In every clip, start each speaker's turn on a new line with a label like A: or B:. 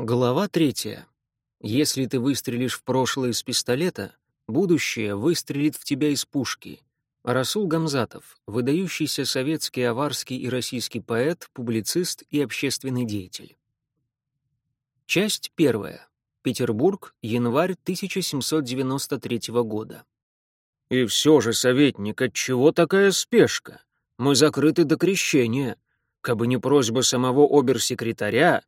A: Глава третья. Если ты выстрелишь в прошлое из пистолета, будущее выстрелит в тебя из пушки. Расул Гамзатов, выдающийся советский, аварский и российский поэт, публицист и общественный деятель. Часть первая. Петербург, январь 1793 года.
B: «И все же, советник, отчего такая спешка? Мы закрыты до крещения. Кабы не просьба самого обер-секретаря,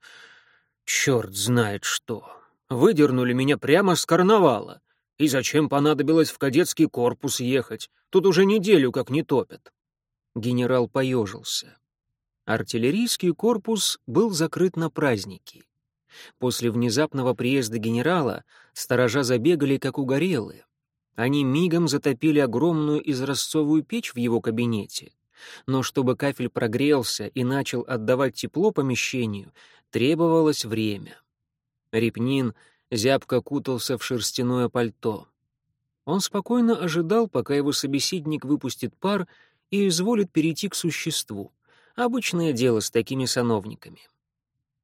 B: черт знает что. Выдернули меня прямо с карнавала. И зачем понадобилось в кадетский корпус ехать? Тут уже неделю как не топят».
A: Генерал поежился. Артиллерийский корпус был закрыт на праздники. После внезапного приезда генерала сторожа забегали, как угорелые. Они мигом затопили огромную изразцовую печь в его кабинете. Но чтобы кафель прогрелся и начал отдавать тепло помещению, требовалось время. Репнин зябко кутался в шерстяное пальто. Он спокойно ожидал, пока его собеседник выпустит пар и изволит перейти к существу. Обычное дело с такими сановниками.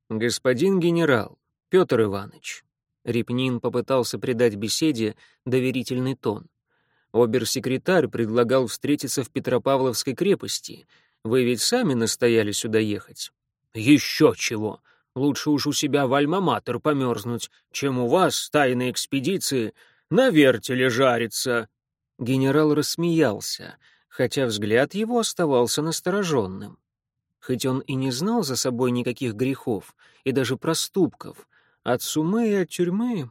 A: «Господин генерал, Петр Иванович». Репнин попытался придать беседе доверительный тон. Обер-секретарь предлагал встретиться в Петропавловской крепости. Вы ведь сами настояли сюда ехать.
B: Еще чего! Лучше уж у себя в Альма-Матер померзнуть, чем у вас, тайной экспедиции, на вертеле жариться.
A: Генерал рассмеялся, хотя взгляд его оставался настороженным. Хоть он и не знал за собой никаких грехов и даже проступков, от сумы и от тюрьмы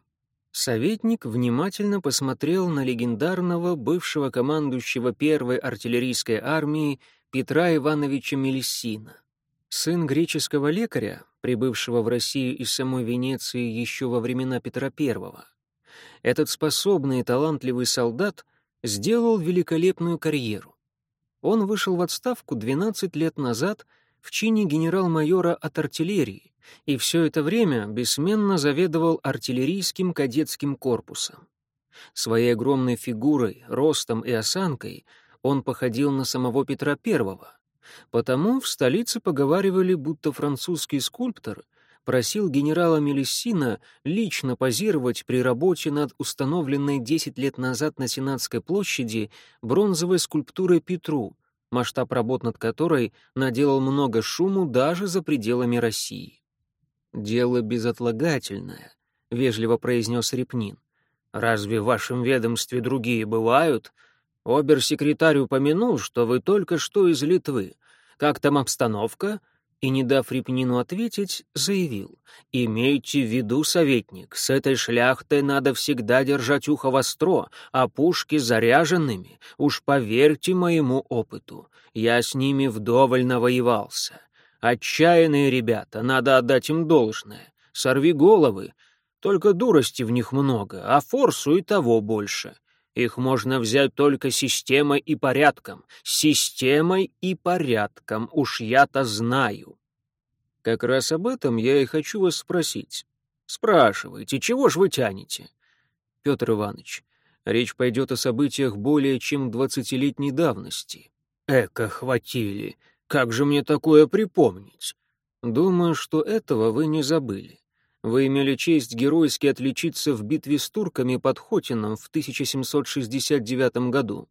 A: Советник внимательно посмотрел на легендарного бывшего командующего первой артиллерийской армии Петра Ивановича Мелиссина. Сын греческого лекаря, прибывшего в Россию из самой Венеции еще во времена Петра I. Этот способный и талантливый солдат сделал великолепную карьеру. Он вышел в отставку 12 лет назад в чине генерал-майора от артиллерии, и все это время бессменно заведовал артиллерийским кадетским корпусом. Своей огромной фигурой, ростом и осанкой он походил на самого Петра I, потому в столице поговаривали, будто французский скульптор просил генерала Мелиссина лично позировать при работе над установленной 10 лет назад на Сенатской площади бронзовой скульптурой Петру, масштаб работ над которой наделал много шуму даже за пределами России. «Дело безотлагательное», — вежливо произнес Репнин.
B: «Разве в вашем ведомстве другие бывают? Обер-секретарь упомянул, что вы только что из Литвы. Как там обстановка?» И, не дав Репнину ответить, заявил. «Имейте в виду, советник, с этой шляхтой надо всегда держать ухо востро, а пушки заряженными. Уж поверьте моему опыту, я с ними вдоволь навоевался. Отчаянные ребята, надо отдать им должное. Сорви головы. Только дурости в них много, а форсу и того больше. Их можно взять только системой и порядком. Системой и порядком, уж я-то знаю. Как раз об этом я и хочу вас спросить. Спрашивайте, чего ж вы тянете? Петр Иванович, речь пойдет о событиях более чем двадцатилетней давности. Эко хватили. Как же мне такое припомнить? Думаю, что этого вы не забыли. Вы имели честь геройски отличиться в битве с турками под Хотином в 1769 году.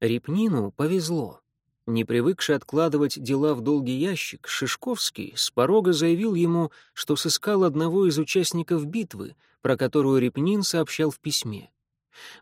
B: Репнину повезло. Не привыкший откладывать дела в долгий ящик, Шишковский с порога заявил ему, что сыскал одного из участников битвы, про которую Репнин сообщал в письме.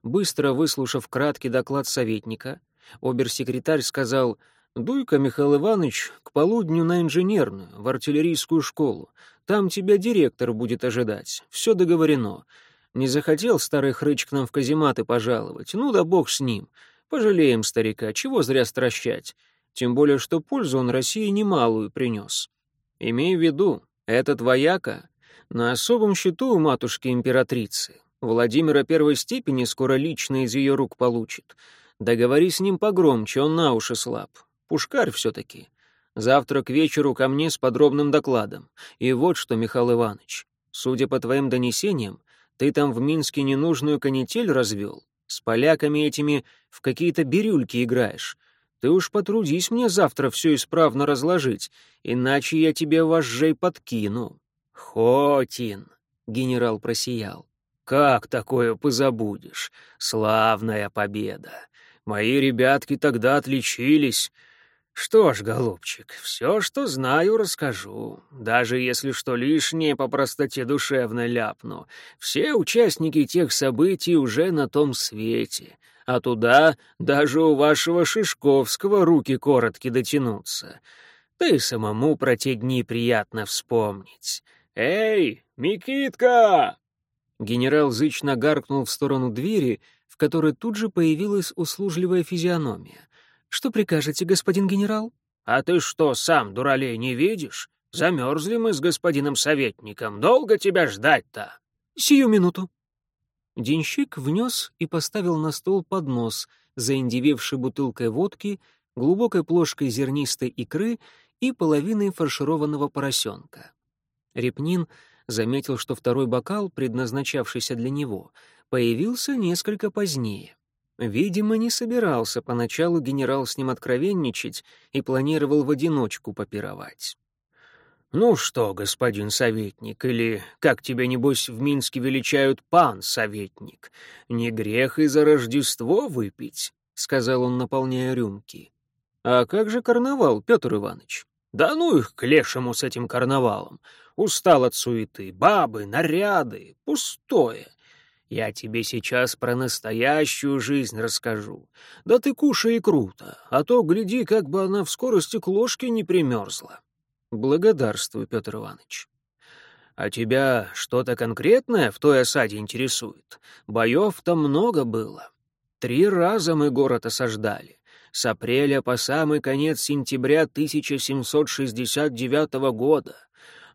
B: Быстро выслушав краткий доклад советника, обер-секретарь сказал — Дуй-ка, Михаил Иванович, к полудню на инженерную, в артиллерийскую школу. Там тебя директор будет ожидать. Все договорено. Не захотел старый хрыч к нам в казематы пожаловать. Ну да бог с ним. Пожалеем старика, чего зря стращать. Тем более, что пользу он России немалую принес. Имей в виду, этот вояка на особом счету у матушки-императрицы. Владимира первой степени скоро лично из ее рук получит. Договори с ним погромче, он на уши слаб. Пушкарь все-таки. Завтра к вечеру ко мне с подробным докладом. И вот что, Михаил Иванович, судя по твоим донесениям, ты там в Минске ненужную канитель развел. С поляками этими в какие-то бирюльки играешь. Ты уж потрудись мне завтра все исправно разложить, иначе я тебе вожжей подкину. «Хотин!» — генерал просиял. «Как такое позабудешь? Славная победа! Мои ребятки тогда отличились. Что ж, голубчик, все, что знаю, расскажу. Даже если что лишнее по простоте душевно ляпну. Все участники тех событий уже на том свете, а туда даже у вашего Шишковского руки коротки дотянутся. Да и самому про те дни приятно вспомнить. «Эй, Микитка!» Генерал зычно гаркнул в сторону двери, в которой тут же появилась услужливая физиономия. «Что прикажете, господин генерал?» «А ты что, сам, дуралей, не видишь? Замерзли мы с господином советником. Долго тебя ждать-то?»
A: «Сию минуту». Денщик внес и поставил на стол поднос, заиндевевший бутылкой водки, глубокой плошкой зернистой икры и половиной фаршированного поросенка. Репнин заметил, что второй бокал, предназначавшийся для него, появился несколько позднее. Видимо, не собирался поначалу генерал с ним откровенничать и планировал в одиночку попировать.
B: «Ну что, господин советник, или, как тебя, небось, в Минске величают, пан советник, не грех и за Рождество выпить?» — сказал он, наполняя рюмки. «А как же карнавал, Петр Иванович?» «Да ну их к лешему с этим карнавалом. Устал от суеты, бабы, наряды, пустое. Я тебе сейчас про настоящую жизнь расскажу. Да ты кушай и круто, а то, гляди, как бы она в скорости к ложке не примерзла. Благодарствую, Петр Иванович. А тебя что-то конкретное в той осаде интересует? Боев там много было. Три раза мы город осаждали. С апреля по самый конец сентября 1769 года.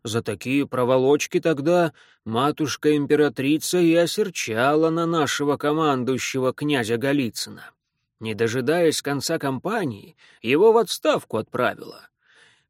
B: За такие проволочки тогда матушка-императрица и осерчала на нашего командующего князя Голицына. Не дожидаясь конца кампании, его в отставку отправила.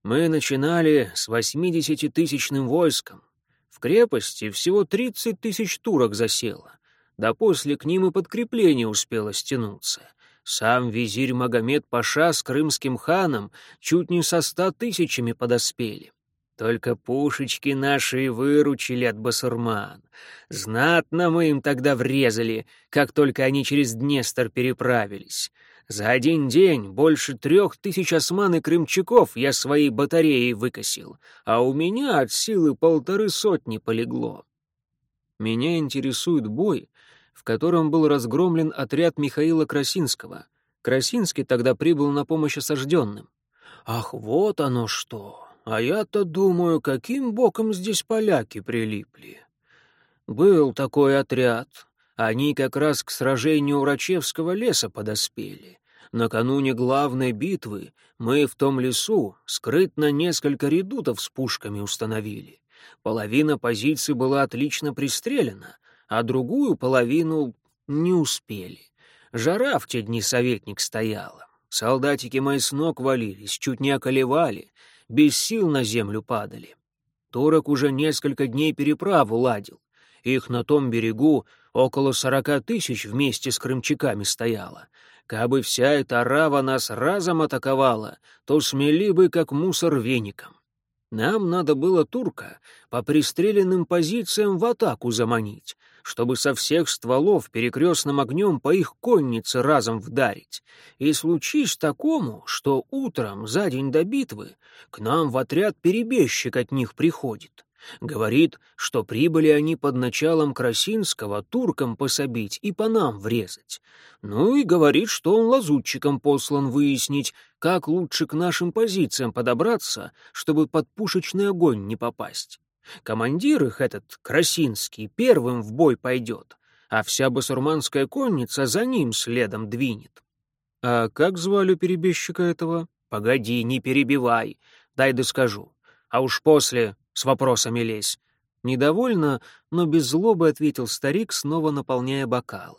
B: Мы начинали с восьмидесятитысячным войском. В крепости всего тридцать тысяч турок засело. Да после к ним и подкрепление успело стянуться. Сам визирь Магомед Паша с крымским ханом чуть не со ста тысячами подоспели. Только пушечки наши выручили от басурман. Знатно мы им тогда врезали, как только они через Днестр переправились. За один день больше трех тысяч осман и крымчаков я своей батареей выкосил, а у меня от силы полторы сотни полегло.
A: Меня интересует бой, в котором был разгромлен отряд Михаила Красинского. Красинский тогда прибыл на помощь осажденным.
B: «Ах, вот оно что!» А я-то думаю, каким боком здесь поляки прилипли. Был такой отряд. Они как раз к сражению у Рачевского леса подоспели. Накануне главной битвы мы в том лесу скрытно несколько редутов с пушками установили. Половина позиций была отлично пристрелена, а другую половину не успели. Жара в те дни советник стояла. Солдатики мои с ног валились, чуть не околевали, без сил на землю падали. Турок уже несколько дней переправу ладил. Их на том берегу около сорока тысяч вместе с крымчаками стояло. Кабы вся эта рава нас разом атаковала, то смели бы, как мусор веником. Нам надо было турка по пристреленным позициям в атаку заманить, чтобы со всех стволов перекрестным огнем по их коннице разом вдарить. И случись такому, что утром за день до битвы к нам в отряд перебежчик от них приходит. Говорит, что прибыли они под началом Красинского туркам пособить и по нам врезать. Ну и говорит, что он лазутчиком послан выяснить, как лучше к нашим позициям подобраться, чтобы под пушечный огонь не попасть. Командир их, этот Красинский, первым в бой пойдет, а вся басурманская конница за ним следом двинет.
A: А как звали перебежчика этого?
B: Погоди, не перебивай, дай доскажу. А уж после с вопросами лезь.
A: Недовольно, но без злобы ответил старик, снова наполняя бокалы.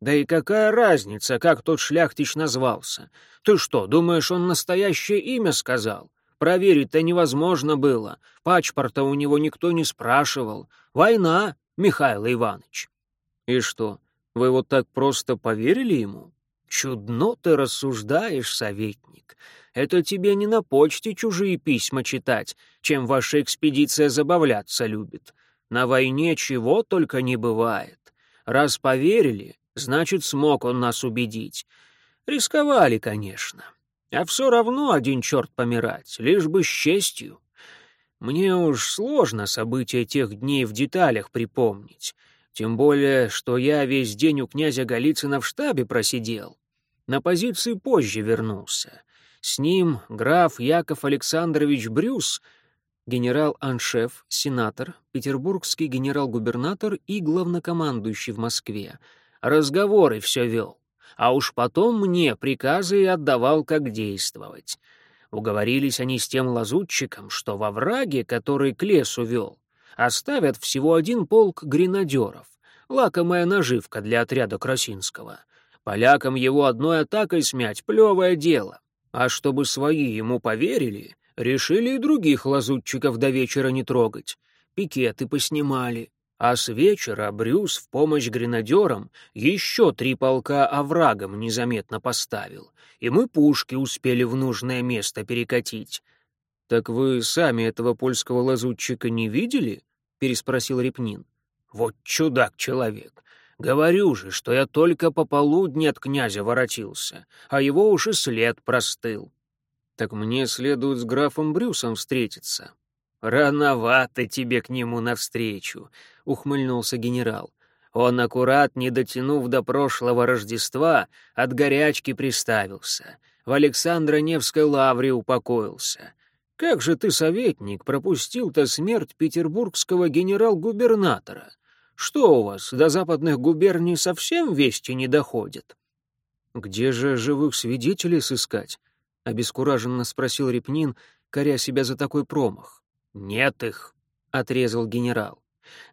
B: «Да и какая разница, как тот шляхтич назвался? Ты что, думаешь, он настоящее имя сказал? Проверить-то невозможно было. Пачпорта у него никто не спрашивал. Война, Михаил Иванович.
A: И что, вы вот так просто поверили ему?
B: Чудно ты рассуждаешь, советник. Это тебе не на почте чужие письма читать, чем ваша экспедиция забавляться любит. На войне чего только не бывает. Раз поверили, значит, смог он нас убедить. Рисковали, конечно. А все равно один черт помирать, лишь бы с честью. Мне уж сложно события тех дней в деталях припомнить. Тем более, что я весь день у князя Голицына в штабе просидел. На позиции позже вернулся. С ним граф Яков Александрович Брюс, генерал-аншеф, сенатор, петербургский генерал-губернатор и главнокомандующий в Москве. Разговоры все вел. А уж потом мне приказы и отдавал, как действовать. Уговорились они с тем лазутчиком, что во враге, который к лесу вел, оставят всего один полк гренадеров, лакомая наживка для отряда Красинского. Полякам его одной атакой смять — плевое дело. А чтобы свои ему поверили, решили и других лазутчиков до вечера не трогать. Пикеты поснимали. А с вечера Брюс в помощь гренадерам еще три полка оврагом незаметно поставил, и мы пушки успели в нужное место перекатить. «Так вы сами этого польского лазутчика не видели?» — переспросил Репнин. «Вот чудак-человек. Говорю же, что я только пополудни от князя воротился, а его уж и след простыл. Так мне следует с графом Брюсом встретиться. Рановато тебе к нему навстречу, ухмыльнулся генерал. Он аккурат, не дотянув до прошлого Рождества, от горячки приставился. В Александро-Невской лавре упокоился. Как же ты, советник, пропустил-то смерть петербургского генерал-губернатора? Что у вас, до западных губерний совсем вести не доходит?»
A: «Где же живых свидетелей сыскать?» — обескураженно спросил Репнин, коря себя за такой промах.
B: «Нет их», — отрезал генерал.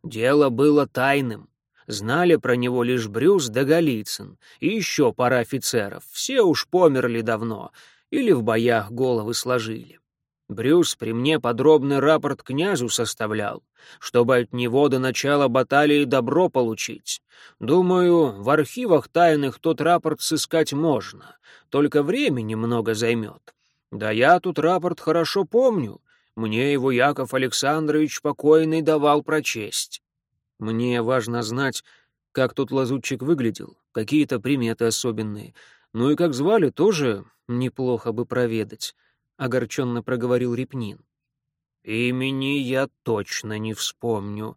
B: «Дело было тайным. Знали про него лишь Брюс да Голицын и еще пара офицеров. Все уж померли давно или в боях головы сложили. Брюс при мне подробный рапорт князю составлял, чтобы от него до начала баталии добро получить. Думаю, в архивах тайных тот рапорт сыскать можно, только времени много займет. Да я тут рапорт хорошо помню, мне его Яков Александрович покойный давал прочесть.
A: Мне важно знать, как тот лазутчик выглядел, какие-то приметы особенные. Ну и как звали, тоже неплохо бы проведать огорченно проговорил Репнин.
B: «Имени я точно не вспомню.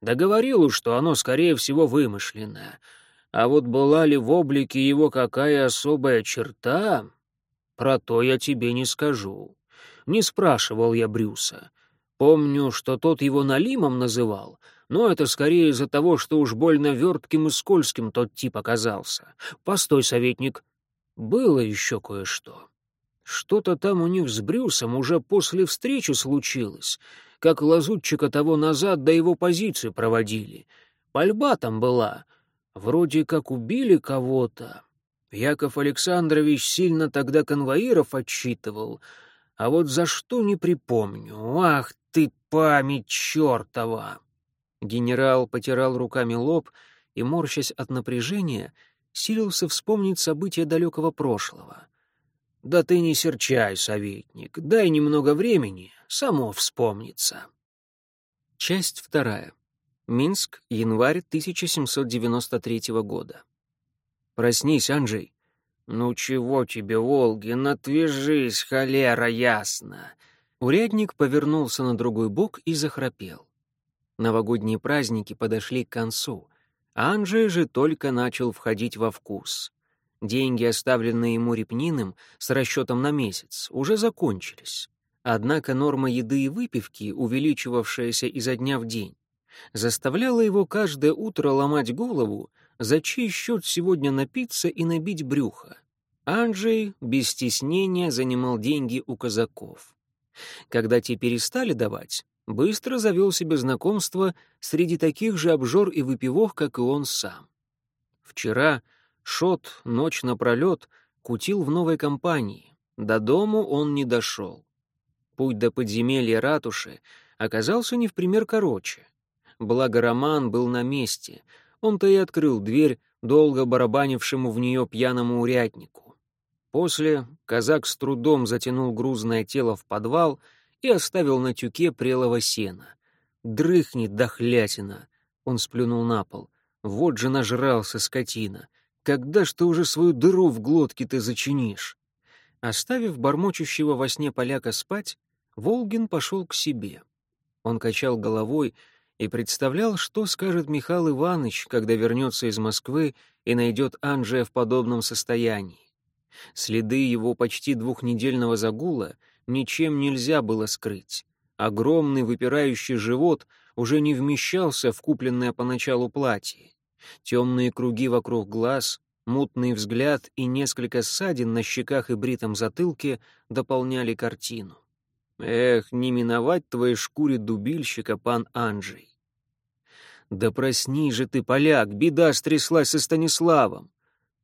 B: Да говорил уж, что оно, скорее всего, вымышленное. А вот была ли в облике его какая особая черта, про то я тебе не скажу. Не спрашивал я Брюса. Помню, что тот его Налимом называл, но это скорее из-за того, что уж больно вертким и скользким тот тип оказался. Постой, советник, было еще кое-что». Что-то там у них с Брюсом уже после встречи случилось, как лазутчика того назад до его позиции проводили. Пальба там была. Вроде как убили кого-то. Яков Александрович сильно тогда конвоиров отчитывал, а вот за что не припомню. Ах ты, память чертова!»
A: Генерал потирал руками лоб и, морщась от напряжения, силился вспомнить события далекого прошлого.
B: «Да ты не серчай, советник, дай немного времени, само вспомнится».
A: Часть вторая. Минск, январь 1793 года.
B: «Проснись, Анджей». «Ну чего тебе, Волгин, отвяжись, холера ясно».
A: Урядник повернулся на другой бок и захрапел. Новогодние праздники подошли к концу, а Анджей же только начал входить во вкус. Деньги, оставленные ему Репниным с расчетом на месяц, уже закончились. Однако норма еды и выпивки, увеличивавшаяся изо дня в день, заставляла его каждое утро ломать голову, за чей счет сегодня напиться и набить брюхо. Анджей без стеснения занимал деньги у казаков. Когда те перестали давать, быстро завел себе знакомство среди таких же обжор и выпивох, как и он сам. Вчера Шот ночь напролет кутил в новой компании. До дому он не дошел. Путь до подземелья ратуши оказался не в пример короче. Благо Роман был на месте. Он-то и открыл дверь долго барабанившему в нее пьяному уряднику. После казак с трудом затянул грузное тело в подвал и оставил на тюке прелого сена. «Дрыхнет дохлятина!» — он сплюнул на пол. «Вот же нажрался скотина! Когда ж ты уже свою дыру в глотке ты зачинишь?» Оставив бормочущего во сне поляка спать, Волгин пошел к себе. Он качал головой и представлял, что скажет Михаил Иванович, когда вернется из Москвы и найдет Анжея в подобном состоянии. Следы его почти двухнедельного загула ничем нельзя было скрыть. Огромный выпирающий живот уже не вмещался в купленное поначалу платье. Темные круги вокруг глаз, мутный взгляд и несколько ссадин на щеках и бритом затылке дополняли картину. Эх, не миновать твоей шкуре дубильщика, пан Анджей. Да проснись же ты, поляк, беда стряслась со Станиславом.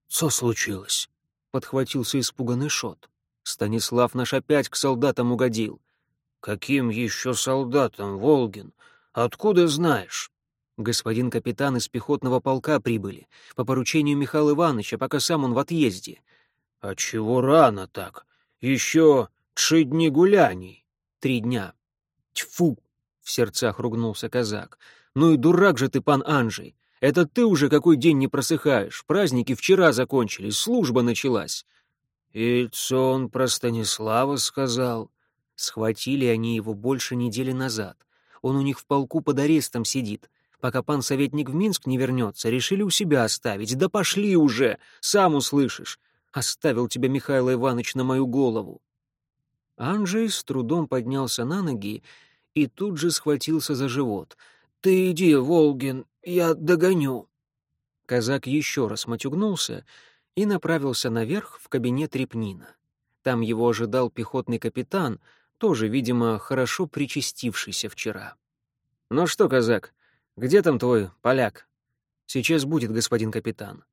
B: Что случилось?
A: Подхватился испуганный Шот. Станислав наш опять к солдатам угодил.
B: Каким еще солдатам, Волгин? Откуда знаешь?
A: Господин капитан из пехотного полка прибыли, по поручению Михаила Ивановича, пока сам он в отъезде.
B: — А чего рано так? Еще три дни гуляний.
A: — Три дня. — Тьфу! — в сердцах ругнулся казак. — Ну и дурак же ты, пан Анжей! Это ты уже какой день не просыхаешь. Праздники вчера закончились, служба началась.
B: И что он про Станислава сказал?
A: Схватили они его больше недели назад. Он у них в полку под арестом сидит. Пока пан советник в Минск не вернется, решили у себя оставить. Да пошли уже, сам услышишь. Оставил тебя Михаил Иванович на мою голову. Анджей с трудом поднялся на ноги и тут же схватился за живот. «Ты иди, Волгин, я догоню». Казак еще раз матюгнулся и направился наверх в кабинет Репнина. Там его ожидал пехотный капитан, тоже, видимо, хорошо причастившийся вчера. «Ну что, казак, где там твой поляк?» «Сейчас будет, господин капитан».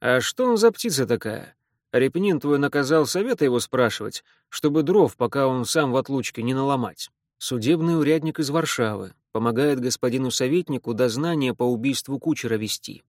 A: «А что он за птица такая? Репнин твой наказал совета его спрашивать, чтобы дров, пока он сам в отлучке, не наломать. Судебный урядник из Варшавы, помогает господину советнику дознание по убийству кучера вести».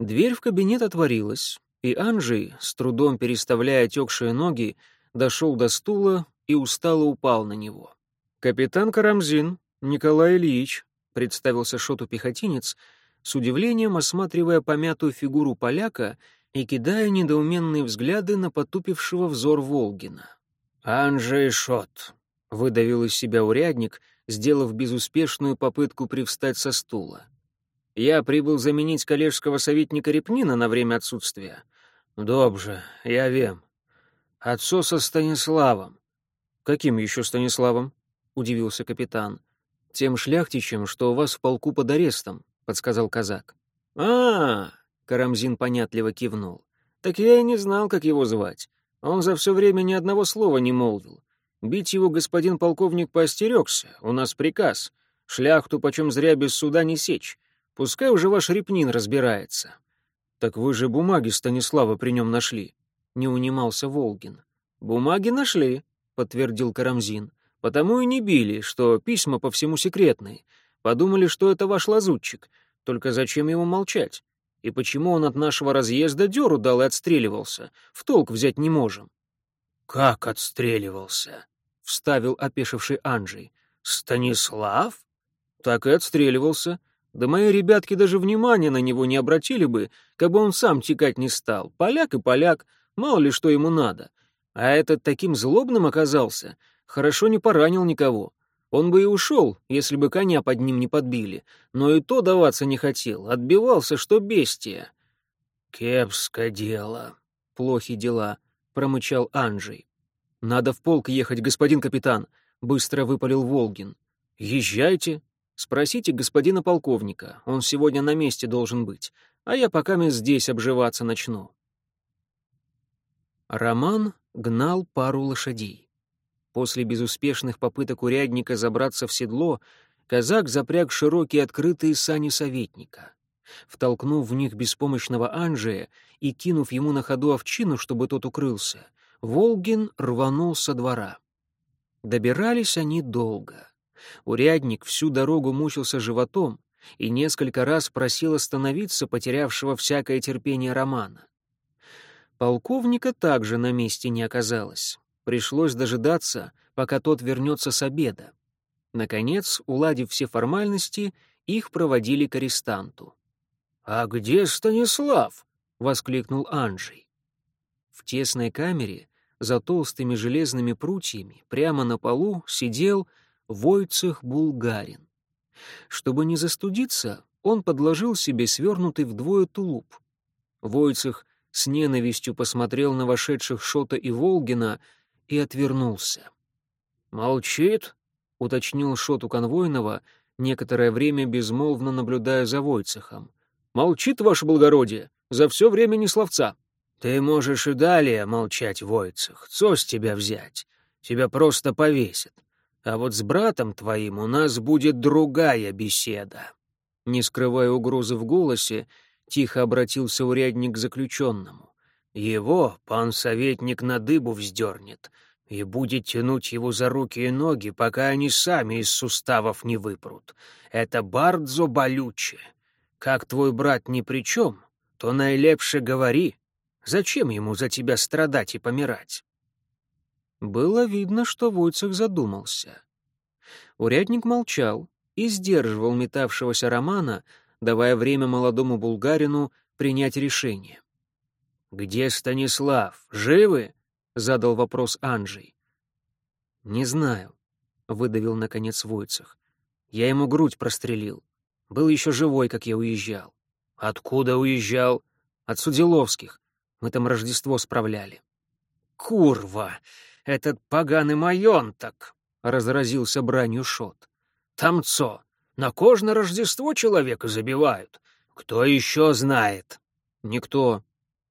A: Дверь в кабинет отворилась, и Анжей, с трудом переставляя отекшие ноги, дошел до стула и устало упал на него. «Капитан Карамзин, Николай Ильич», представился шоту пехотинец, с удивлением осматривая помятую фигуру поляка и кидая недоуменные взгляды на потупившего взор Волгина.
B: «Анжей Шот», — выдавил из себя урядник, сделав безуспешную попытку привстать со стула. «Я прибыл заменить коллежского советника Репнина на время отсутствия». «Добже, я вем. Отцо со Станиславом».
A: «Каким еще Станиславом?» — удивился капитан. «Тем шляхтичем, что у вас в полку под арестом», — подсказал казак.
B: а, -а, -а Карамзин понятливо кивнул. «Так я и не знал, как его звать. Он за все время ни одного слова не молвил. Бить его господин полковник поостерегся, у нас приказ. Шляхту почем зря без суда не сечь. Пускай уже ваш Репнин разбирается».
A: «Так вы же бумаги Станислава при нем нашли», — не унимался Волгин.
B: «Бумаги нашли», — подтвердил Карамзин. Потому и не били, что письма по всему секретные. Подумали, что это ваш лазутчик. Только зачем ему молчать? И почему он от нашего разъезда дёру дал и отстреливался? В толк взять не можем».
A: «Как отстреливался?» — вставил опешивший Анджей. «Станислав?»
B: «Так и отстреливался. Да мои ребятки даже внимания на него не обратили бы, как бы он сам текать не стал. Поляк и поляк, мало ли что ему надо. А этот таким злобным оказался, Хорошо не поранил никого. Он бы и ушел, если бы коня под ним не подбили, но и то даваться не хотел, отбивался, что бестия.
A: «Кепско дело,
B: плохи дела», — промычал Анджей.
A: «Надо в полк ехать, господин капитан», — быстро выпалил Волгин.
B: «Езжайте. Спросите господина полковника, он сегодня на месте должен быть, а я пока здесь обживаться начну».
A: Роман гнал пару лошадей. После безуспешных попыток урядника забраться в седло, казак запряг широкие открытые сани советника. Втолкнув в них беспомощного Анжея и кинув ему на ходу овчину, чтобы тот укрылся, Волгин рванул со двора. Добирались они долго. Урядник всю дорогу мучился животом и несколько раз просил остановиться потерявшего всякое терпение Романа. Полковника также на месте не оказалось. Пришлось дожидаться, пока тот вернется с обеда. Наконец, уладив все формальности, их проводили к арестанту.
B: «А где Станислав?» — воскликнул Анджей.
A: В тесной камере, за толстыми железными прутьями, прямо на полу сидел Войцех Булгарин. Чтобы не застудиться, он подложил себе свернутый вдвое тулуп. Войцех с ненавистью посмотрел на вошедших Шота и Волгина и отвернулся.
B: «Молчит?»
A: — уточнил Шот у конвойного, некоторое время безмолвно наблюдая за Войцехом.
B: «Молчит, ваше благородие, за все время ни словца».
C: «Ты можешь и далее молчать, Войцех, что с тебя взять? Тебя просто повесят. А вот с братом твоим у нас будет другая беседа».
A: Не скрывая угрозы в голосе, тихо обратился урядник к заключенному.
C: «Его пан советник на дыбу вздернет и будет тянуть его за руки и ноги, пока они сами из суставов не выпрут. Это бардзо болюче. Как твой брат ни при чем, то найлепше говори. Зачем ему за тебя страдать и помирать?»
A: Было видно, что Войцех задумался. Урядник молчал и сдерживал метавшегося романа, давая время молодому булгарину принять решение.
C: «Где Станислав? Живы?» — задал вопрос Анджей.
A: «Не знаю», — выдавил наконец Войцех. «Я ему грудь прострелил. Был еще живой, как я уезжал».
C: «Откуда уезжал?»
A: «От Судиловских. Мы там Рождество справляли».
C: «Курва! Этот поганый майонтак!» — разразился бранью Шот. «Тамцо! На кожное Рождество человека забивают. Кто еще знает?»
A: «Никто.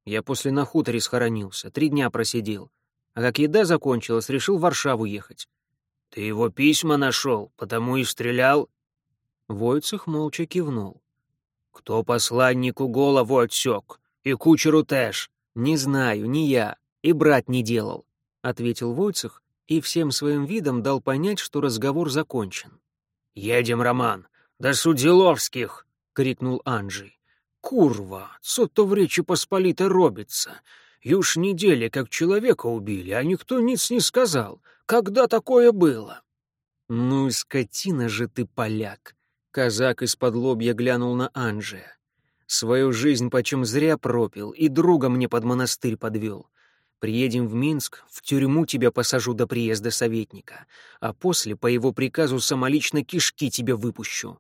A: Я после на хуторе схоронился, три дня просидел. А как еда закончилась, решил в Варшаву ехать.
C: Ты его письма нашел, потому и стрелял?
A: Войцех молча кивнул.
C: Кто посланнику голову отсек? И кучеру теж?
A: Не знаю, не я. И брат не делал, — ответил Войцех и всем своим видом дал понять, что разговор закончен.
C: «Едем, Роман, до Судиловских!» — крикнул Анджей. Курва, что то в Речи Посполитой робится. Юж недели, как человека убили, а никто ниц не сказал. Когда такое было?
A: Ну и скотина же ты, поляк. Казак из-под лобья глянул на Анжия. Свою жизнь почем зря пропил и друга мне под монастырь подвел. Приедем в Минск, в тюрьму тебя посажу до приезда советника, а после по его приказу самолично кишки тебе выпущу.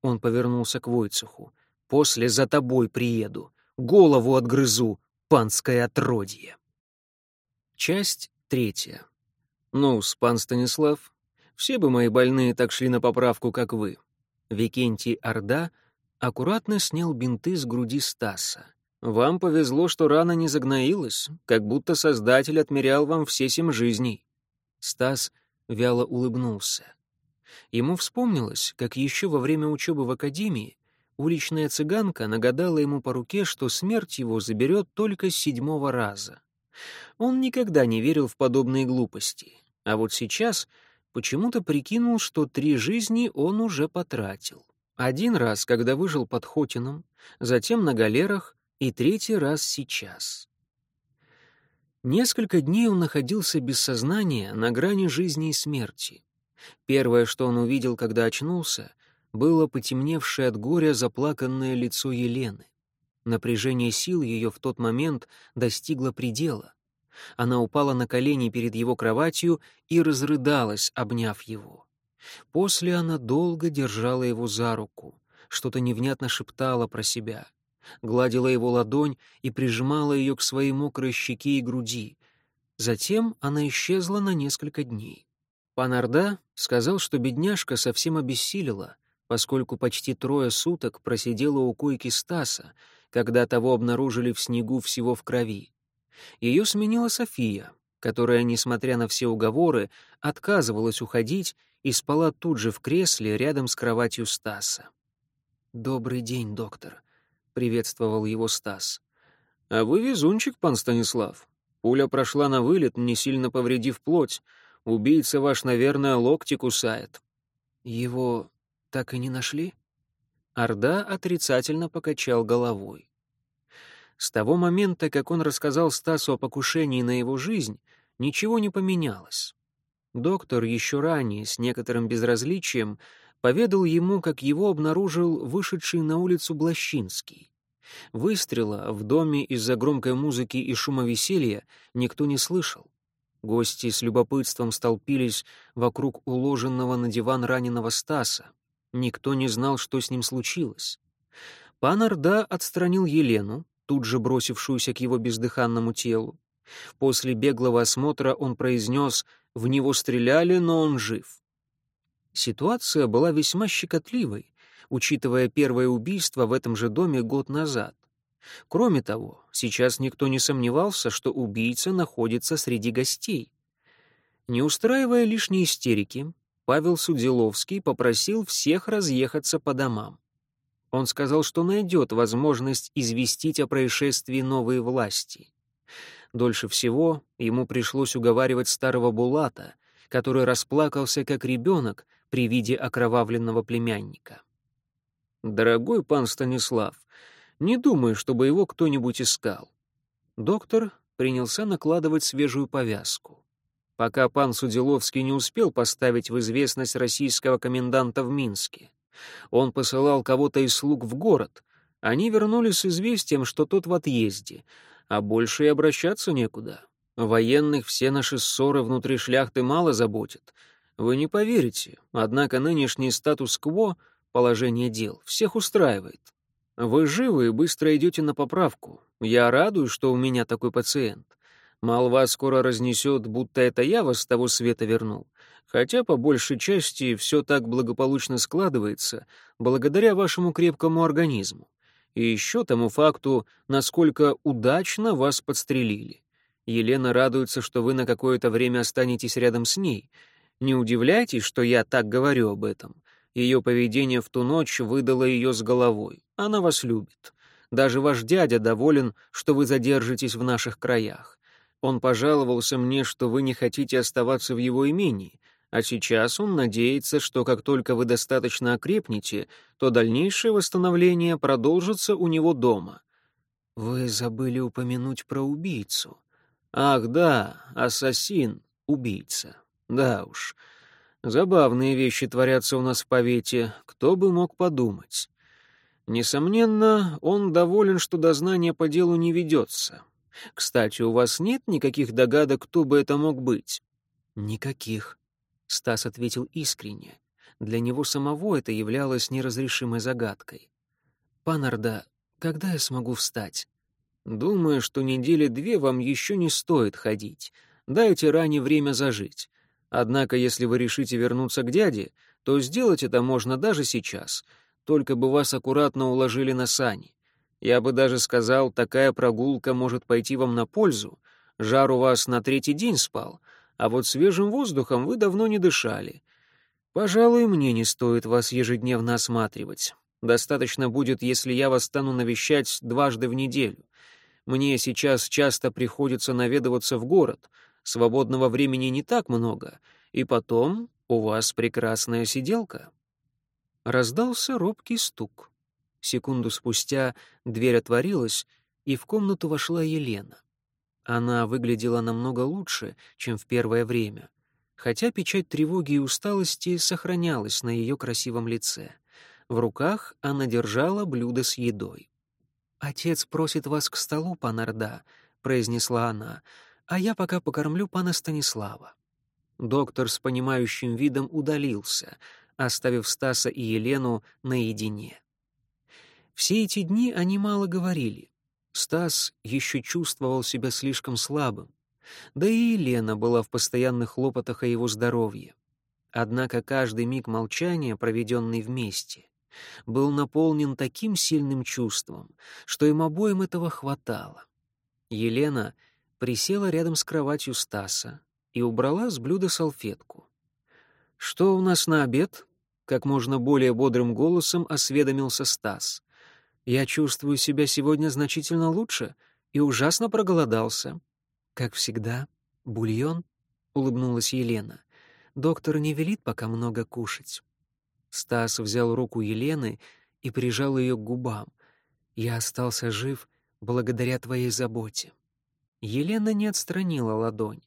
A: Он повернулся к Войцеху. После за тобой приеду, голову отгрызу, панское отродье. Часть третья. ну пан Станислав, все бы мои больные так шли на поправку, как вы. Викентий Орда аккуратно снял бинты с груди Стаса. Вам повезло, что рана не загноилась, как будто Создатель отмерял вам все семь жизней. Стас вяло улыбнулся. Ему вспомнилось, как еще во время учебы в академии уличная цыганка нагадала ему по руке, что смерть его заберет только с седьмого раза. Он никогда не верил в подобные глупости, а вот сейчас почему-то прикинул, что три жизни он уже потратил. Один раз, когда выжил под Хотином, затем на галерах и третий раз сейчас. Несколько дней он находился без сознания на грани жизни и смерти. Первое, что он увидел, когда очнулся, было потемневшее от горя заплаканное лицо Елены. Напряжение сил ее в тот момент достигло предела. Она упала на колени перед его кроватью и разрыдалась, обняв его. После она долго держала его за руку, что-то невнятно шептала про себя, гладила его ладонь и прижимала ее к своей мокрой щеке и груди. Затем она исчезла на несколько дней. Панарда сказал, что бедняжка совсем обессилила, поскольку почти трое суток просидела у койки Стаса, когда того обнаружили в снегу всего в крови. Ее сменила София, которая, несмотря на все уговоры, отказывалась уходить и спала тут же в кресле рядом с кроватью Стаса. «Добрый день, доктор», — приветствовал его Стас.
B: «А вы везунчик, пан Станислав. Пуля прошла на вылет, не сильно повредив плоть. Убийца ваш, наверное, локти кусает».
A: «Его так и не нашли?» Орда отрицательно покачал головой. С того момента, как он рассказал Стасу о покушении на его жизнь, ничего не поменялось. Доктор еще ранее, с некоторым безразличием, поведал ему, как его обнаружил вышедший на улицу Блащинский. Выстрела в доме из-за громкой музыки и шума веселья никто не слышал. Гости с любопытством столпились вокруг уложенного на диван раненого Стаса. Никто не знал, что с ним случилось. Пан Орда отстранил Елену, тут же бросившуюся к его бездыханному телу. После беглого осмотра он произнес «В него стреляли, но он жив». Ситуация была весьма щекотливой, учитывая первое убийство в этом же доме год назад. Кроме того, сейчас никто не сомневался, что убийца находится среди гостей. Не устраивая лишней истерики, Павел Судиловский попросил всех разъехаться по домам. Он сказал, что найдет возможность известить о происшествии новые власти. Дольше всего ему пришлось уговаривать старого Булата, который расплакался как ребенок при виде окровавленного племянника. «Дорогой пан Станислав, не думаю, чтобы его кто-нибудь искал». Доктор принялся накладывать свежую повязку. Пока пан Судиловский не успел поставить в известность российского коменданта в Минске. Он посылал кого-то из слуг в город. Они вернулись с известием, что тот в отъезде, а больше и обращаться некуда. Военных все наши ссоры внутри шляхты мало заботят. Вы не поверите, однако нынешний статус-кво, положение дел, всех устраивает. Вы живы и быстро идете на поправку. Я радуюсь, что у меня такой пациент. Молва скоро разнесет, будто это я вас с того света вернул. Хотя по большей части все так благополучно складывается благодаря вашему крепкому организму и еще тому факту, насколько удачно вас подстрелили. Елена радуется, что вы на какое-то время останетесь рядом с ней. Не удивляйтесь, что я так говорю об этом. Ее поведение в ту ночь выдало ее с головой. Она вас любит. Даже ваш дядя доволен, что вы задержитесь в наших краях. Он пожаловался мне, что вы не хотите оставаться в его имении, а сейчас он надеется, что как только вы достаточно окрепнете, то дальнейшее восстановление продолжится у него дома. Вы забыли упомянуть про убийцу. Ах, да, ассасин, убийца. Да уж. Забавные вещи творятся у нас в повете, кто бы мог подумать. Несомненно, он доволен, что дознание по делу не ведется. Кстати, у вас нет никаких догадок, кто бы это мог быть? Никаких. Стас ответил искренне. Для него самого это являлось неразрешимой загадкой. «Пан Орда, когда я смогу встать?» «Думаю, что недели две вам еще не стоит ходить. Дайте ране время зажить. Однако, если вы решите вернуться к дяде, то сделать это можно даже сейчас, только бы вас аккуратно уложили на сани. Я бы даже сказал, такая прогулка может пойти вам на пользу. Жар у вас на третий день спал, а вот свежим воздухом вы давно не дышали. Пожалуй, мне не стоит вас ежедневно осматривать. Достаточно будет, если я вас стану навещать дважды в неделю. Мне сейчас часто приходится наведываться в город, свободного времени не так много, и потом у вас прекрасная сиделка». Раздался робкий стук. Секунду спустя дверь отворилась, и в комнату вошла Елена. Она выглядела намного лучше, чем в первое время, хотя печать тревоги и усталости сохранялась на ее красивом лице. В руках она держала блюдо с едой. «Отец просит вас к столу, пан Орда», — произнесла она, «а я пока покормлю пана Станислава». Доктор с понимающим видом удалился, оставив Стаса и Елену наедине. Все эти дни они мало говорили. Стас еще чувствовал себя слишком слабым. Да и Елена была в постоянных хлопотах о его здоровье. Однако каждый миг молчания, проведенный вместе, был наполнен таким сильным чувством, что им обоим этого хватало. Елена присела рядом с кроватью Стаса и убрала с блюда салфетку. «Что у нас на обед?» — как можно более бодрым голосом осведомился Стас. Я чувствую себя сегодня значительно лучше и ужасно проголодался. Как всегда, бульон, улыбнулась Елена. Доктор не велит пока много кушать. Стас взял руку Елены и прижал ее к губам. Я остался жив благодаря твоей заботе. Елена не отстранила ладонь.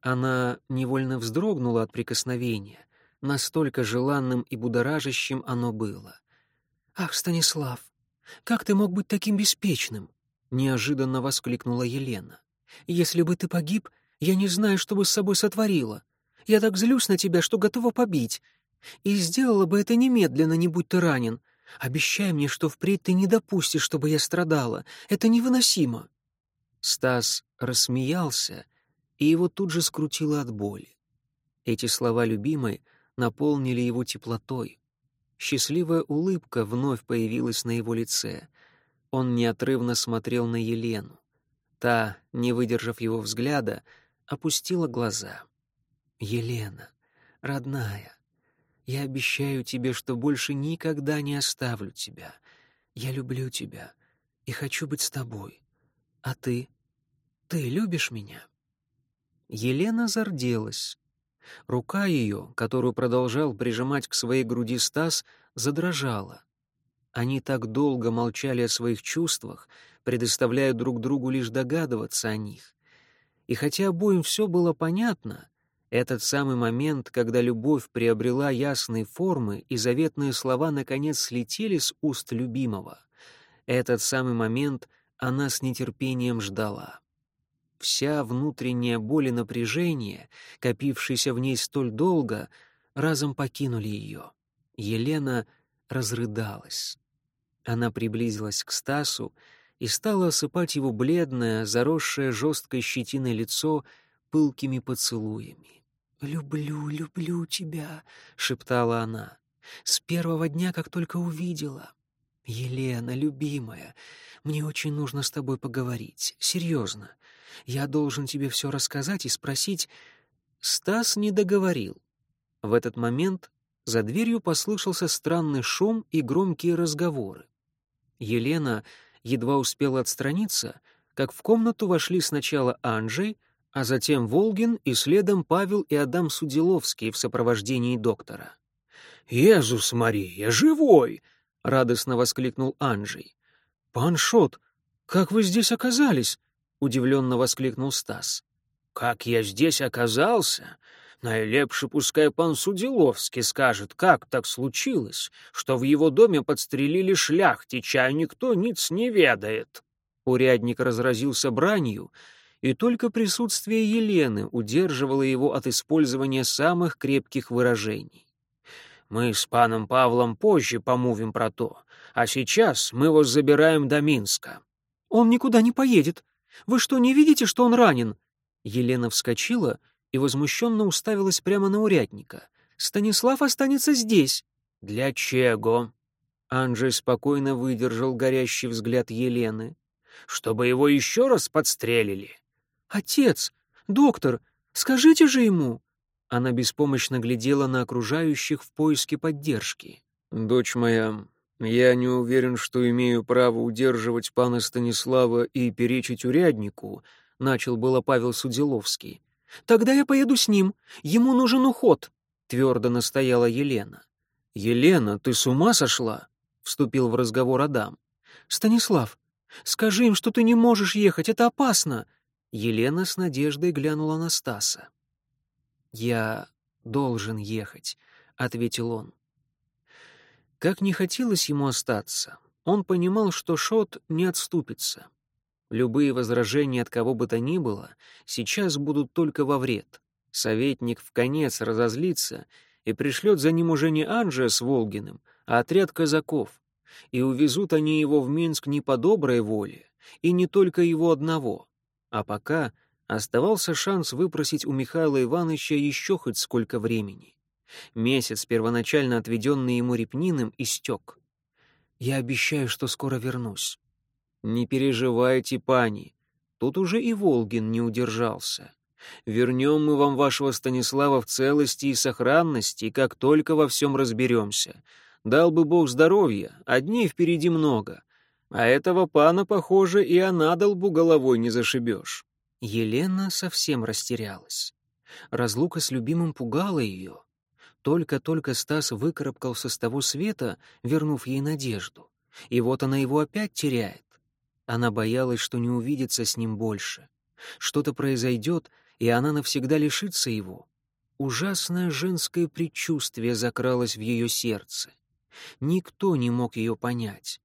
A: Она невольно вздрогнула от прикосновения. Настолько желанным и будоражащим оно было. «Ах, Станислав, как ты мог быть таким беспечным?» — неожиданно воскликнула Елена. «Если бы ты погиб, я не знаю, что бы с собой сотворила. Я так злюсь на тебя, что готова побить. И сделала бы это немедленно, не будь ты ранен. Обещай мне, что впредь ты не допустишь, чтобы я страдала. Это невыносимо». Стас рассмеялся, и его тут же скрутило от боли. Эти слова любимой наполнили его теплотой. Счастливая улыбка вновь появилась на его лице. Он неотрывно смотрел на Елену. Та, не выдержав его взгляда, опустила глаза. «Елена, родная, я обещаю тебе, что больше никогда не оставлю тебя. Я люблю тебя и хочу быть с тобой. А ты? Ты любишь меня?» Елена зарделась. Рука ее, которую продолжал прижимать к своей груди Стас, задрожала. Они так долго молчали о своих чувствах, предоставляя друг другу лишь догадываться о них. И хотя обоим все было понятно, этот самый момент, когда любовь приобрела ясные формы и заветные слова наконец слетели с уст любимого, этот самый момент она с нетерпением ждала. Вся внутренняя боль и напряжение, копившиеся в ней столь долго, разом покинули ее. Елена разрыдалась. Она приблизилась к Стасу и стала осыпать его бледное, заросшее жесткой щетиной лицо пылкими поцелуями. «Люблю, люблю тебя», — шептала она, — «с первого дня, как только увидела. Елена, любимая, мне очень нужно с тобой поговорить, серьезно. Я должен тебе все рассказать и спросить...» Стас не договорил. В этот момент за дверью послышался странный шум и громкие разговоры. Елена едва успела отстраниться, как в комнату вошли сначала Анджей, а затем Волгин и следом Павел и Адам Судиловский в сопровождении доктора. «Иисус Мария, живой!» — радостно воскликнул Анджей. «Пан Шот, как вы здесь оказались?» Удивленно воскликнул Стас. Как я здесь оказался? Найлепше пускай пан Судиловский скажет, как так случилось, что в его доме подстрелили шляхтича, а никто ниц не ведает. Урядник разразился бранью, и только присутствие Елены удерживало его от использования самых крепких выражений. Мы с паном Павлом позже помувим про то, а сейчас мы вас забираем до Минска. Он никуда не поедет, вы что, не видите, что он ранен?» Елена вскочила и возмущенно уставилась прямо на урядника. «Станислав останется здесь». «Для чего?» Анджей спокойно выдержал горящий взгляд Елены. «Чтобы его еще раз подстрелили?» «Отец! Доктор! Скажите же ему!» Она беспомощно глядела на окружающих в поиске поддержки. «Дочь моя, я не уверен, что имею право удерживать пана Станислава и перечить уряднику, начал было Павел Судиловский. Тогда я поеду с ним. Ему нужен уход, твердо настояла Елена. Елена, ты с ума сошла? вступил в разговор Адам. Станислав, скажи им, что ты не можешь ехать, это опасно. Елена с надеждой глянула на Стаса. Я должен ехать, ответил он. Как не хотелось ему остаться, он понимал, что Шот не отступится. Любые возражения от кого бы то ни было сейчас будут только во вред. Советник в конец разозлится и пришлет за ним уже не Анджия с Волгиным, а отряд казаков. И увезут они его в Минск не по доброй воле, и не только его одного. А пока оставался шанс выпросить у Михаила Ивановича еще хоть сколько времени. Месяц, первоначально отведенный ему Репниным, истек. «Я обещаю, что скоро вернусь». «Не переживайте, пани. Тут уже и Волгин не удержался. Вернем мы вам вашего Станислава в целости и сохранности, как только во всем разберемся. Дал бы Бог здоровья, дней впереди много. А этого пана, похоже, и она долбу головой не зашибешь». Елена совсем растерялась. Разлука с любимым пугала ее. Только-только Стас выкарабкался с того света, вернув ей надежду. И вот она его опять теряет. Она боялась, что не увидится с ним больше. Что-то произойдет, и она навсегда лишится его. Ужасное женское предчувствие закралось в ее сердце. Никто не мог ее понять.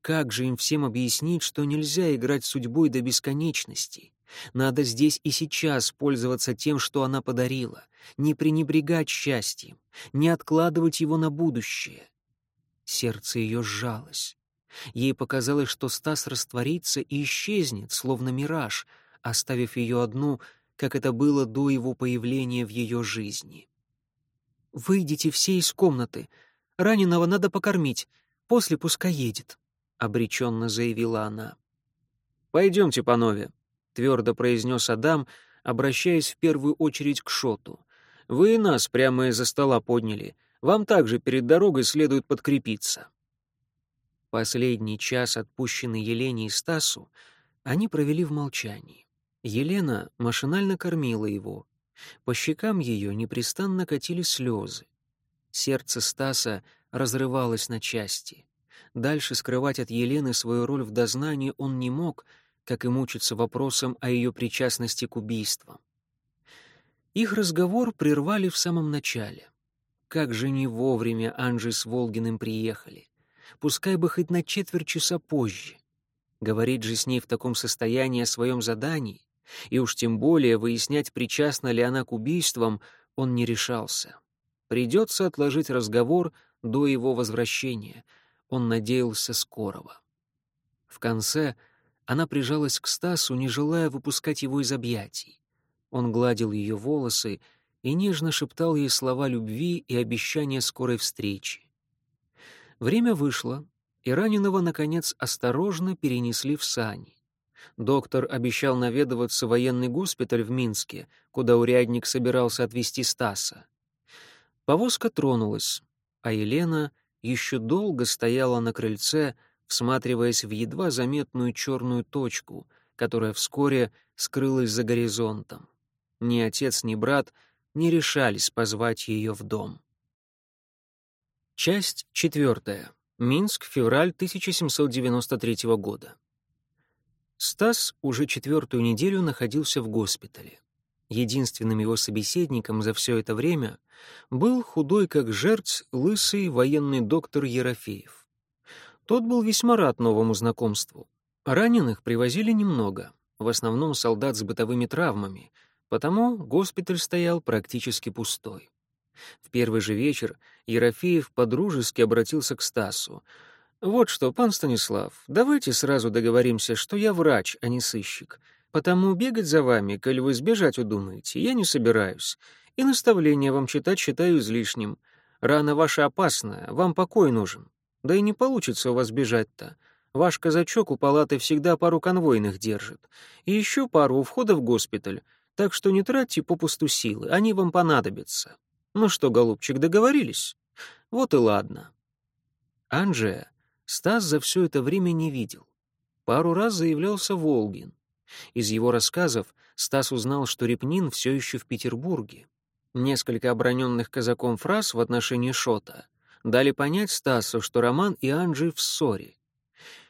A: Как же им всем объяснить, что нельзя играть судьбой до бесконечности? Надо здесь и сейчас пользоваться тем, что она подарила, не пренебрегать счастьем, не откладывать его на будущее. Сердце ее сжалось. Ей показалось, что Стас растворится и исчезнет, словно мираж, оставив ее одну, как это было до его появления в ее жизни. «Выйдите все из комнаты. Раненого надо покормить. После пускай едет», — обреченно заявила она.
B: «Пойдемте, панове», — твердо произнес Адам, обращаясь в первую очередь к Шоту. «Вы и нас прямо из-за стола подняли. Вам также перед дорогой следует подкрепиться».
A: Последний час, отпущенный Елене и Стасу, они провели в молчании. Елена машинально кормила его. По щекам ее непрестанно катили слезы. Сердце Стаса разрывалось на части. Дальше скрывать от Елены свою роль в дознании он не мог, как и мучиться вопросом о ее причастности к убийствам. Их разговор прервали в самом начале. Как же не вовремя Анжи с Волгиным приехали пускай бы хоть на четверть часа позже. Говорить же с ней в таком состоянии о своем задании, и уж тем более выяснять, причастна ли она к убийствам, он не решался. Придется отложить разговор до его возвращения. Он надеялся скорого. В конце она прижалась к Стасу, не желая выпускать его из объятий. Он гладил ее волосы и нежно шептал ей слова любви и обещания скорой встречи. Время вышло, и раненого, наконец, осторожно перенесли в сани. Доктор обещал наведываться в военный госпиталь в Минске, куда урядник собирался отвезти Стаса. Повозка тронулась, а Елена еще долго стояла на крыльце, всматриваясь в едва заметную черную точку, которая вскоре скрылась за горизонтом. Ни отец, ни брат не решались позвать ее в дом. Часть четвертая. Минск, февраль 1793 года. Стас уже четвертую неделю находился в госпитале. Единственным его собеседником за все это время был худой как жертв лысый военный доктор Ерофеев. Тот был весьма рад новому знакомству. Раненых привозили немного, в основном солдат с бытовыми травмами, потому госпиталь стоял практически пустой. В первый же вечер Ерофеев подружески обратился к Стасу. «Вот что, пан Станислав, давайте сразу договоримся, что я врач, а не сыщик. Потому бегать за вами, коль вы сбежать удумаете, я не собираюсь. И наставление вам читать считаю излишним. Рана ваша опасная, вам покой нужен. Да и не получится у вас бежать-то. Ваш казачок у палаты всегда пару конвойных держит. И еще пару у входа в госпиталь. Так что не тратьте попусту силы, они вам понадобятся. Ну что, голубчик, договорились? Вот и ладно. Анджея Стас за все это время не видел. Пару раз заявлялся Волгин. Из его рассказов Стас узнал, что Репнин все еще в Петербурге. Несколько оброненных казаком фраз в отношении Шота дали понять Стасу, что Роман и Анджей в ссоре.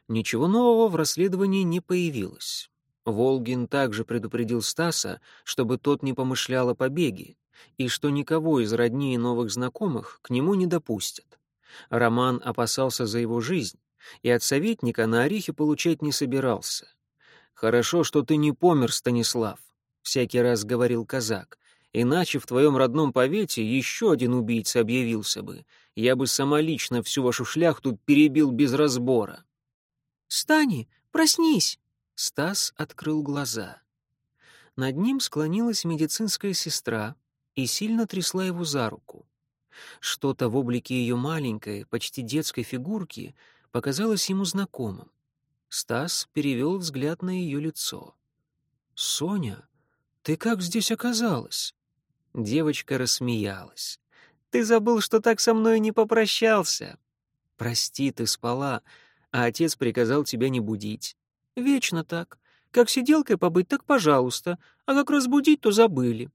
A: Ничего нового в расследовании не появилось. Волгин также предупредил Стаса, чтобы тот не помышлял о побеге, и что никого из родни и новых знакомых к нему не допустят. Роман опасался за его жизнь, и от советника на орехи получать не собирался. «Хорошо, что ты не помер, Станислав», — всякий раз говорил казак, «иначе в твоем родном повете еще один убийца объявился бы. Я бы самолично всю вашу шляхту перебил без разбора». «Стани, проснись!» Стас открыл глаза. Над ним склонилась медицинская сестра, и сильно трясла его за руку. Что-то в облике ее маленькой, почти детской фигурки показалось ему знакомым. Стас перевел взгляд на ее лицо. «Соня, ты как здесь оказалась?» Девочка рассмеялась. «Ты забыл, что так со мной не попрощался?» «Прости, ты спала, а отец приказал тебя не будить». «Вечно так. Как сиделкой побыть, так пожалуйста, а как разбудить, то забыли.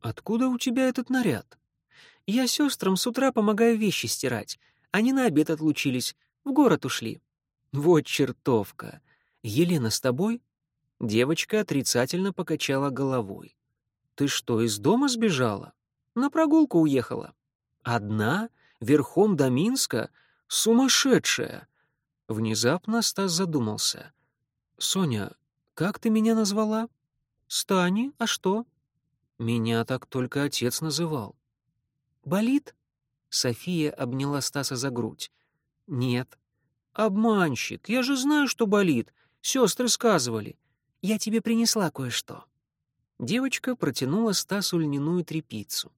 A: «Откуда у тебя этот наряд?» «Я сестрам с утра помогаю вещи стирать. Они на обед отлучились, в город ушли». «Вот чертовка! Елена с тобой?» Девочка отрицательно покачала головой. Ты что, из дома сбежала? На прогулку уехала. Одна? Верхом до Минска? Сумасшедшая!» Внезапно Стас задумался. «Соня, как ты меня назвала?» «Стани, а что?» «Меня так только отец называл». «Болит?» София обняла Стаса за грудь. «Нет». «Обманщик, я же знаю, что болит. Сестры сказывали. Я тебе принесла кое-что». Девочка протянула Стасу льняную тряпицу.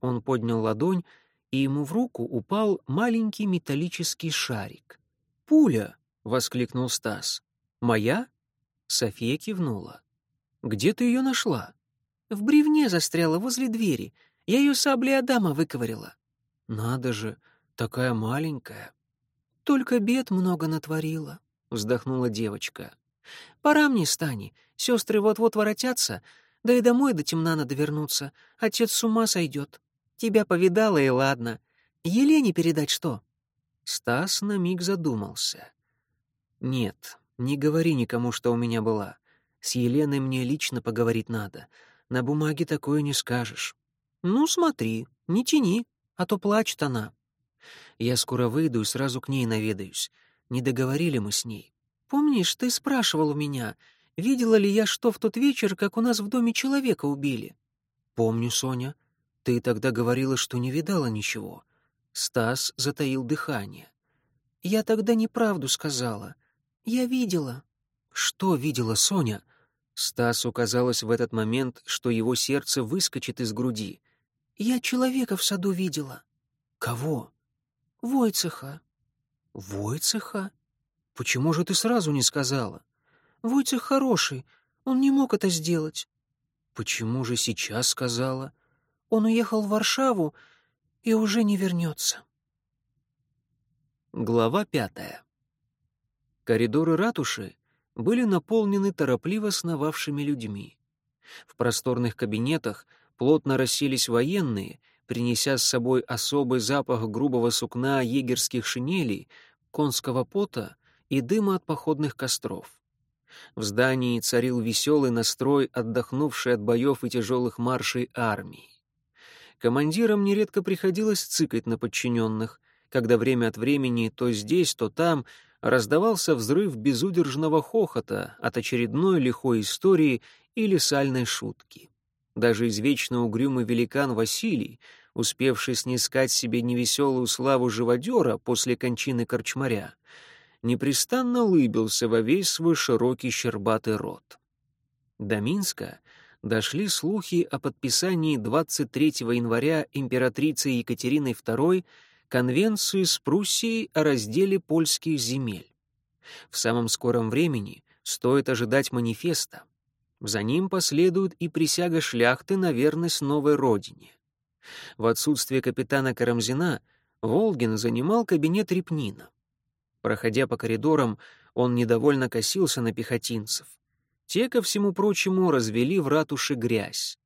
A: Он поднял ладонь, и ему в руку упал маленький металлический шарик. «Пуля!» — воскликнул Стас. «Моя?» — София кивнула. «Где ты ее нашла?» «В бревне застряла возле двери. Я ее саблей Адама выковырила». «Надо же, такая маленькая». «Только бед много натворила», — вздохнула девочка. «Пора мне, Стани. Сестры вот-вот воротятся, да и домой до темна надо вернуться. Отец с ума сойдет. Тебя повидала, и ладно. Елене передать что?» Стас на миг задумался. «Нет, не говори никому, что у меня была. С Еленой мне лично поговорить надо. На бумаге такое не скажешь». «Ну, смотри, не тяни, а то плачет она». «Я скоро выйду и сразу к ней наведаюсь. Не договорили мы с ней. Помнишь, ты спрашивал у меня, видела ли я что в тот вечер, как у нас в доме человека убили?» «Помню, Соня. Ты тогда говорила, что не видала ничего». Стас затаил дыхание. «Я тогда неправду сказала. Я видела». «Что видела Соня?» Стасу казалось в этот момент, что его сердце выскочит из груди. «Я человека в саду видела». «Кого?» «Войцеха». «Войцеха? Почему же ты сразу не сказала?» «Войцех хороший, он не мог это сделать». «Почему же сейчас сказала?» «Он уехал в Варшаву и уже не вернется». Глава пятая. Коридоры ратуши были наполнены торопливо сновавшими людьми. В просторных кабинетах плотно расселись военные, принеся с собой особый запах грубого сукна егерских шинелей, конского пота и дыма от походных костров. В здании царил веселый настрой, отдохнувший от боев и тяжелых маршей армии. Командирам нередко приходилось цикать на подчиненных, когда время от времени то здесь, то там раздавался взрыв безудержного хохота от очередной лихой истории или сальной шутки. Даже извечно угрюмый великан Василий, успевший снискать себе невеселую славу живодера после кончины корчмаря, непрестанно улыбился во весь свой широкий щербатый рот. До Минска дошли слухи о подписании 23 января императрицей Екатериной II конвенции с Пруссией о разделе польских земель. В самом скором времени стоит ожидать манифеста. За ним последует и присяга шляхты на верность новой родине. В отсутствие капитана Карамзина Волгин занимал кабинет Репнина. Проходя по коридорам, он недовольно косился на пехотинцев. Те, ко всему прочему, развели в ратуше грязь.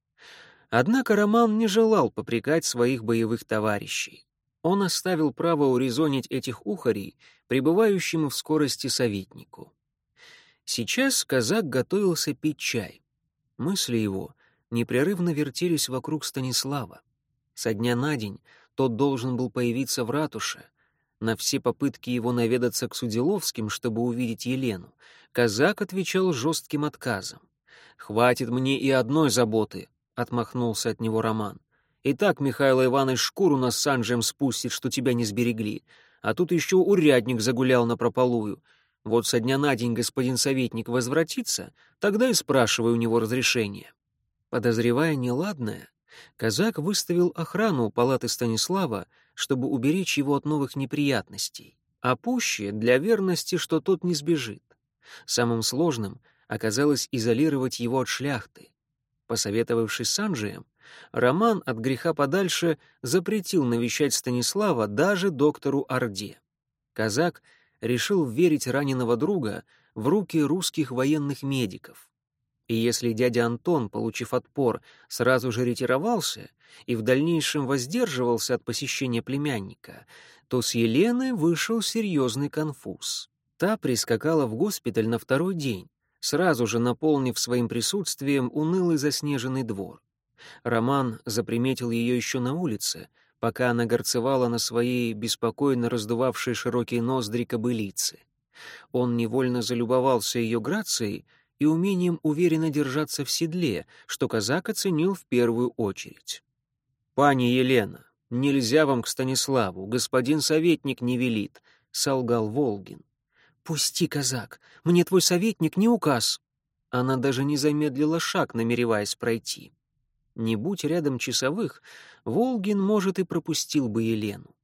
A: Однако Роман не желал попрекать своих боевых товарищей он оставил право урезонить этих ухарей, пребывающему в скорости советнику. Сейчас казак готовился пить чай. Мысли его непрерывно вертелись вокруг Станислава. Со дня на день тот должен был появиться в ратуше. На все попытки его наведаться к Судиловским, чтобы увидеть Елену, казак отвечал жестким отказом. «Хватит мне и одной заботы», — отмахнулся от него Роман. И так Михаил Иванович шкуру нас с Анжем спустит, что тебя не сберегли. А тут еще урядник загулял на прополую. Вот со дня на день господин советник возвратится, тогда и спрашивай у него разрешения». Подозревая неладное, казак выставил охрану у палаты Станислава, чтобы уберечь его от новых неприятностей, а пуще для верности, что тот не сбежит. Самым сложным оказалось изолировать его от шляхты. Посоветовавшись с Анжием, Роман от греха подальше запретил навещать Станислава даже доктору Орде. Казак решил верить раненого друга в руки русских военных медиков. И если дядя Антон, получив отпор, сразу же ретировался и в дальнейшем воздерживался от посещения племянника, то с Еленой вышел серьезный конфуз. Та прискакала в госпиталь на второй день, сразу же наполнив своим присутствием унылый заснеженный двор. Роман заприметил ее еще на улице, пока она горцевала на своей беспокойно раздувавшей широкие ноздри кобылицы. Он невольно залюбовался ее грацией и умением уверенно держаться в седле, что казак оценил в первую очередь. «Пани Елена, нельзя вам к Станиславу, господин советник не велит», — солгал Волгин. «Пусти, казак, мне твой советник не указ». Она даже не замедлила шаг, намереваясь пройти. Не будь рядом часовых, Волгин, может, и пропустил бы Елену.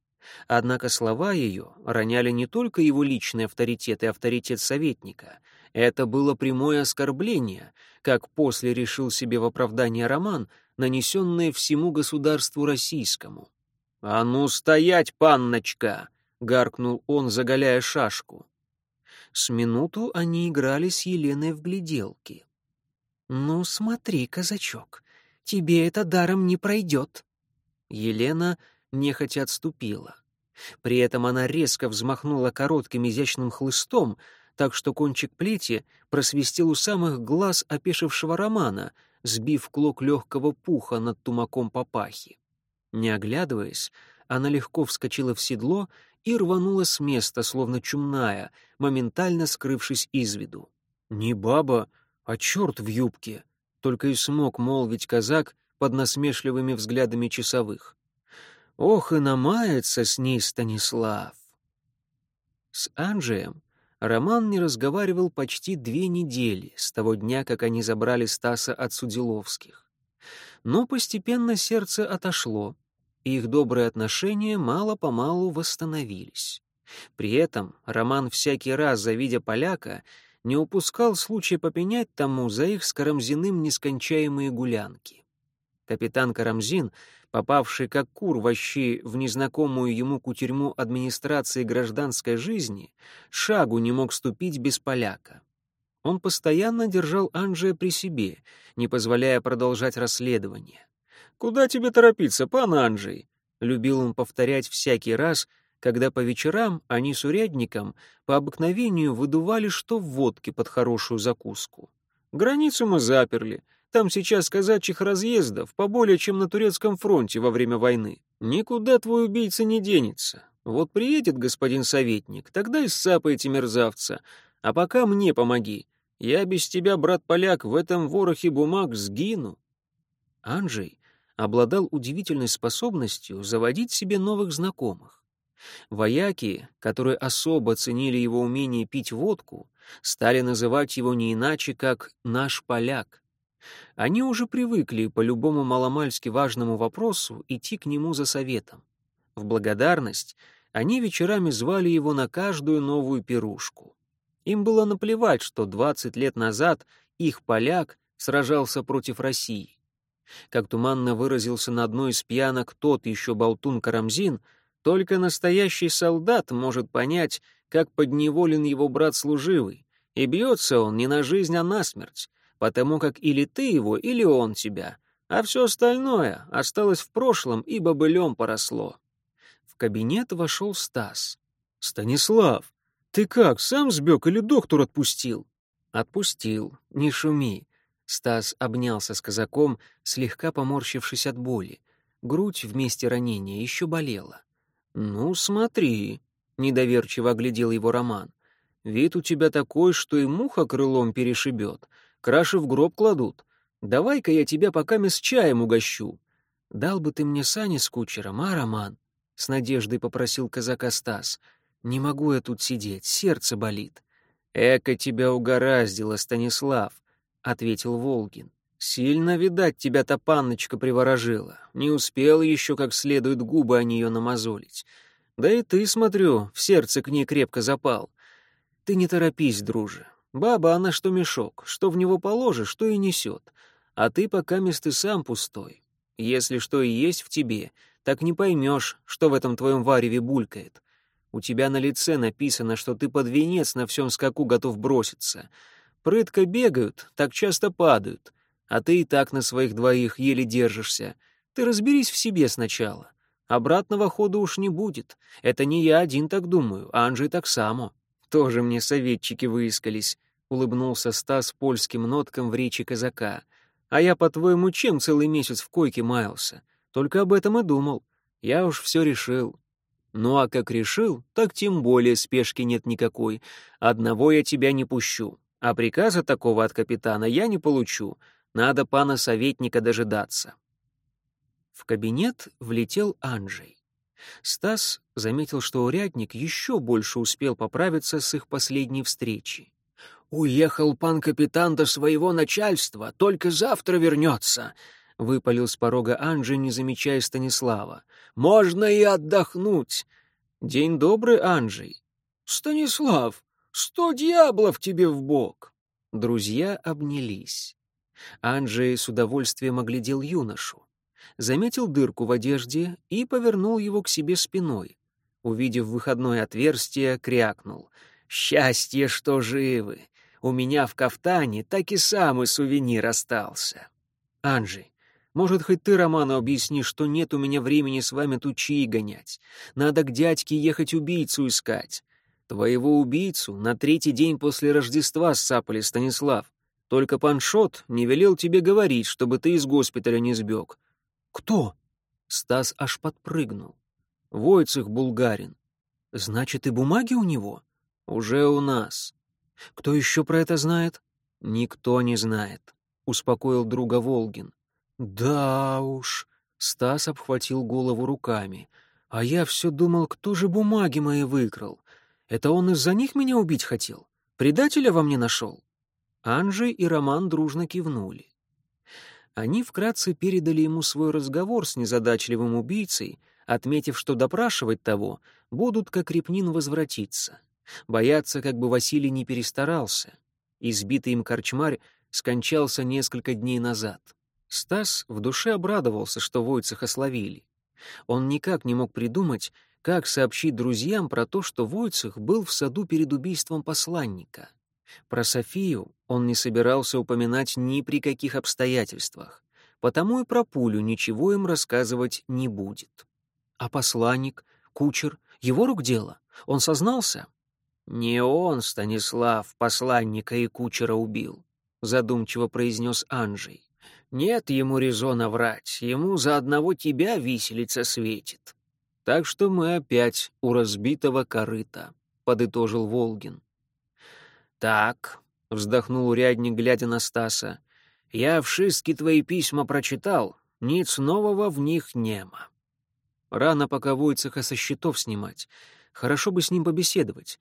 A: Однако слова ее роняли не только его личный авторитет и авторитет советника. Это было прямое оскорбление, как после решил себе в оправдание Роман, нанесенное всему государству российскому. «А ну стоять, панночка!» — гаркнул он, заголяя шашку. С минуту они играли с Еленой в гляделки. «Ну, смотри, казачок, тебе это даром не пройдет». Елена нехотя отступила. При этом она резко взмахнула коротким изящным хлыстом, так что кончик плети просвистел у самых глаз опешившего Романа, сбив клок легкого пуха над тумаком папахи. Не оглядываясь, она легко вскочила в седло и рванула с места, словно чумная, моментально скрывшись из виду. «Не баба, а черт в юбке!» — только и смог молвить казак под насмешливыми взглядами часовых. Ох, и намается с ней Станислав. С Анджием Роман не разговаривал почти две недели с того дня, как они забрали Стаса от Судиловских. Но постепенно сердце отошло, и их добрые отношения мало-помалу восстановились. При этом Роман всякий раз, завидя поляка, не упускал случая попенять тому за их с Карамзиным нескончаемые гулянки. Капитан Карамзин — попавший как кур вощи в незнакомую ему кутерьму администрации гражданской жизни, шагу не мог ступить без поляка. Он постоянно держал Анджия при себе, не позволяя продолжать расследование. «Куда тебе торопиться, пан Анджей?» — любил он повторять всякий раз, когда по вечерам они с урядником по обыкновению выдували что в водке под хорошую закуску. «Границу мы заперли, там сейчас казачьих разъездов поболее, чем на турецком фронте во время войны. Никуда твой убийца не денется. Вот приедет господин советник, тогда и сцапайте мерзавца. А пока мне помоги. Я без тебя, брат-поляк, в этом ворохе бумаг сгину». Анджей обладал удивительной способностью заводить себе новых знакомых. Вояки, которые особо ценили его умение пить водку, стали называть его не иначе, как «наш поляк». Они уже привыкли по любому маломальски важному вопросу идти к нему за советом. В благодарность они вечерами звали его на каждую новую пирушку. Им было наплевать, что 20 лет назад их поляк сражался против России. Как туманно выразился на одной из пьянок тот еще болтун Карамзин, только настоящий солдат может понять, как подневолен его брат служивый, и бьется он не на жизнь, а на смерть, потому как или ты его, или он тебя, а все остальное осталось в прошлом и бобылем поросло. В кабинет вошел Стас. «Станислав, ты как, сам сбег или доктор отпустил?» «Отпустил, не шуми». Стас обнялся с казаком, слегка поморщившись от боли. Грудь вместе ранения еще болела. «Ну, смотри», — недоверчиво оглядел его Роман. «Вид у тебя такой, что и муха крылом перешибет краши в гроб кладут. Давай-ка я тебя пока с чаем угощу. Дал бы ты мне сани с кучером, а, Роман? С надеждой попросил казака Стас. Не могу я тут сидеть, сердце болит. Эко тебя угораздило, Станислав, ответил Волгин. Сильно, видать, тебя та панночка приворожила. Не успел еще как следует губы о нее намазолить. Да и ты, смотрю, в сердце к ней крепко запал. Ты не торопись, друже. Баба, она что мешок, что в него положишь, что и несет. А ты пока мест и сам пустой. Если что и есть в тебе, так не поймешь, что в этом твоем вареве булькает. У тебя на лице написано, что ты под венец на всем скаку готов броситься. Прытко бегают, так часто падают. А ты и так на своих двоих еле держишься. Ты разберись в себе сначала. Обратного хода уж не будет. Это не я один так думаю, а Анжей так само. Тоже мне советчики выискались, улыбнулся Стас польским ноткам в речи казака. А я, по-твоему, чем целый месяц в койке маялся? Только об этом и думал. Я уж все решил. Ну а как решил, так тем более спешки нет никакой. Одного я тебя не пущу, а приказа такого от капитана я не получу. Надо пана советника дожидаться. В кабинет влетел Анджей. Стас заметил, что урядник еще больше успел поправиться с их последней встречи.
C: «Уехал пан капитан до своего начальства, только завтра вернется», — выпалил с порога Анджи, не замечая Станислава. «Можно и отдохнуть».
A: «День добрый, Анджей».
C: «Станислав, сто дьяблов тебе в бок».
A: Друзья обнялись. Анджей с удовольствием оглядел юношу заметил дырку в одежде и повернул его к себе спиной. Увидев выходное отверстие, крякнул. «Счастье, что живы! У меня в кафтане так и самый сувенир остался!» «Анжи, может, хоть ты Роману объяснишь, что нет у меня времени с вами тут чаи гонять. Надо к дядьке ехать убийцу искать. Твоего убийцу на третий день после Рождества сцапали, Станислав. Только паншот не велел тебе говорить, чтобы ты из госпиталя не сбег.
B: «Кто?»
A: Стас аж подпрыгнул.
B: «Войцех Булгарин».
A: «Значит, и бумаги у него?»
B: «Уже у нас».
A: «Кто еще про это знает?»
B: «Никто не знает», — успокоил друга Волгин.
A: «Да уж», — Стас обхватил голову руками. «А я все думал, кто же бумаги мои выкрал? Это он из-за них меня убить хотел? Предателя во мне нашел?» Анжи и Роман дружно кивнули. Они вкратце передали ему свой разговор с незадачливым убийцей, отметив, что допрашивать того будут, как Репнин возвратиться. Бояться, как бы Василий не перестарался. Избитый им корчмарь скончался несколько дней назад. Стас в душе обрадовался, что Войцеха словили. Он никак не мог придумать, как сообщить друзьям про то, что Войцех был в саду перед убийством посланника. Про Софию он не собирался упоминать ни при каких обстоятельствах, потому и про пулю ничего им рассказывать не будет. А посланник, кучер, его рук дело? Он сознался?
C: «Не он, Станислав, посланника и кучера убил», — задумчиво произнес Анжей. «Нет ему резона врать, ему за одного тебя виселица светит».
B: «Так что мы опять у разбитого корыта», — подытожил Волгин.
C: «Так», — вздохнул урядник, глядя на Стаса, — «я в шистке твои письма прочитал, ниц нового в них нема».
A: Рано пока Войцеха со счетов снимать. Хорошо бы с ним побеседовать.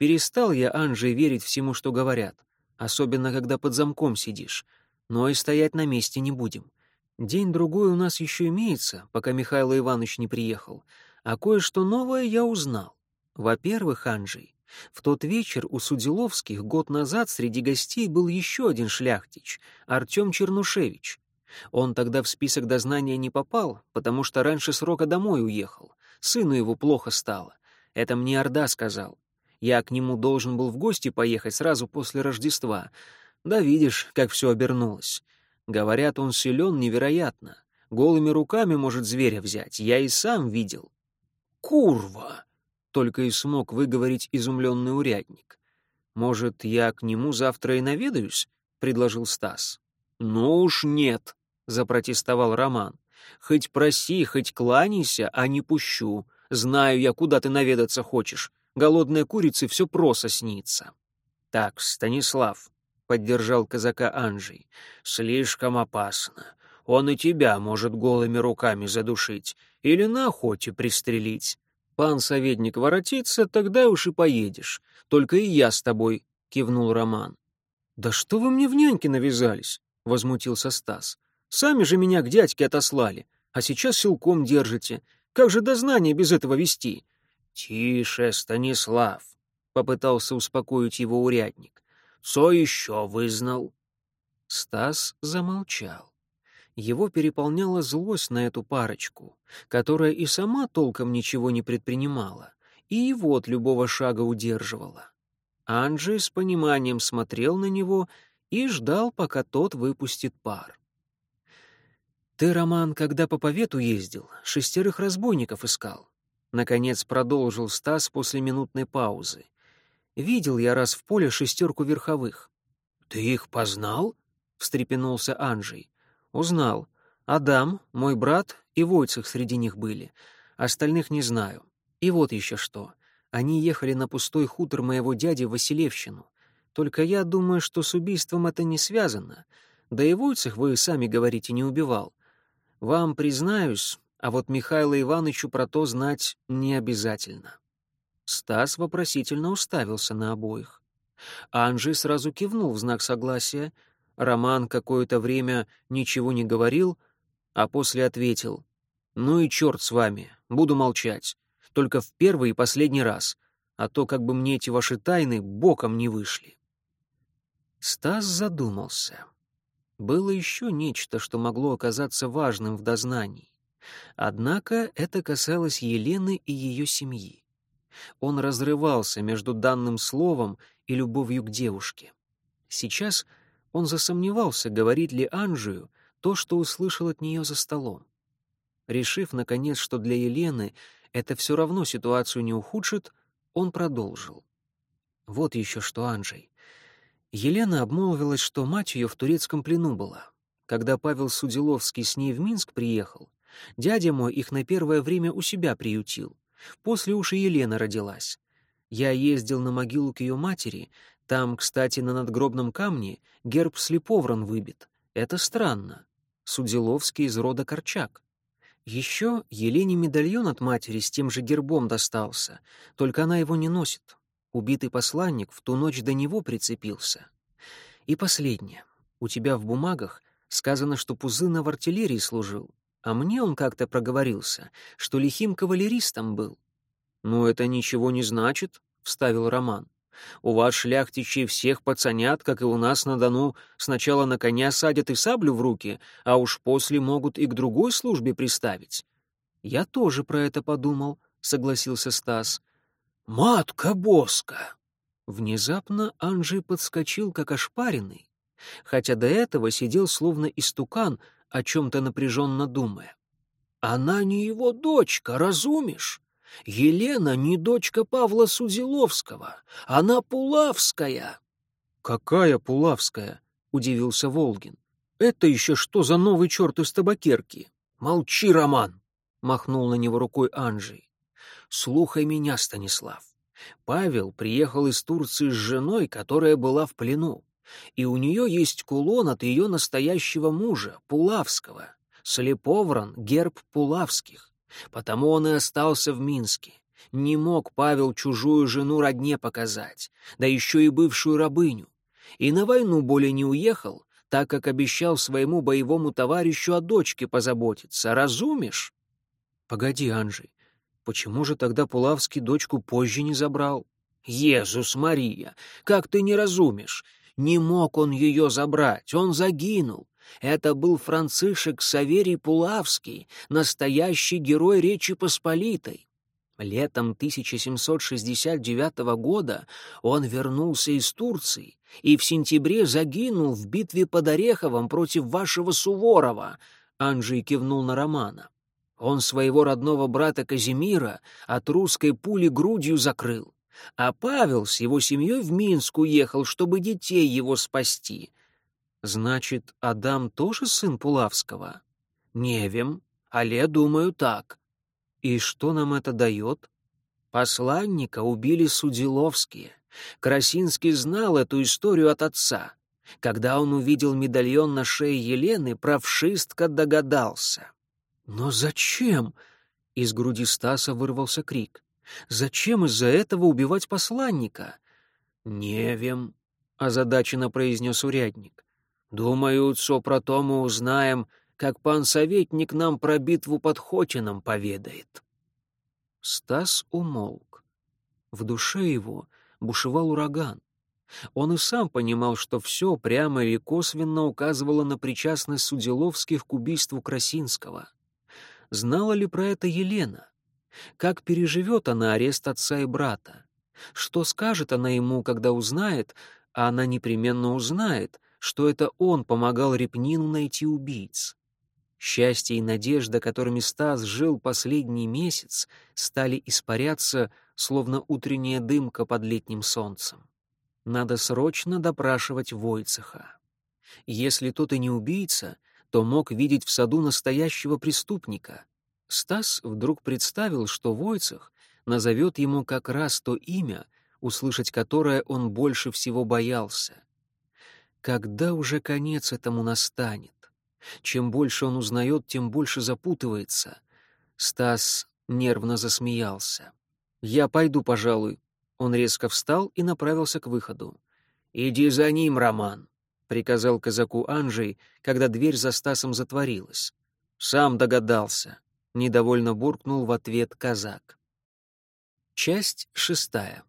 A: Перестал я, Анже, верить всему, что говорят, особенно когда под замком сидишь. Но и стоять на месте не будем. День-другой у нас еще имеется, пока Михаил Иванович не приехал, а кое-что новое я узнал. Во-первых, Анжей, в тот вечер у Судиловских год назад среди гостей был еще один шляхтич — Артем Чернушевич. Он тогда в список дознания не попал, потому что раньше срока домой уехал. Сыну его плохо стало. Это мне Орда сказал. Я к нему должен был в гости поехать сразу после Рождества. Да видишь, как все обернулось. Говорят, он силен невероятно. Голыми руками может зверя взять. Я и сам видел.
C: «Курва!»
A: только и смог выговорить изумленный урядник. «Может, я к нему завтра и наведаюсь?» — предложил Стас.
C: «Ну уж нет», — запротестовал Роман.
A: «Хоть проси, хоть кланяйся, а не пущу. Знаю я, куда ты наведаться хочешь. Голодной курице все просо снится».
C: «Так, Станислав», — поддержал казака Анжей, — «слишком опасно. Он и тебя может голыми руками задушить или на охоте пристрелить.
A: «Пан советник воротится, тогда уж и поедешь. Только и я с тобой», — кивнул Роман. «Да что вы мне в няньки навязались?» — возмутился Стас. «Сами же меня к дядьке отослали, а сейчас силком держите. Как же дознание без этого вести?»
C: «Тише, Станислав», — попытался успокоить его урядник. «Что еще вызнал?»
A: Стас замолчал. Его переполняла злость на эту парочку, которая и сама толком ничего не предпринимала, и его от любого шага удерживала. Анджей с пониманием смотрел на него и ждал, пока тот выпустит пар. «Ты, Роман, когда по повету ездил, шестерых разбойников искал», — наконец продолжил Стас после минутной паузы. «Видел я раз в поле шестерку верховых».
C: «Ты их познал?»
A: встрепенулся Анжей. «Узнал. Адам, мой брат и Войцех среди них были. Остальных не знаю. И вот еще что. Они ехали на пустой хутор моего дяди в Василевщину. Только я думаю, что с убийством это не связано. Да и Войцех, вы сами говорите, не убивал. Вам признаюсь, а вот Михаилу Ивановичу про то знать не обязательно». Стас вопросительно уставился на обоих. Анжи сразу кивнул в знак согласия. Роман какое-то время ничего не говорил, а после ответил. «Ну и черт с вами, буду молчать. Только в первый и последний раз, а то как бы мне эти ваши тайны боком не вышли». Стас задумался. Было еще нечто, что могло оказаться важным в дознании. Однако это касалось Елены и ее семьи. Он разрывался между данным словом и любовью к девушке. Сейчас он засомневался, говорит ли Анжию то, что услышал от нее за столом. Решив, наконец, что для Елены это все равно ситуацию не ухудшит, он продолжил. Вот еще что, Анжей. Елена обмолвилась, что мать ее в турецком плену была. Когда Павел Судиловский с ней в Минск приехал, дядя мой их на первое время у себя приютил. После уж и Елена родилась. Я ездил на могилу к ее матери. Там, кстати, на надгробном камне герб слеповран выбит. Это странно. Судиловский из рода Корчак. Еще Елене медальон от матери с тем же гербом достался, только она его не носит. Убитый посланник в ту ночь до него прицепился. И последнее. У тебя в бумагах сказано, что Пузына в артиллерии служил. А мне он как-то проговорился, что лихим кавалеристом был. «Ну, это ничего не значит», — вставил Роман. «У вас, шляхтичи, всех пацанят, как и у нас на Дону, сначала на коня садят и саблю в руки, а уж после могут и к другой службе приставить». «Я тоже про это подумал», — согласился Стас. «Матка Боска!» Внезапно Анжей подскочил, как ошпаренный, хотя до этого сидел словно истукан, о чем-то напряженно думая. «Она не его дочка, разумишь? Елена не дочка Павла Судиловского, она Пулавская». «Какая Пулавская?» — удивился Волгин. «Это еще что за новый черт из табакерки?» «Молчи, Роман!» — махнул на него рукой Анжей. «Слухай меня, Станислав. Павел приехал из Турции с женой, которая была в плену и у нее есть кулон от ее настоящего мужа, Пулавского. Слеповран — герб Пулавских. Потому он и остался в Минске. Не мог Павел чужую жену родне показать, да еще и бывшую рабыню. И на войну более не уехал, так как обещал своему боевому товарищу о дочке позаботиться. Разумишь? Погоди, Анжей, почему же тогда Пулавский дочку позже не забрал? Езус Мария, как ты не разумишь? Не мог он ее забрать, он загинул. Это был Францишек Саверий Пулавский, настоящий герой Речи Посполитой. Летом 1769 года он вернулся из Турции и в сентябре загинул в битве под Ореховом против вашего Суворова. Анжей кивнул на Романа. Он своего родного брата Казимира от русской пули грудью закрыл а Павел с его семьей в Минск уехал, чтобы детей его спасти. Значит, Адам тоже сын Пулавского? Невем, але думаю так. И что нам это дает? Посланника убили Судиловские. Красинский знал эту историю от отца. Когда он увидел медальон на шее Елены, правшистка догадался. «Но зачем?» — из груди Стаса вырвался крик. Зачем из-за этого убивать посланника? «Невем», — озадаченно произнес урядник. «Думаю, со про то мы узнаем, как пан советник нам про битву под Хотином поведает». Стас умолк. В душе его бушевал ураган. Он и сам понимал, что все прямо или косвенно указывало на причастность Суделовских к убийству Красинского. Знала ли про это Елена? Как переживет она арест отца и брата? Что скажет она ему, когда узнает, а она непременно узнает, что это он помогал Репнину найти убийц? Счастье и надежда, которыми Стас жил последний месяц, стали испаряться, словно утренняя дымка под летним солнцем. Надо срочно допрашивать Войцеха. Если тот и не убийца, то мог видеть в саду настоящего преступника. Стас вдруг представил, что Войцах назовет ему как раз то имя, услышать которое он больше всего боялся. Когда уже конец этому настанет? Чем больше он узнает, тем больше запутывается. Стас нервно засмеялся. «Я пойду, пожалуй». Он резко встал и направился к выходу. «Иди за ним, Роман», — приказал казаку Анжей, когда дверь за Стасом затворилась. «Сам догадался», — недовольно буркнул в ответ казак. Часть шестая.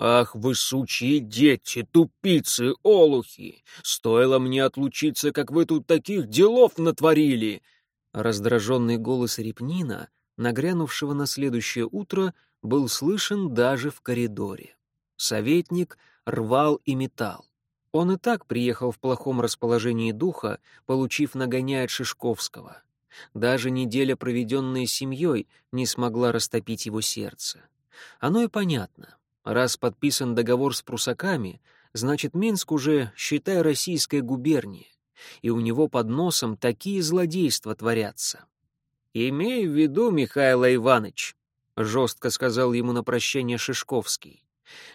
C: «Ах вы, сучьи дети, тупицы, олухи! Стоило мне отлучиться, как вы тут таких делов натворили!»
A: Раздраженный голос Репнина, нагрянувшего на следующее утро, был слышен даже в коридоре. Советник рвал и метал. Он и так приехал в плохом расположении духа, получив нагоняя от Шишковского. Даже неделя, проведенная семьей, не смогла растопить его сердце. Оно и понятно. Раз подписан договор с прусаками, значит, Минск уже, считай, российская губерния, и у него под носом такие злодейства творятся. «Имей в виду, Михаил Иванович», — жестко сказал ему на прощание Шишковский,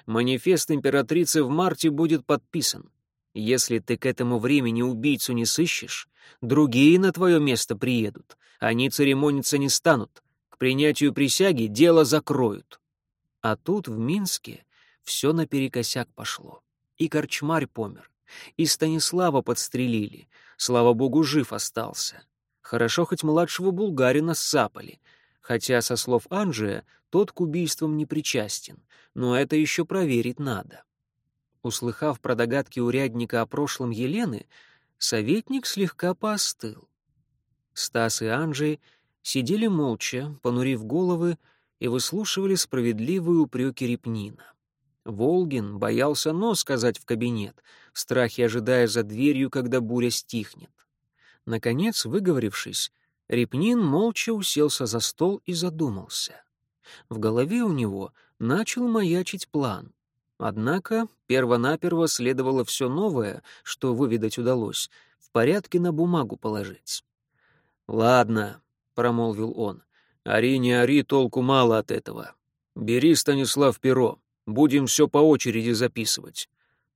A: «манифест императрицы в марте будет подписан. Если ты к этому времени убийцу не сыщешь, другие на твое место приедут, они церемониться не станут, к принятию присяги дело закроют». А тут, в Минске, все наперекосяк пошло. И Корчмарь помер, и Станислава подстрелили. Слава богу, жив остался. Хорошо, хоть младшего булгарина сапали, хотя, со слов Анжия, тот к убийствам не причастен, но это еще проверить надо. Услыхав про догадки урядника о прошлом Елены, советник слегка поостыл. Стас и Анжей сидели молча, понурив головы, и выслушивали справедливые упреки Репнина. Волгин боялся «но» сказать в кабинет, в страхе ожидая за дверью, когда буря стихнет. Наконец, выговорившись, Репнин молча уселся за стол и задумался. В голове у него начал маячить план. Однако первонаперво следовало все новое, что выведать удалось, в порядке на бумагу положить. «Ладно», — промолвил он, Ари не ари, толку мало от этого. Бери, Станислав, перо. Будем все по очереди записывать.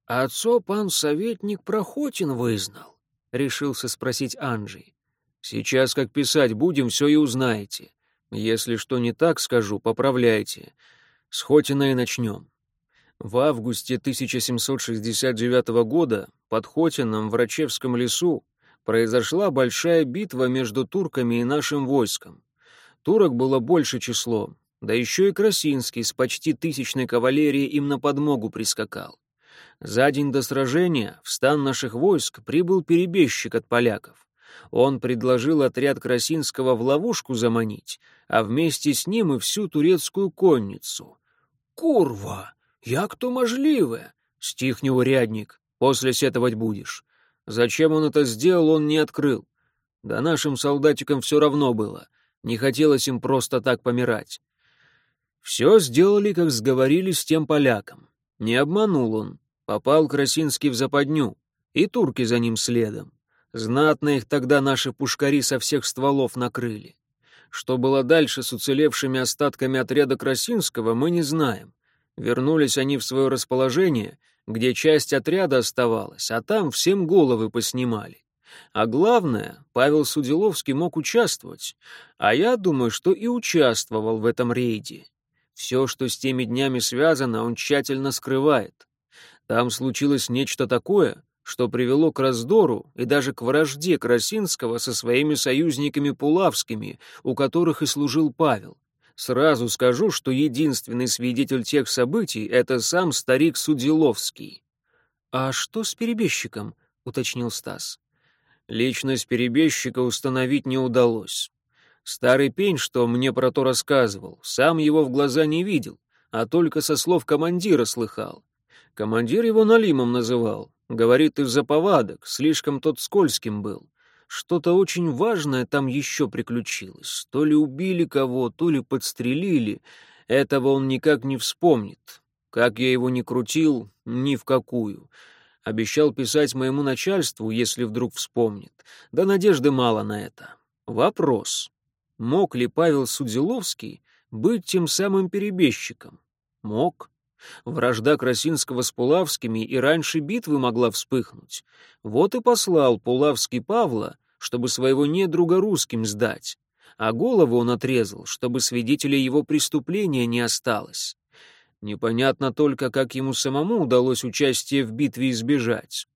A: А отцо пан советник Прохотин вызнал, — решился спросить Анджей. Сейчас, как писать будем, все и узнаете. Если что не так скажу, поправляйте. С Хотина и начнем. В августе 1769 года под Хотином в Врачевском лесу произошла большая битва между турками и нашим войском. Турок было больше число, да еще и Красинский с почти тысячной кавалерией им на подмогу прискакал. За день до сражения в стан наших войск прибыл перебежчик от поляков. Он предложил отряд Красинского в ловушку заманить, а вместе с ним и всю турецкую конницу. «Курва! Як то можливе!» — стихни урядник, после сетовать будешь. Зачем он это сделал, он не открыл. Да нашим солдатикам все равно было. Не хотелось им просто так помирать. Все сделали, как сговорились с тем поляком. Не обманул он. Попал Красинский в западню, и турки за ним следом. Знатно их тогда наши пушкари со всех стволов накрыли. Что было дальше с уцелевшими остатками отряда Красинского, мы не знаем. Вернулись они в свое расположение, где часть отряда оставалась, а там всем головы поснимали. А главное, Павел Судиловский мог участвовать, а я думаю, что и участвовал в этом рейде. Все, что с теми днями связано, он тщательно скрывает. Там случилось нечто такое, что привело к раздору и даже к вражде Красинского со своими союзниками Пулавскими, у которых и служил Павел. Сразу скажу, что единственный свидетель тех событий — это сам старик Судиловский. «А что с перебежчиком?» — уточнил Стас. Личность перебежчика установить не удалось. Старый пень, что мне про то рассказывал, сам его в глаза не видел, а только со слов командира слыхал. Командир его Налимом называл. Говорит, из-за повадок, слишком тот скользким был. Что-то очень важное там еще приключилось. То ли убили кого, то ли подстрелили. Этого он никак не вспомнит. Как я его не крутил, ни в какую. Обещал писать моему начальству, если вдруг вспомнит. Да надежды мало на это. Вопрос. Мог ли Павел Судиловский быть тем самым перебежчиком? Мог. Вражда Красинского с Пулавскими и раньше битвы могла вспыхнуть. Вот и послал Пулавский Павла, чтобы своего недруга русским сдать. А голову он отрезал, чтобы свидетелей его преступления не осталось. Непонятно только, как ему самому удалось участие в битве избежать.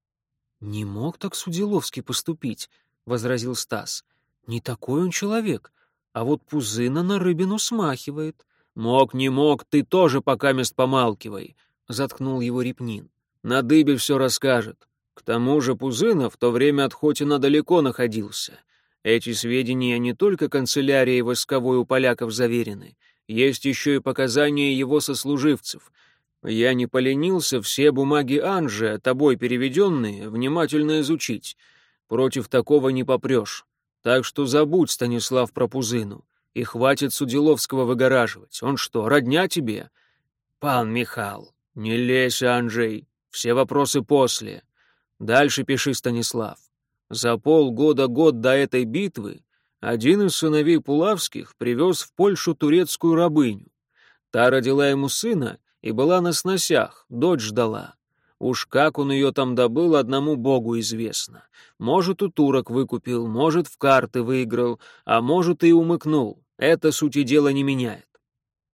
A: «Не мог так Судиловский поступить», — возразил Стас. «Не такой он человек, а вот Пузына на рыбину смахивает». «Мог, не мог, ты тоже пока мест помалкивай», — заткнул его Репнин. «На дыбе все расскажет. К тому же Пузына в то время от Хотина далеко находился. Эти сведения не только канцелярией восковой у поляков заверены, есть еще и показания его сослуживцев. Я не поленился все бумаги Анжи, тобой переведенные, внимательно изучить. Против такого не попрешь. Так что забудь, Станислав, про Пузыну. И хватит Судиловского выгораживать. Он что, родня тебе? Пан Михал, не лезь, Анджей. Все вопросы после. Дальше пиши, Станислав. За полгода-год до этой битвы один из сыновей Пулавских привез в Польшу турецкую рабыню. Та родила ему сына и была на сносях, дочь ждала. Уж как он ее там добыл, одному богу известно. Может, у турок выкупил, может, в карты выиграл, а может, и умыкнул. Это сути дела не меняет.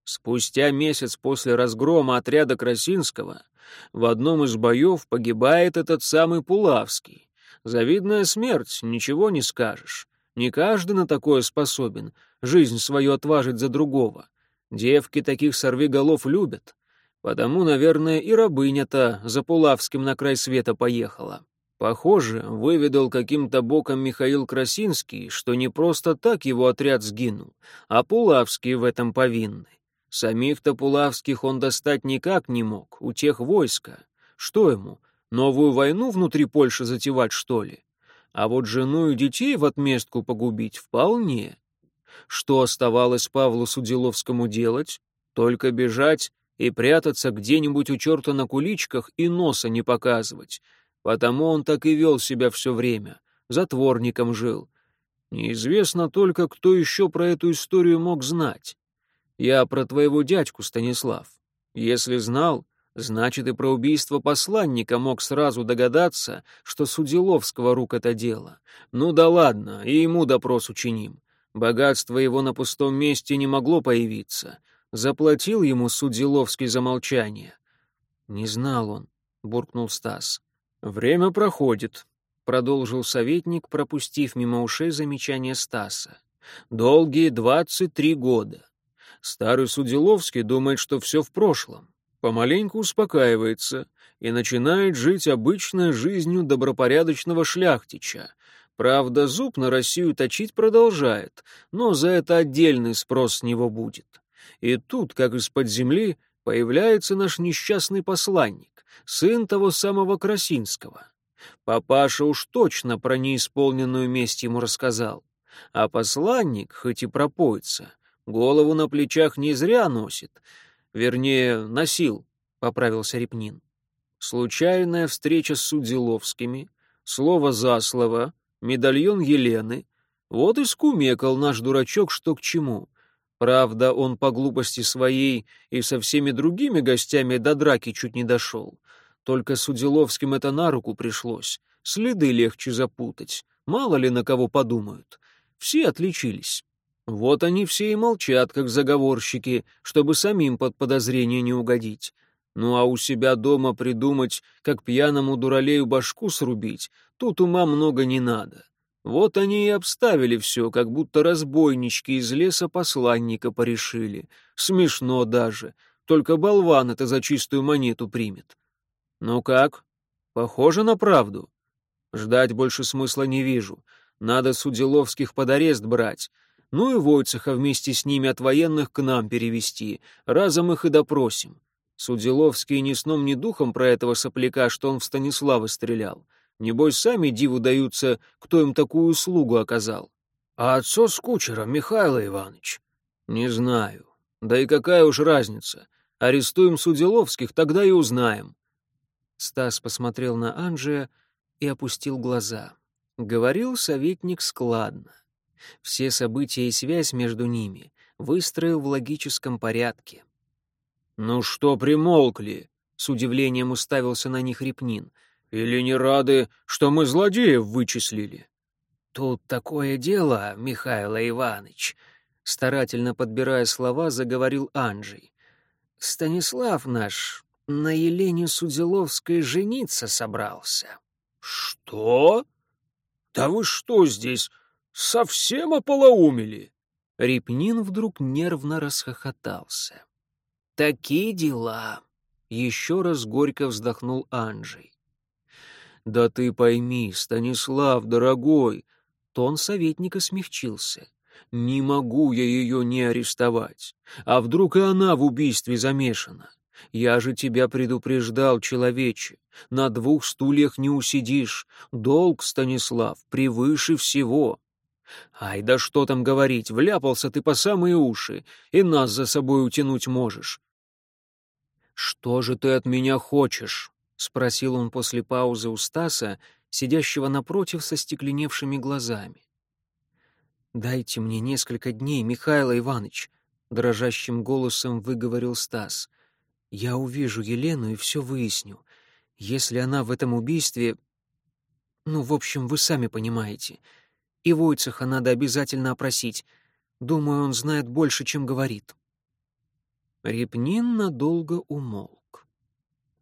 A: Спустя месяц после разгрома отряда Красинского в одном из боев погибает этот самый Пулавский. Завидная смерть, ничего не скажешь. Не каждый на такое способен, жизнь свою отважить за другого. Девки таких сорвиголов любят. Потому, наверное, и рабыня-то за Пулавским на край света поехала. Похоже, выведал каким-то боком Михаил Красинский, что не просто так его отряд сгинул, а Пулавский в этом повинны. Самих-то Пулавских он достать никак не мог, у тех войска. Что ему, новую войну внутри Польши затевать, что ли? А вот жену и детей в отместку погубить вполне. Что оставалось Павлу Судиловскому делать? Только бежать и прятаться где-нибудь у черта на куличках и носа не показывать. Потому он так и вел себя все время, затворником жил. Неизвестно только, кто еще про эту историю мог знать. Я про твоего дядьку, Станислав. Если знал, значит и про убийство посланника мог сразу догадаться, что с Удиловского рук это дело. Ну да ладно, и ему допрос учиним. Богатство его на пустом месте не могло появиться — Заплатил ему Судзиловский за молчание. Не знал он, буркнул Стас. Время проходит, продолжил советник, пропустив мимо ушей замечание Стаса. Долгие двадцать три года. Старый Судиловский думает, что все в прошлом. Помаленьку успокаивается и начинает жить обычной жизнью добропорядочного шляхтича. Правда, зуб на Россию точить продолжает, но за это отдельный спрос с него будет. И тут, как из-под земли, появляется наш несчастный посланник, сын того самого Красинского. Папаша уж точно про неисполненную месть ему рассказал. А посланник, хоть и пропоится, голову на плечах не зря носит. Вернее, носил, — поправился Репнин. Случайная встреча с Судзиловскими, слово за слово, медальон Елены. Вот и скумекал наш дурачок, что к чему. Правда, он по глупости своей и со всеми другими гостями до драки чуть не дошел. Только с Уделовским это на руку пришлось. Следы легче запутать. Мало ли на кого подумают. Все отличились. Вот они все и молчат, как заговорщики, чтобы самим под подозрение не угодить. Ну а у себя дома придумать, как пьяному дуралею башку срубить, тут ума много не надо. Вот они и обставили все, как будто разбойнички из леса посланника порешили. Смешно даже. Только болван это за чистую монету примет. Ну как? Похоже на правду. Ждать больше смысла не вижу. Надо Судиловских под арест брать. Ну и Войцеха вместе с ними от военных к нам перевести. Разом их и допросим. Судиловские ни сном, ни духом про этого сопляка, что он в Станислава стрелял. Небось, сами диву даются, кто им такую услугу оказал. А отцо с кучером, Михаил Иванович? Не знаю. Да и какая уж разница. Арестуем Судиловских, тогда и узнаем. Стас посмотрел на Анджия и опустил глаза. Говорил советник складно. Все события и связь между ними выстроил в логическом порядке.
C: «Ну что примолкли?» — с удивлением уставился на них Репнин. «Или не рады, что мы злодеев вычислили?»
B: «Тут такое дело, Михаил Иванович», — старательно подбирая слова, заговорил Анджей. «Станислав наш на Елене Судзиловской жениться собрался».
C: «Что? Да вы что здесь, совсем ополоумели?»
A: Репнин вдруг нервно расхохотался.
B: «Такие дела!» — еще раз горько вздохнул Анджей.
C: «Да ты пойми, Станислав, дорогой!»
A: Тон советника смягчился.
C: «Не могу я ее не арестовать. А вдруг и она в убийстве замешана? Я же тебя предупреждал, человече. На двух стульях не усидишь. Долг, Станислав, превыше всего. Ай, да что там говорить, вляпался ты по самые уши, и нас за собой утянуть можешь. «Что же ты от меня хочешь?» — спросил он после паузы у Стаса, сидящего напротив со стекленевшими глазами.
A: «Дайте мне несколько дней, Михаил Иванович», — дрожащим голосом выговорил Стас. «Я увижу Елену и все выясню. Если она в этом убийстве... Ну, в общем, вы сами понимаете. И Войцеха надо обязательно опросить. Думаю, он знает больше, чем говорит». Репнин надолго умолк.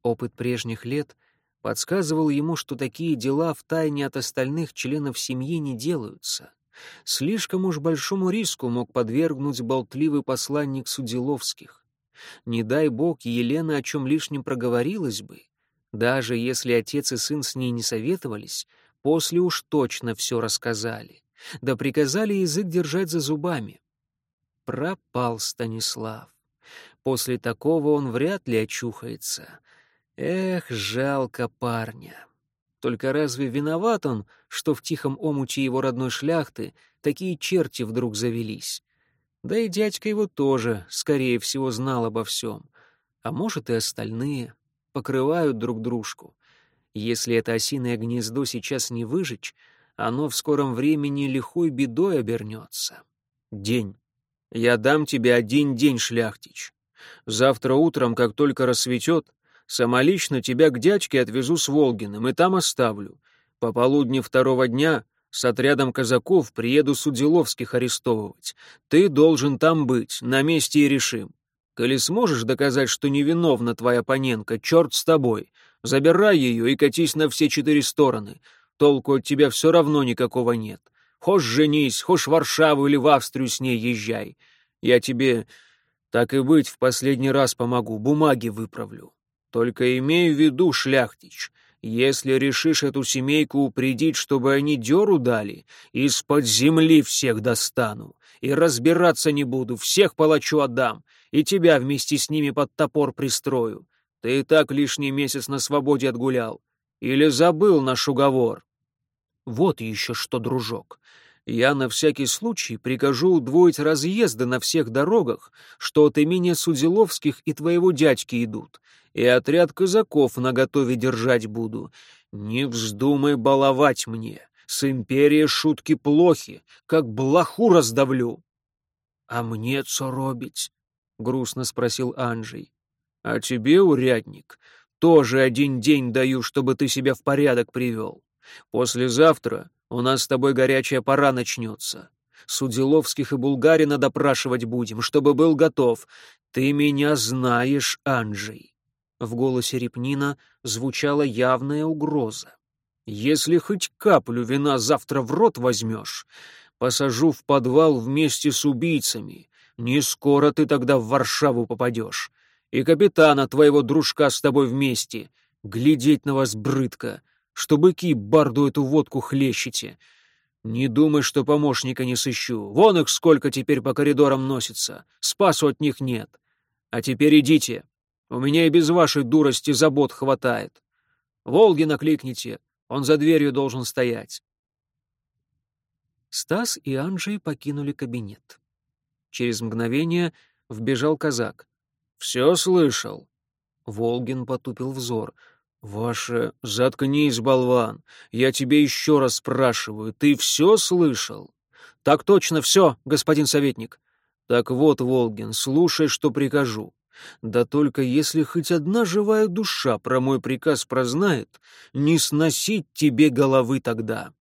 A: Опыт прежних лет подсказывал ему, что такие дела в тайне от остальных членов семьи не делаются. Слишком уж большому риску мог подвергнуть болтливый посланник Судиловских. Не дай бог, Елена о чем лишнем проговорилась бы. Даже если отец и сын с ней не советовались, после уж точно все рассказали. Да приказали язык держать за зубами. Пропал Станислав. После такого он вряд ли очухается. Эх, жалко парня. Только разве виноват он, что в тихом омуте его родной шляхты такие черти вдруг завелись? Да и дядька его тоже, скорее всего, знал обо всем. А может, и остальные. Покрывают друг дружку. Если это осиное гнездо сейчас не выжечь, оно в скором времени лихой бедой обернется.
C: День. Я дам тебе один день, шляхтич. Завтра утром, как только рассветет, самолично тебя к дядьке отвезу с Волгиным и там оставлю. По полудни второго дня с отрядом казаков приеду Судзиловских арестовывать. Ты должен там быть, на месте и решим. Коли сможешь доказать, что невиновна твоя Паненко, черт с тобой. Забирай ее и катись на все четыре стороны. Толку от тебя все равно никакого нет. Хошь женись, хошь в Варшаву или в Австрию с ней езжай. Я тебе так и быть, в последний раз помогу, бумаги выправлю. Только имей в виду, шляхтич, если решишь эту семейку упредить, чтобы они дёру дали, из-под земли всех достану. И разбираться не буду, всех палачу отдам, и тебя вместе с ними под топор пристрою. Ты и так лишний месяц на свободе отгулял. Или забыл наш уговор? Вот еще что, дружок я на всякий случай прикажу удвоить разъезды на всех дорогах, что от имени Судиловских и твоего дядьки идут, и отряд казаков наготове держать буду. Не вздумай баловать мне, с империей шутки плохи, как блоху раздавлю. — А мне что робить? — грустно спросил Анжей. — А тебе, урядник, тоже один день даю, чтобы ты себя в порядок привел. Послезавтра у нас с тобой горячая пора начнется. Судиловских и Булгарина допрашивать будем, чтобы был готов. Ты меня знаешь, Анджей». В голосе Репнина звучала явная угроза. «Если хоть каплю вина завтра в рот возьмешь, посажу в подвал вместе с убийцами. Не скоро ты тогда в Варшаву попадешь. И капитана твоего дружка с тобой вместе. Глядеть на вас брыдко что быки барду эту водку хлещете. Не думай, что помощника не сыщу. Вон их сколько теперь по коридорам носится. Спасу от них нет. А теперь идите. У меня и без вашей дурости забот хватает. Волги накликните. Он за дверью должен стоять. Стас и Анджей покинули кабинет. Через мгновение вбежал казак. «Все слышал?» Волгин потупил взор —
B: «Ваше, заткнись, болван. Я тебе еще раз спрашиваю, ты все слышал?» «Так точно все, господин советник». «Так вот, Волгин, слушай, что прикажу. Да только если хоть одна живая душа про мой приказ прознает, не сносить тебе головы тогда».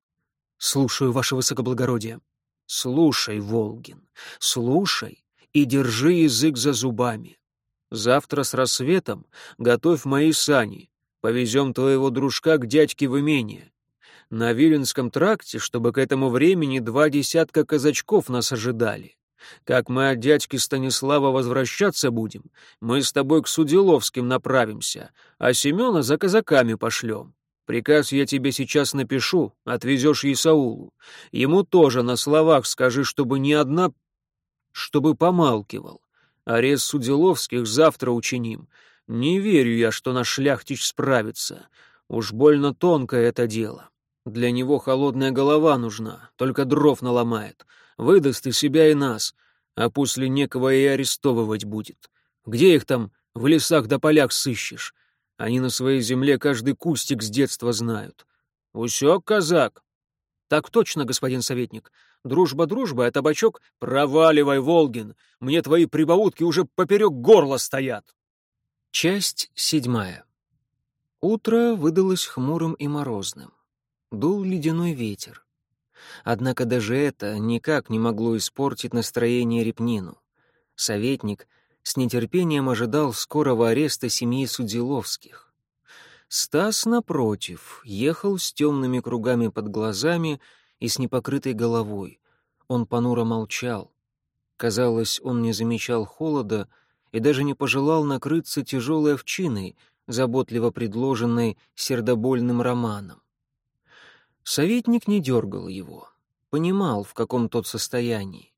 B: «Слушаю, ваше высокоблагородие». «Слушай, Волгин, слушай и держи язык за зубами. Завтра с рассветом готовь мои сани, Повезем твоего дружка к дядьке в имение. На Виленском тракте, чтобы к этому времени два десятка казачков нас ожидали. Как мы от дядьки Станислава возвращаться будем, мы с тобой к Судиловским направимся, а Семена за казаками пошлем. Приказ я тебе сейчас напишу, отвезешь Исаулу. Ему тоже на словах скажи, чтобы ни одна... чтобы помалкивал. Арест Судиловских завтра учиним. Не верю я, что наш шляхтич справится. Уж больно тонкое это дело. Для него холодная голова нужна, только дров наломает. Выдаст и себя, и нас, а после некого и арестовывать будет. Где их там в лесах да полях сыщешь? Они на своей земле каждый кустик с детства знают. Усек, казак? Так точно, господин советник. Дружба дружба, а табачок — проваливай, Волгин. Мне твои прибаутки уже поперек горла стоят. Часть седьмая. Утро выдалось хмурым и морозным. Дул ледяной ветер. Однако даже это никак не могло испортить настроение Репнину. Советник с нетерпением ожидал скорого ареста семьи Судиловских. Стас, напротив, ехал с темными кругами под глазами и с непокрытой головой. Он понуро молчал. Казалось, он не замечал холода, и даже не пожелал накрыться тяжелой овчиной, заботливо предложенной сердобольным романом. Советник не дергал его, понимал, в каком тот состоянии.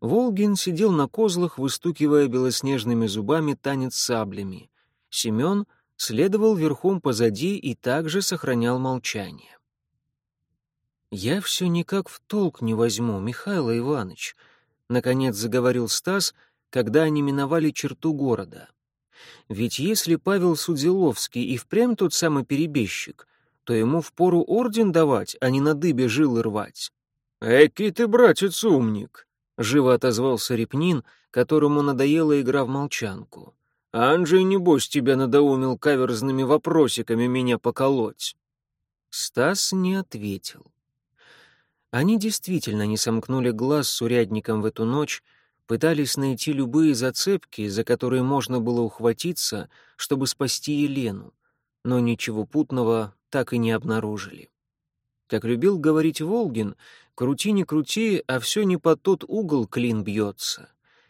B: Волгин сидел на козлах, выстукивая белоснежными зубами танец саблями. Семен следовал верхом позади и также сохранял молчание. «Я все никак в толк не возьму, Михаил Иванович», — наконец заговорил Стас, когда они миновали черту города. Ведь если Павел Судзиловский и впрямь тот самый перебежчик, то ему впору орден давать, а не на дыбе жилы рвать. «Эки ты, братец, умник!» — живо отозвался Репнин, которому надоела игра в молчанку. «Анджей, небось, тебя надоумил каверзными вопросиками меня поколоть». Стас не ответил. Они действительно не сомкнули глаз с урядником в эту ночь, пытались найти любые зацепки, за которые можно было ухватиться, чтобы спасти Елену, но ничего путного так и не обнаружили. Как любил говорить Волгин, крути не крути, а все не под тот угол клин бьется.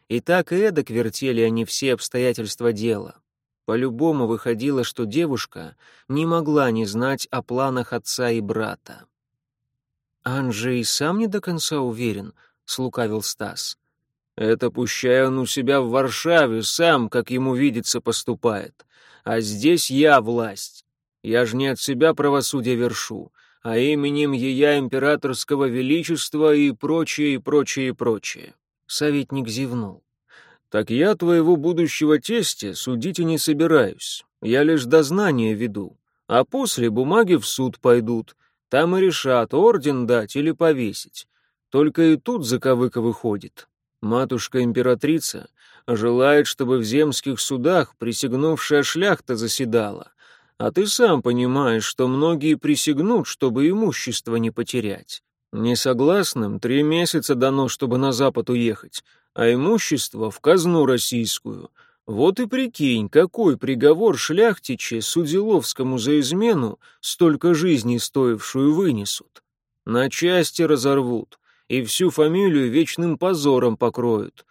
B: И так и эдак вертели они все обстоятельства дела. По-любому выходило, что девушка не могла не знать о планах отца и брата. «Анжей сам не до конца уверен», — слукавил Стас. Это пущай он у себя в Варшаве сам, как ему видится, поступает. А здесь я власть. Я ж не от себя правосудие вершу, а именем ея императорского величества и прочее, и прочее, и прочее. Советник зевнул. Так я твоего будущего тестя судить и не собираюсь. Я лишь дознание веду. А после бумаги в суд пойдут. Там и решат, орден дать или повесить. Только и тут заковыка выходит. Матушка-императрица желает, чтобы в земских судах присягнувшая шляхта заседала, а ты сам понимаешь, что многие присягнут, чтобы имущество не потерять. Несогласным три месяца дано, чтобы на запад уехать, а имущество в казну российскую. Вот и прикинь, какой приговор шляхтиче Судиловскому за измену столько жизней стоившую вынесут. На части разорвут, и всю фамилию вечным позором покроют.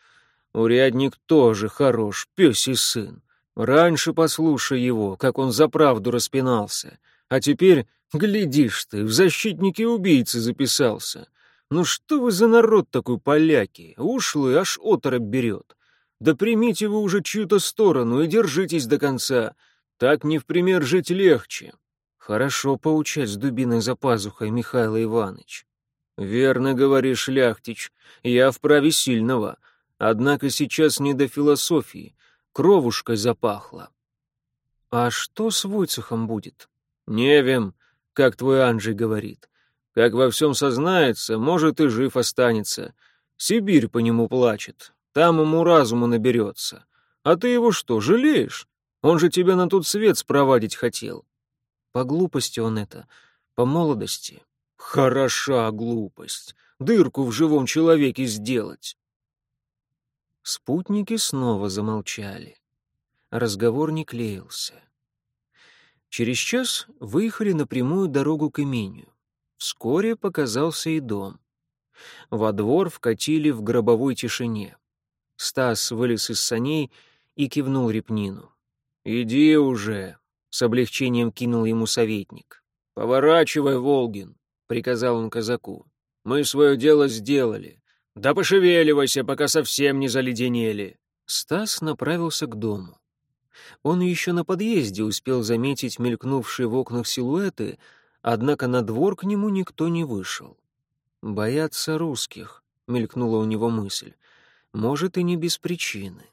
B: Урядник тоже хорош, пёсий сын. Раньше послушай его, как он за правду распинался. А теперь, глядишь ты, в защитники убийцы записался. Ну что вы за народ такой, поляки? Ушлый аж оторопь берет. Да примите вы уже чью-то сторону и держитесь до конца. Так не в пример жить легче. Хорошо поучать с дубиной за пазухой, Михаил Иванович. «Верно говоришь, Ляхтич, я вправе сильного. Однако сейчас не до философии. Кровушкой запахло».
A: А что с Войцехом будет?
B: Невем, как твой Анджей говорит. Как во всем сознается, может и жив останется. Сибирь по нему плачет, там ему разуму наберется. А ты его что, жалеешь? Он же тебя на тот свет спровадить хотел.
A: По глупости он это, по молодости.
B: Хороша глупость. Дырку в живом человеке сделать.
A: Спутники снова замолчали. Разговор не клеился. Через час выехали на прямую дорогу к имению. Вскоре показался и дом. Во двор вкатили в гробовой тишине. Стас вылез из саней и кивнул Репнину.
B: «Иди уже», — с облегчением кинул ему советник. «Поворачивай, Волгин», — приказал он казаку. «Мы свое дело сделали. Да пошевеливайся, пока совсем не заледенели».
A: Стас направился к дому. Он еще на подъезде успел заметить мелькнувшие в окнах силуэты, однако на двор к нему никто не вышел. «Боятся русских», — мелькнула у него мысль. «Может, и не без причины».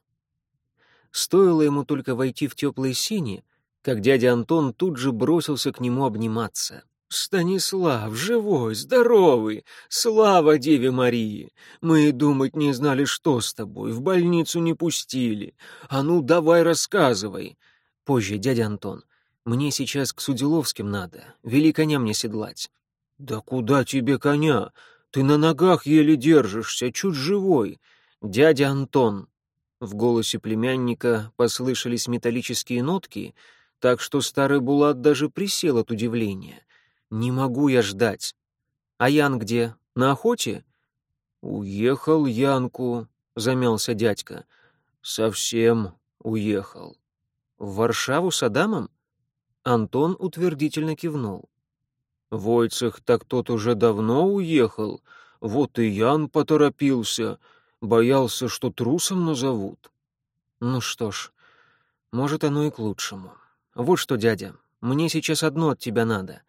A: Стоило ему только войти в теплые сини, как дядя Антон тут же бросился к нему обниматься. «Станислав, живой, здоровый! Слава Деве Марии! Мы и думать не знали, что с тобой, в больницу не пустили. А ну, давай рассказывай!» «Позже, дядя Антон, мне сейчас к Судиловским надо, вели коня мне седлать».
B: «Да куда тебе коня? Ты на ногах еле держишься, чуть живой.
A: Дядя Антон!» В голосе племянника послышались металлические нотки, так что старый Булат даже присел от удивления — «Не могу я ждать. А Ян где? На охоте?»
B: «Уехал Янку», — замялся дядька. «Совсем уехал».
A: «В Варшаву с Адамом?» Антон утвердительно кивнул.
B: «Войцех так тот уже давно уехал. Вот и Ян поторопился. Боялся, что трусом назовут».
A: «Ну что ж, может, оно и к лучшему. Вот что, дядя, мне сейчас одно от тебя надо.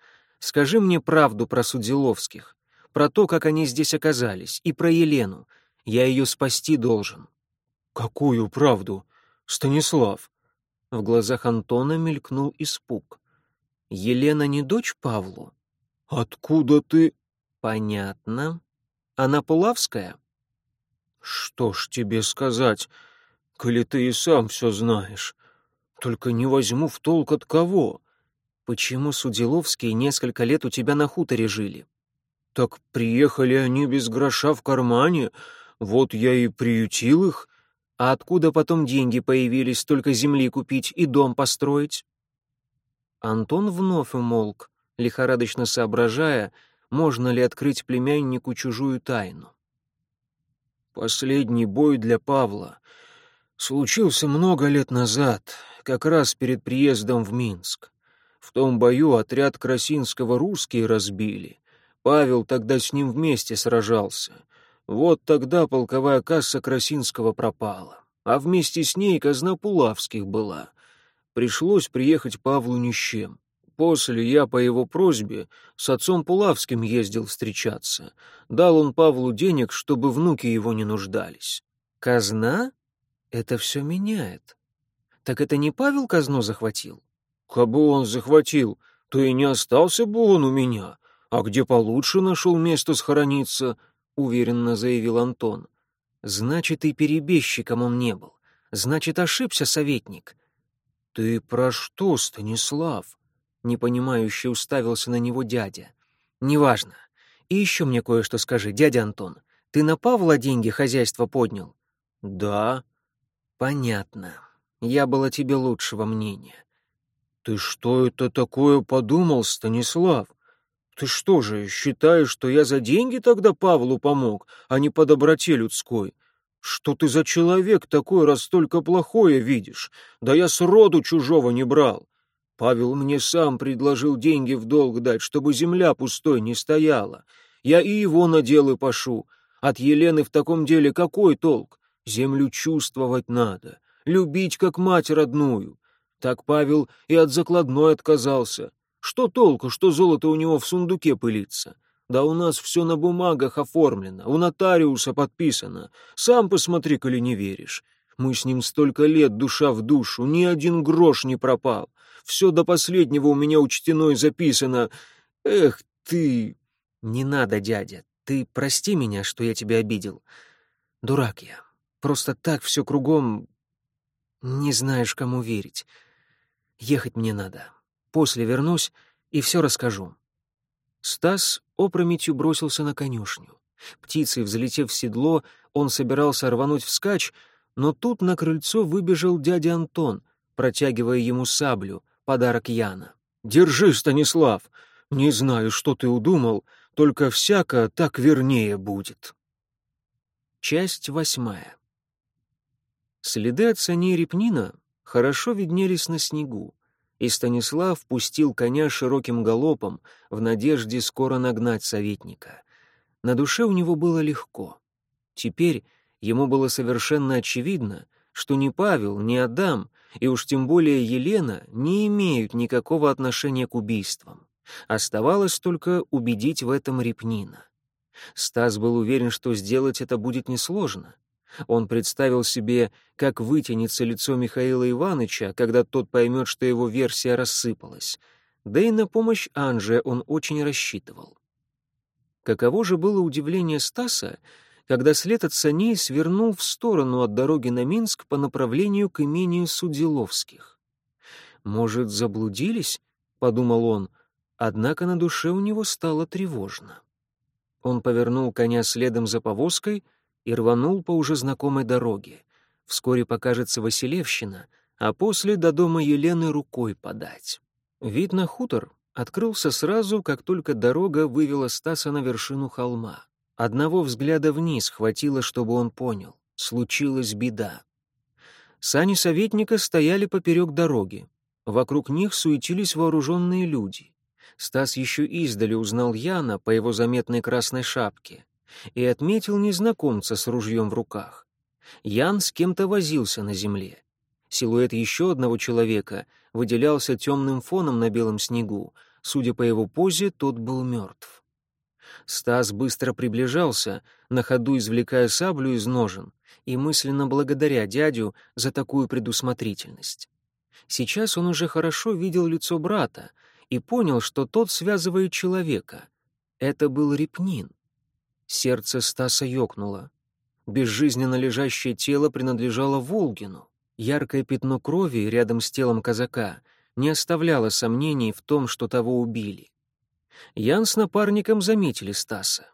A: Скажи мне правду про Судзиловских, про то, как они здесь оказались, и про Елену. Я ее спасти должен».
B: «Какую правду, Станислав?»
A: В глазах Антона мелькнул испуг. «Елена не дочь Павлу?»
B: «Откуда ты?»
A: «Понятно. Она Пулавская?»
B: «Что ж тебе сказать, коли ты и сам все знаешь? Только не возьму в толк от кого.
A: «Почему Судиловские несколько лет у тебя на хуторе жили?»
B: «Так приехали они без гроша в кармане, вот я и приютил их.
A: А откуда потом деньги появились только земли купить и дом построить?» Антон вновь умолк, лихорадочно соображая, можно ли открыть племяннику чужую тайну.
B: «Последний бой для Павла случился много лет назад, как раз перед приездом в Минск. В том бою отряд Красинского русские разбили. Павел тогда с ним вместе сражался. Вот тогда полковая касса Красинского пропала, а вместе с ней казна Пулавских была. Пришлось приехать Павлу ни с чем. После я по его просьбе с отцом Пулавским ездил встречаться. Дал он Павлу денег, чтобы внуки его не нуждались.
A: Казна? Это все меняет. Так это не Павел казну захватил?
B: Кабы он захватил, то и не остался бы он у меня. А где получше нашел место схорониться, — уверенно заявил Антон.
A: Значит, и перебежчиком он не был. Значит, ошибся советник.
B: Ты про что, Станислав?
A: Непонимающе уставился на него дядя. Неважно. И еще мне кое-что скажи, дядя Антон. Ты на Павла деньги хозяйства поднял?
B: Да.
A: Понятно. Я был о тебе лучшего мнения.
B: «Ты что это такое подумал, Станислав? Ты что же, считаешь, что я за деньги тогда Павлу помог, а не по доброте людской? Что ты за человек такой, раз только плохое видишь? Да я с роду чужого не брал. Павел мне сам предложил деньги в долг дать, чтобы земля пустой не стояла. Я и его на дело пошу. От Елены в таком деле какой толк? Землю чувствовать надо, любить как мать родную. Так Павел и от закладной отказался. Что толку, что золото у него в сундуке пылится? Да у нас все на бумагах оформлено, у нотариуса подписано. Сам посмотри, коли не веришь.
A: Мы с ним столько лет душа в душу, ни один грош не пропал. Все до последнего у меня учтено и записано. Эх ты!» «Не надо, дядя, ты прости меня, что я тебя обидел. Дурак я. Просто так все кругом... Не знаешь, кому верить. Ехать мне надо. После вернусь и все расскажу». Стас опрометью бросился на конюшню. Птицей взлетев в седло, он собирался рвануть вскачь, но тут на крыльцо выбежал дядя Антон, протягивая ему саблю, подарок Яна. «Держи, Станислав! Не знаю, что ты удумал, только всяко так вернее будет». Часть восьмая. Следы от саней Репнина хорошо виднелись на снегу и Станислав пустил коня широким галопом в надежде скоро нагнать советника. На душе у него было легко. Теперь ему было совершенно очевидно, что ни Павел, ни Адам, и уж тем более Елена не имеют никакого отношения к убийствам. Оставалось только убедить в этом Репнина. Стас был уверен, что сделать это будет несложно. Он представил себе, как вытянется лицо Михаила Ивановича, когда тот поймет, что его версия рассыпалась. Да и на помощь Анже он очень рассчитывал. Каково же было удивление Стаса, когда след от саней свернул в сторону от дороги на Минск по направлению к имению Судиловских. «Может, заблудились?» — подумал он, однако на душе у него стало тревожно. Он повернул коня следом за повозкой — и рванул по уже знакомой дороге. Вскоре покажется Василевщина, а после до дома Елены рукой подать. Вид на хутор открылся сразу, как только дорога вывела Стаса на вершину холма. Одного взгляда вниз хватило, чтобы он понял. Случилась беда. Сани советника стояли поперек дороги. Вокруг них суетились вооруженные люди. Стас еще издали узнал Яна по его заметной красной шапке и отметил незнакомца с ружьем в руках. Ян с кем-то возился на земле. Силуэт еще одного человека выделялся темным фоном на белом снегу. Судя по его позе, тот был мертв. Стас быстро приближался, на ходу извлекая саблю из ножен, и мысленно благодаря дядю за такую предусмотрительность. Сейчас он уже хорошо видел лицо брата и понял, что тот связывает человека. Это был Репнин. Сердце Стаса ёкнуло. Безжизненно лежащее тело принадлежало Волгину. Яркое пятно крови рядом с телом казака не оставляло сомнений в том, что того убили. Ян с напарником заметили Стаса.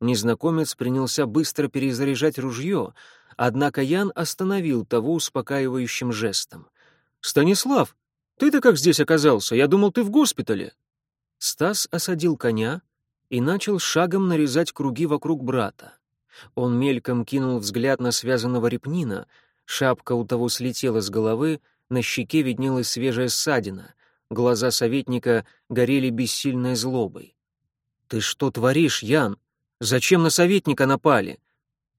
A: Незнакомец принялся быстро перезаряжать ружье, однако Ян остановил того успокаивающим жестом. «Станислав, ты-то как здесь оказался? Я думал, ты в госпитале». Стас осадил коня, и начал шагом нарезать круги вокруг брата. Он мельком кинул взгляд на связанного репнина, шапка у того слетела с головы, на щеке виднелась свежая ссадина, глаза советника горели бессильной злобой. «Ты что творишь, Ян? Зачем на советника напали?»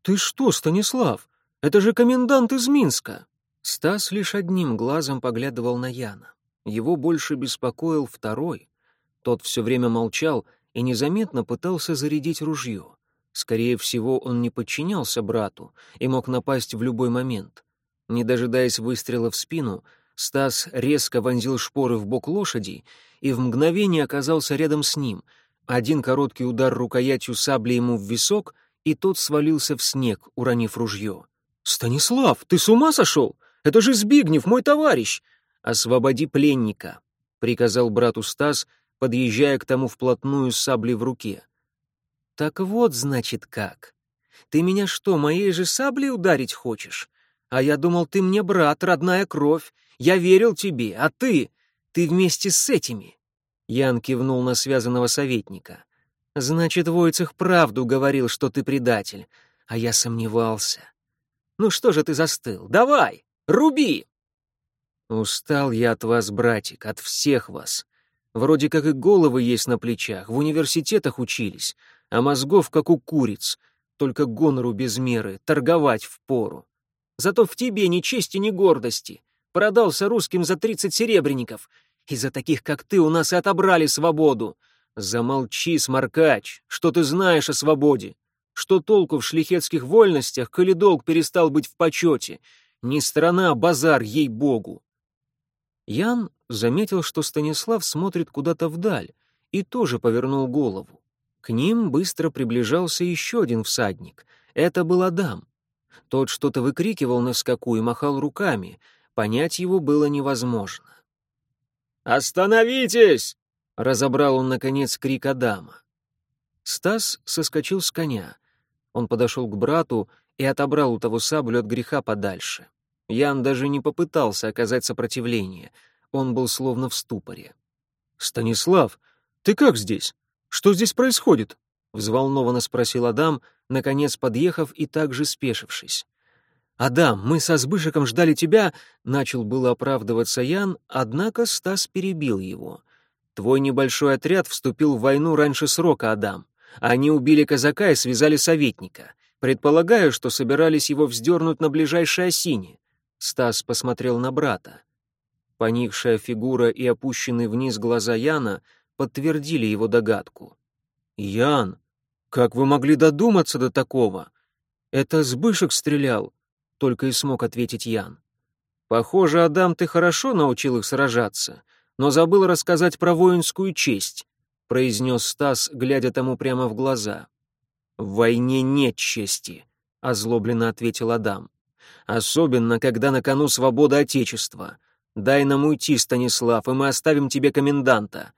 A: «Ты что, Станислав? Это же комендант из Минска!» Стас лишь одним глазом поглядывал на Яна. Его больше беспокоил второй. Тот все время молчал и незаметно пытался зарядить ружье. Скорее всего, он не подчинялся брату и мог напасть в любой момент. Не дожидаясь выстрела в спину, Стас резко вонзил шпоры в бок лошади и в мгновение оказался рядом с ним. Один короткий удар рукоятью сабли ему в висок, и тот свалился в снег, уронив ружье. «Станислав, ты с ума сошел? Это же Збигнев, мой товарищ!» «Освободи пленника», — приказал брату Стас, подъезжая к тому вплотную с саблей в руке. «Так вот, значит, как. Ты меня что, моей же саблей ударить хочешь? А я думал, ты мне брат, родная кровь. Я верил тебе, а ты? Ты вместе с этими». Ян кивнул на связанного советника. «Значит, Войцех правду говорил, что ты предатель, а я сомневался. Ну что же ты застыл? Давай, руби!» «Устал я от вас, братик, от всех вас. Вроде как и головы есть на плечах, в университетах учились, а мозгов как у куриц, только гонору без меры, торговать в пору. Зато в тебе ни чести, ни гордости. Продался русским за тридцать серебряников. Из-за таких, как ты, у нас и отобрали свободу. Замолчи, сморкач, что ты знаешь о свободе? Что толку в шлихетских вольностях, коли долг перестал быть в почете? Не страна, а базар, ей-богу. Ян заметил, что Станислав смотрит куда-то вдаль, и тоже повернул голову. К ним быстро приближался еще один всадник. Это был Адам. Тот что-то выкрикивал на скаку и махал руками. Понять его было невозможно.
B: «Остановитесь!» — разобрал он, наконец, крик Адама.
A: Стас соскочил с коня. Он подошел к брату и отобрал у того саблю от греха подальше. Ян даже не попытался оказать сопротивление. Он был словно в ступоре.
C: «Станислав, ты как здесь? Что здесь происходит?» — взволнованно спросил Адам, наконец подъехав и также спешившись.
A: «Адам, мы со Сбышиком ждали тебя», — начал было оправдываться Ян, однако Стас перебил его. «Твой небольшой отряд вступил в войну раньше срока, Адам. Они убили казака и связали советника. Предполагаю, что собирались его вздернуть на ближайшей осине. Стас посмотрел на брата. Поникшая фигура и опущенные вниз глаза Яна подтвердили его догадку.
C: «Ян, как вы могли додуматься до такого? Это Сбышек стрелял», — только и смог ответить Ян.
A: «Похоже, Адам, ты хорошо научил их сражаться, но забыл рассказать про воинскую честь», — произнес Стас, глядя тому прямо в глаза.
B: «В войне нет чести», — озлобленно ответил Адам. «Особенно, когда на кону свобода Отечества. Дай нам уйти, Станислав, и мы оставим тебе коменданта».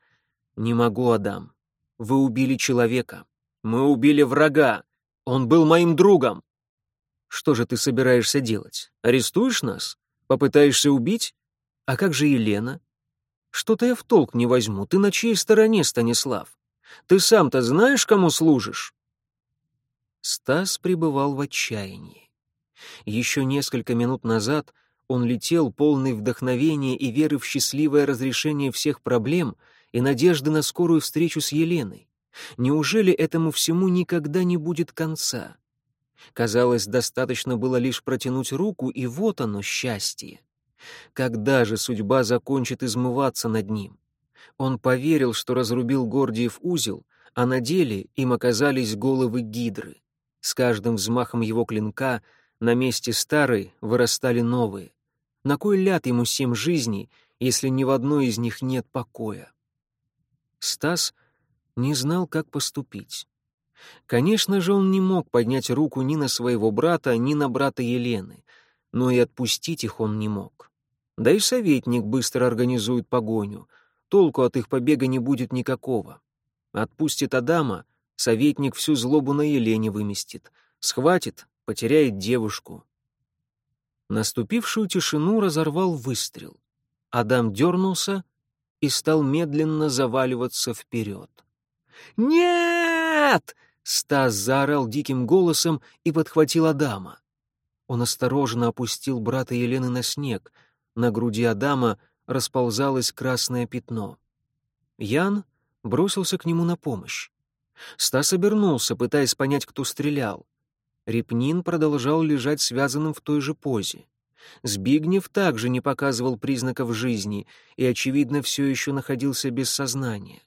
A: «Не могу, Адам. Вы убили человека.
B: Мы убили врага. Он был моим другом».
A: «Что же ты собираешься делать? Арестуешь нас? Попытаешься убить? А как же Елена?» «Что-то я в толк не возьму. Ты на чьей стороне, Станислав? Ты сам-то знаешь, кому служишь?» Стас пребывал в отчаянии. Еще несколько минут назад он летел полный вдохновения и веры в счастливое разрешение всех проблем и надежды на скорую встречу с Еленой. Неужели этому всему никогда не будет конца? Казалось, достаточно было лишь протянуть руку, и вот оно, счастье. Когда же судьба закончит измываться над ним? Он поверил, что разрубил Гордиев узел, а на деле им оказались головы гидры. С каждым взмахом его клинка на месте старой вырастали новые. На кой ляд ему семь жизней, если ни в одной из них нет покоя? Стас не знал, как поступить. Конечно же, он не мог поднять руку ни на своего брата, ни на брата Елены, но и отпустить их он не мог. Да и советник быстро организует погоню, толку от их побега не будет никакого. Отпустит Адама — Советник всю злобу на Елене выместит. Схватит, потеряет девушку. Наступившую тишину разорвал выстрел. Адам дернулся и стал медленно заваливаться вперед. «Нет!» — Стас заорал диким голосом и подхватил Адама. Он осторожно опустил брата Елены на снег. На груди Адама расползалось красное пятно. Ян бросился к нему на помощь. Стас обернулся, пытаясь понять, кто стрелял. Репнин продолжал лежать связанным в той же позе. Збигнев также не показывал признаков жизни и, очевидно, все еще находился без сознания.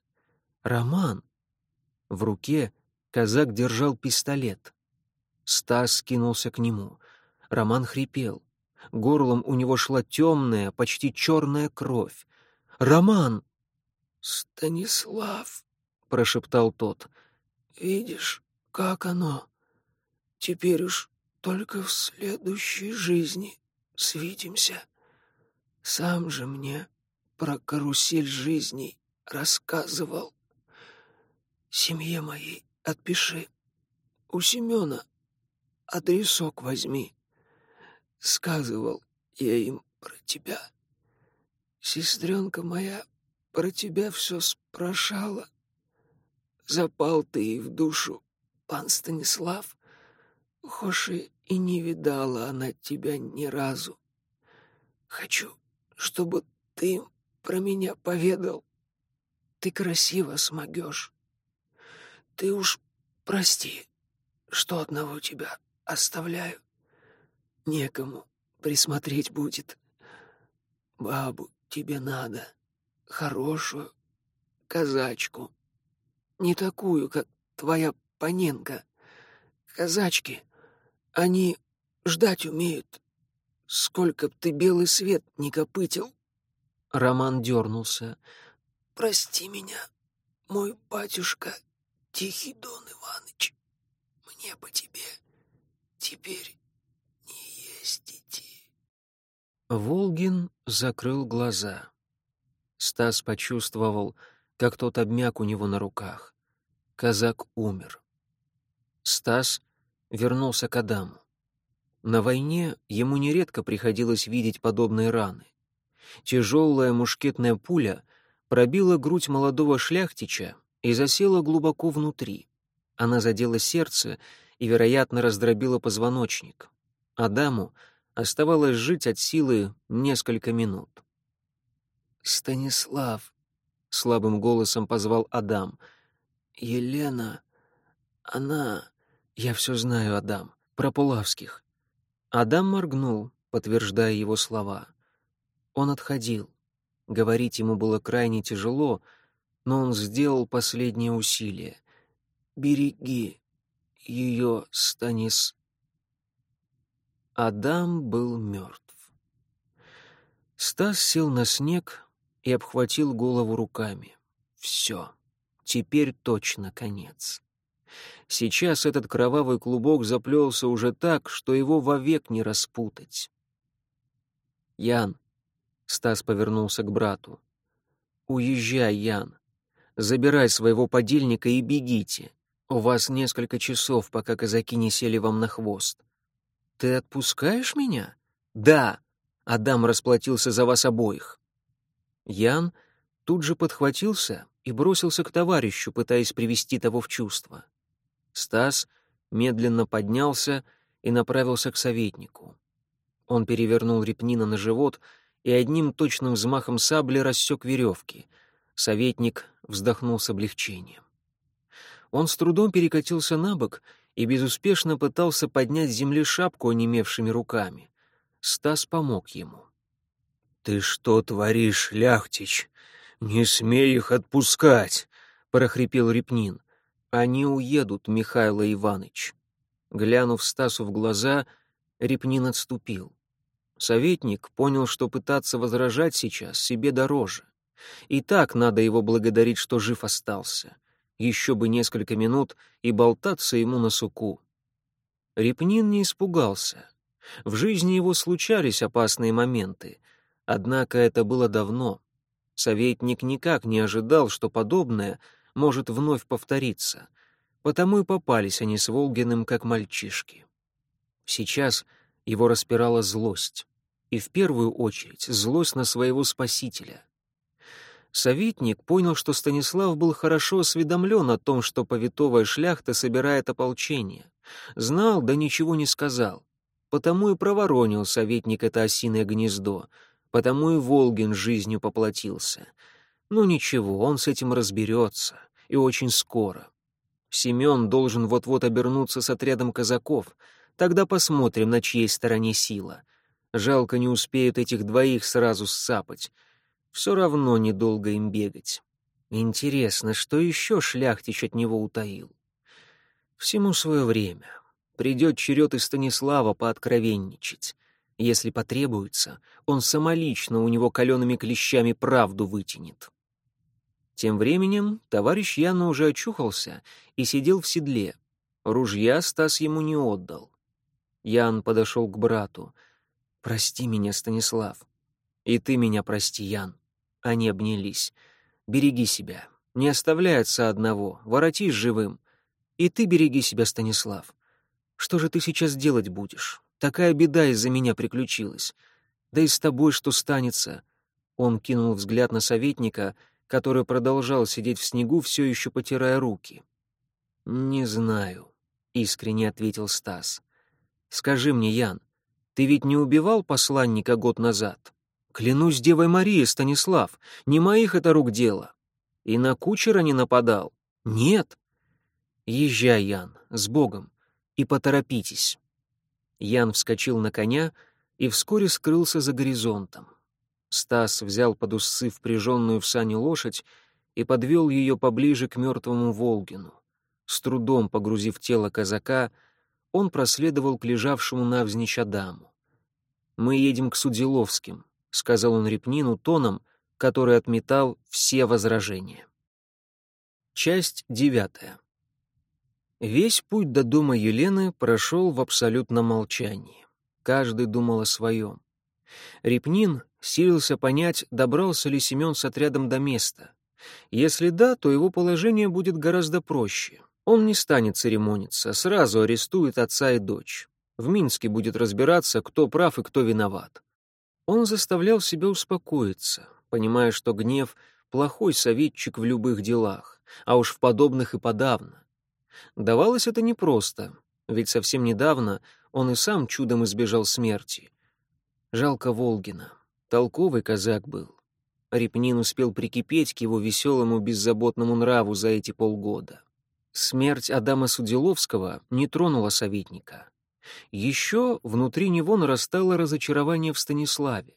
A: «Роман!» В руке казак держал пистолет. Стас кинулся к нему. Роман хрипел. Горлом у него шла темная, почти черная кровь. «Роман!»
D: «Станислав!» — прошептал тот. Видишь, как оно? Теперь уж только в следующей жизни свидимся. Сам же мне про карусель жизней рассказывал. Семье моей отпиши. У Семена адресок возьми. Сказывал я им про тебя. Сестренка моя про тебя все спрашала. Запал ты и в душу, пан Станислав. Хоши и не видала она тебя ни разу. Хочу, чтобы ты про меня поведал. Ты красиво смогешь. Ты уж прости, что одного тебя оставляю. Некому присмотреть будет. Бабу тебе надо, хорошую казачку не такую, как твоя Паненко. Казачки, они ждать умеют. сколько б ты белый свет не копытил.
A: Роман дернулся.
D: Прости меня, мой батюшка, тихий Дон Иваныч. Мне по тебе теперь не есть идти.
A: Волгин закрыл глаза. Стас почувствовал, как тот обмяк у него на руках. Казак умер. Стас вернулся к Адаму. На войне ему нередко приходилось видеть подобные раны. Тяжелая мушкетная пуля пробила грудь молодого шляхтича и засела глубоко внутри. Она задела сердце и, вероятно, раздробила позвоночник. Адаму оставалось жить от силы несколько минут.
D: «Станислав», — слабым голосом позвал Адам, — «Елена, она...»
A: «Я все знаю, Адам, про Пулавских». Адам моргнул, подтверждая его слова. Он отходил. Говорить ему было крайне тяжело, но он сделал последнее усилие.
D: «Береги ее, Станис...»
A: Адам был мертв. Стас сел на снег и обхватил голову руками. Все, теперь точно конец. Сейчас этот кровавый клубок заплелся уже так, что его вовек не распутать. «Ян», — Стас повернулся к брату, — «уезжай, Ян. Забирай своего подельника и бегите. У вас несколько часов, пока казаки не сели вам на хвост». «Ты отпускаешь меня?» «Да», — Адам расплатился за вас обоих. Ян тут же подхватился и бросился к товарищу, пытаясь привести того в чувство. Стас медленно поднялся и направился к советнику. Он перевернул Репнина на живот и одним точным взмахом сабли рассек веревки. Советник вздохнул с облегчением. Он с трудом перекатился на бок и безуспешно пытался поднять с земли шапку онемевшими руками. Стас помог ему.
C: «Ты что творишь, Ляхтич? Не смей их отпускать!» — прохрипел Репнин.
A: «Они уедут, Михайло Иванович». Глянув Стасу в глаза, Репнин отступил. Советник понял, что пытаться возражать сейчас себе дороже. И так надо его благодарить, что жив остался. Еще бы несколько минут и болтаться ему на суку. Репнин не испугался. В жизни его случались опасные моменты, однако это было давно. Советник никак не ожидал, что подобное — может вновь повториться. Потому и попались они с Волгиным как мальчишки. Сейчас его распирала злость. И в первую очередь злость на своего спасителя. Советник понял, что Станислав был хорошо осведомлен о том, что повитовая шляхта собирает ополчение. Знал, да ничего не сказал. Потому и проворонил советник это осиное гнездо, потому и Волгин жизнью поплатился — ну ничего, он с этим разберется, и очень скоро. Семен должен вот-вот обернуться с отрядом казаков, тогда посмотрим, на чьей стороне сила. Жалко, не успеют этих двоих сразу сцапать. Все равно недолго им бегать. Интересно, что еще шляхтич от него утаил? Всему свое время. Придет черед и Станислава пооткровенничать. Если потребуется, он самолично у него калеными клещами правду вытянет. Тем временем товарищ Яна уже очухался и сидел в седле. Ружья Стас ему не отдал. Ян подошел к брату. «Прости меня, Станислав. И ты меня прости, Ян». Они обнялись. «Береги себя. Не оставляй отца одного. Воротись живым. И ты береги себя, Станислав. Что же ты сейчас делать будешь? Такая беда из-за меня приключилась. Да и с тобой что станется?» Он кинул взгляд на советника — который продолжал сидеть в снегу, все еще потирая руки. «Не знаю», — искренне ответил Стас. «Скажи мне, Ян, ты ведь не убивал посланника год назад? Клянусь Девой Марией, Станислав, не моих это рук дело. И на кучера не нападал? Нет. Езжай, Ян, с Богом, и поторопитесь». Ян вскочил на коня и вскоре скрылся за горизонтом. Стас взял под усы впряженную в сани лошадь и подвел ее поближе к мертвому Волгину. С трудом погрузив тело казака, он проследовал к лежавшему навзничь Адаму. «Мы едем к Судиловским», — сказал он Репнину тоном, который отметал все возражения. Часть девятая. Весь путь до дома Елены прошел в абсолютном молчании. Каждый думал о своем. Репнин силился понять, добрался ли Семен с отрядом до места. Если да, то его положение будет гораздо проще. Он не станет церемониться, сразу арестует отца и дочь. В Минске будет разбираться, кто прав и кто виноват. Он заставлял себя успокоиться, понимая, что гнев — плохой советчик в любых делах, а уж в подобных и подавно. Давалось это непросто, ведь совсем недавно он и сам чудом избежал смерти. Жалко Волгина. Толковый казак был. Репнин успел прикипеть к его веселому, беззаботному нраву за эти полгода. Смерть Адама Судиловского не тронула советника. Еще внутри него нарастало разочарование в Станиславе.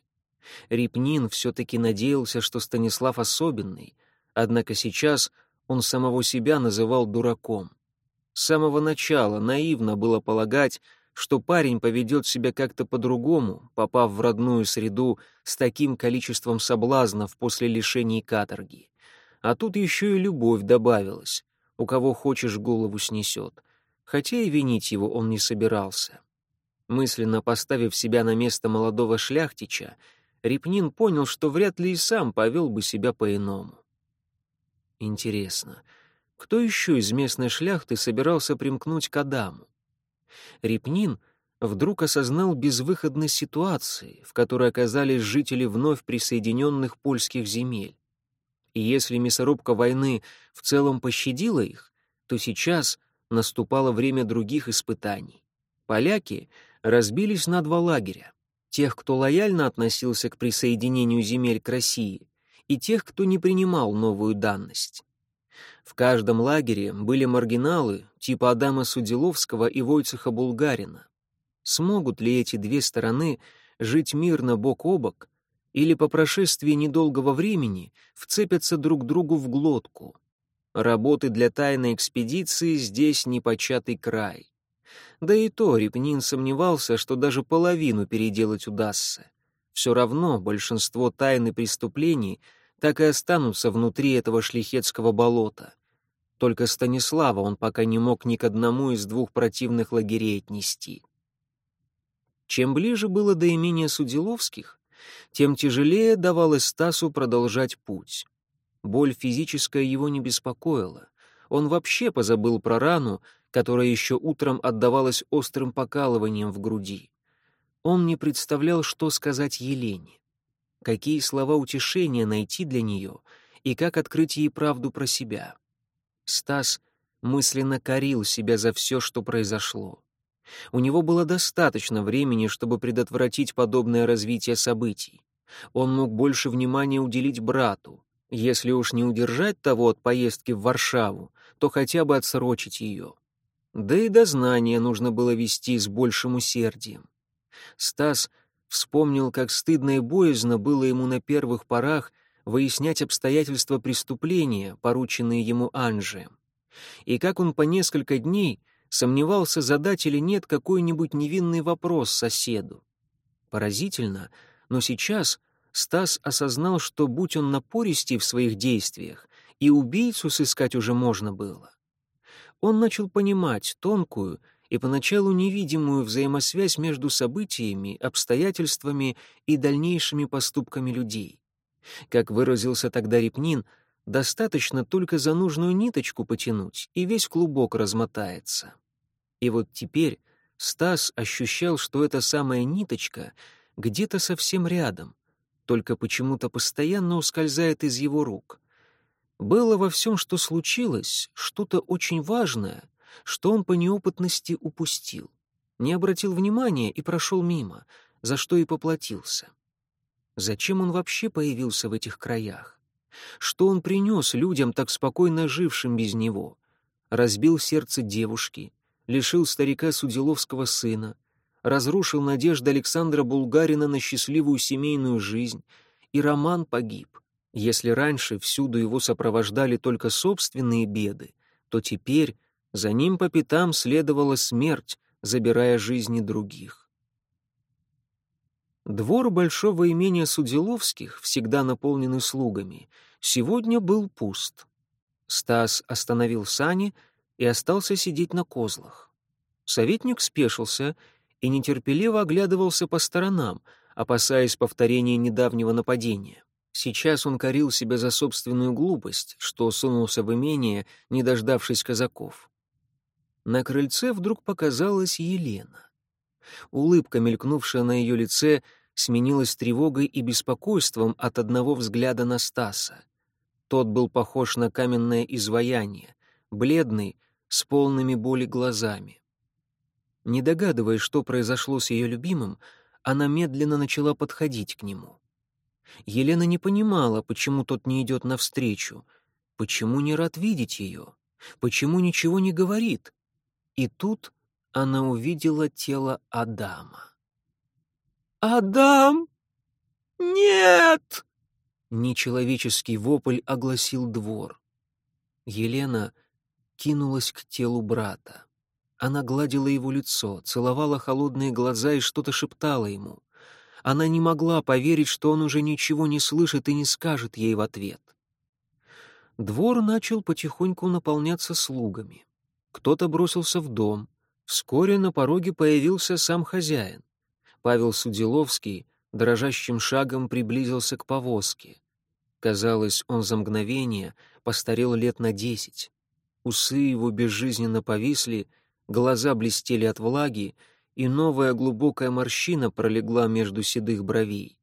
A: Репнин все-таки надеялся, что Станислав особенный, однако сейчас он самого себя называл дураком. С самого начала наивно было полагать, что парень поведет себя как-то по-другому, попав в родную среду с таким количеством соблазнов после лишений каторги. А тут еще и любовь добавилась. У кого хочешь, голову снесет. Хотя и винить его он не собирался. Мысленно поставив себя на место молодого шляхтича, Репнин понял, что вряд ли и сам повел бы себя по-иному. Интересно, кто еще из местной шляхты собирался примкнуть к Адаму? Репнин вдруг осознал безвыходность ситуации, в которой оказались жители вновь присоединенных польских земель. И если мясорубка войны в целом пощадила их, то сейчас наступало время других испытаний. Поляки разбились на два лагеря тех, кто лояльно относился к присоединению земель к России, и тех, кто не принимал новую данность. В каждом лагере были маргиналы типа Адама Судиловского и Войцеха Булгарина. Смогут ли эти две стороны жить мирно бок о бок, или по прошествии недолгого времени вцепятся друг другу в глотку? Работы для тайной экспедиции здесь непочатый край. Да и то Репнин сомневался, что даже половину переделать удастся. Все равно большинство тайн и преступлений так и останутся внутри этого шлихетского болота. Только Станислава он пока не мог ни к одному из двух противных лагерей отнести. Чем ближе было до имения Судиловских, тем тяжелее давалось Стасу продолжать путь. Боль физическая его не беспокоила. Он вообще позабыл про рану которая еще утром отдавалась острым покалыванием в груди. Он не представлял, что сказать Елене. Какие слова утешения найти для нее и как открыть ей правду про себя. Стас мысленно корил себя за все, что произошло. У него было достаточно времени, чтобы предотвратить подобное развитие событий. Он мог больше внимания уделить брату. Если уж не удержать того от поездки в Варшаву, то хотя бы отсрочить ее. Да и дознание нужно было вести с большим усердием. Стас вспомнил, как стыдно и боязно было ему на первых порах выяснять обстоятельства преступления, порученные ему Анжием, и как он по несколько дней сомневался, задать или нет какой-нибудь невинный вопрос соседу. Поразительно, но сейчас Стас осознал, что, будь он напористей в своих действиях, и убийцу сыскать уже можно было он начал понимать тонкую и поначалу невидимую взаимосвязь между событиями, обстоятельствами и дальнейшими поступками людей. Как выразился тогда Репнин, достаточно только за нужную ниточку потянуть, и весь клубок размотается. И вот теперь Стас ощущал, что эта самая ниточка где-то совсем рядом, только почему-то постоянно ускользает из его рук. Было во всем, что случилось, что-то очень важное, что он по неопытности упустил. Не обратил внимания и прошел мимо, за что и поплатился. Зачем он вообще появился в этих краях? Что он принес людям, так спокойно жившим без него? Разбил сердце девушки, лишил старика Судиловского сына, разрушил надежды Александра Булгарина на счастливую семейную жизнь, и Роман погиб. Если раньше всюду его сопровождали только собственные беды, то теперь за ним по пятам следовала смерть, забирая жизни других. Двор большого имения Судиловских, всегда наполненный слугами, сегодня был пуст. Стас остановил сани и остался сидеть на козлах. Советник спешился и нетерпеливо оглядывался по сторонам, опасаясь повторения недавнего нападения. Сейчас он корил себя за собственную глупость, что сунулся в имение, не дождавшись казаков. На крыльце вдруг показалась Елена. Улыбка, мелькнувшая на ее лице, сменилась тревогой и беспокойством от одного взгляда на Стаса. Тот был похож на каменное изваяние, бледный, с полными боли глазами. Не догадываясь, что произошло с ее любимым, она медленно начала подходить к нему. Елена не понимала, почему тот не идет навстречу, почему не рад видеть ее, почему ничего не говорит. И тут она увидела тело Адама. «Адам! Нет!» Нечеловеческий вопль огласил двор. Елена кинулась к телу брата. Она гладила его лицо, целовала холодные глаза и что-то шептала ему. Она не могла поверить, что он уже ничего не слышит и не скажет ей в ответ. Двор начал потихоньку наполняться слугами. Кто-то бросился в дом, Вскоре на пороге появился сам хозяин. Павел Судиловский дрожащим шагом приблизился к повозке. Казалось, он за мгновение постарел лет на десять. Усы его безжизненно повисли, глаза блестели от влаги, и новая глубокая морщина пролегла между седых бровей.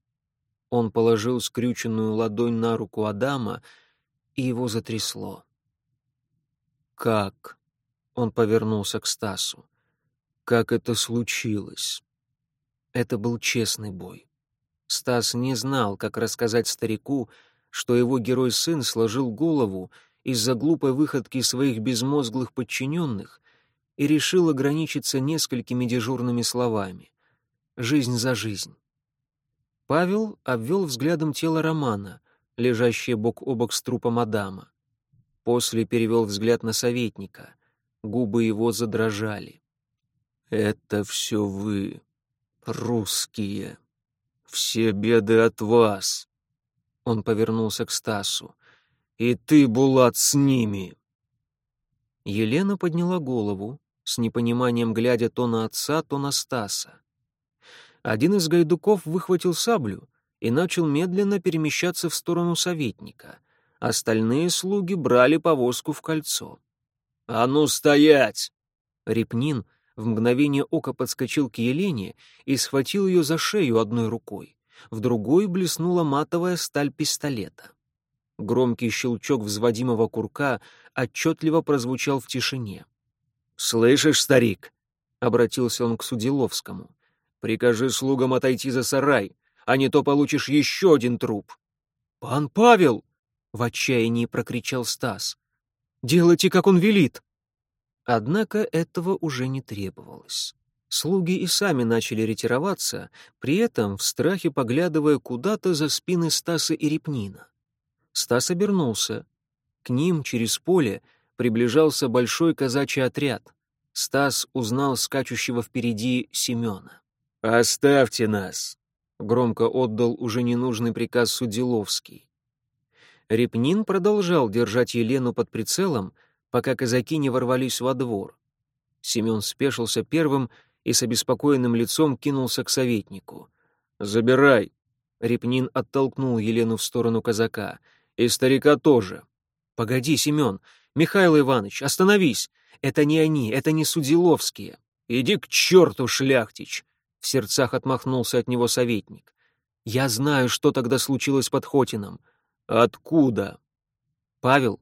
A: Он положил скрюченную ладонь на руку Адама, и его затрясло. «Как?» — он повернулся к Стасу как это случилось. Это был честный бой. Стас не знал, как рассказать старику, что его герой-сын сложил голову из-за глупой выходки своих безмозглых подчиненных и решил ограничиться несколькими дежурными словами. «Жизнь за жизнь». Павел обвел взглядом тело Романа, лежащее бок о бок с трупом Адама. После перевел взгляд на советника. Губы его задрожали. Это все вы, русские. Все беды от вас. Он повернулся к Стасу. И ты, Булат, с ними. Елена подняла голову, с непониманием глядя то на отца, то на Стаса. Один из гайдуков выхватил саблю и начал медленно перемещаться в сторону советника. Остальные слуги брали повозку в кольцо. «А ну, стоять!» Репнин — в мгновение ока подскочил к Елене и схватил ее за шею одной рукой. В другой блеснула матовая сталь пистолета. Громкий щелчок взводимого курка отчетливо прозвучал в тишине. «Слышишь, старик?» — обратился он к Судиловскому. «Прикажи слугам отойти за сарай, а не то получишь еще один труп». «Пан Павел!» — в отчаянии прокричал Стас. «Делайте, как он велит!» Однако этого уже не требовалось. Слуги и сами начали ретироваться, при этом в страхе поглядывая куда-то за спины Стаса и Репнина. Стас обернулся. К ним через поле приближался большой казачий отряд. Стас узнал скачущего впереди Семена. «Оставьте нас!» — громко отдал уже ненужный приказ Судиловский. Репнин продолжал держать Елену под прицелом, пока казаки не ворвались во двор. Семен спешился первым и с обеспокоенным лицом кинулся к советнику. «Забирай!» Репнин оттолкнул Елену в сторону казака. «И старика тоже!» «Погоди, Семен! Михаил Иванович, остановись! Это не они, это не Судиловские!» «Иди к черту, шляхтич!» В сердцах отмахнулся от него советник. «Я знаю, что тогда случилось под Хотином». «Откуда?» «Павел,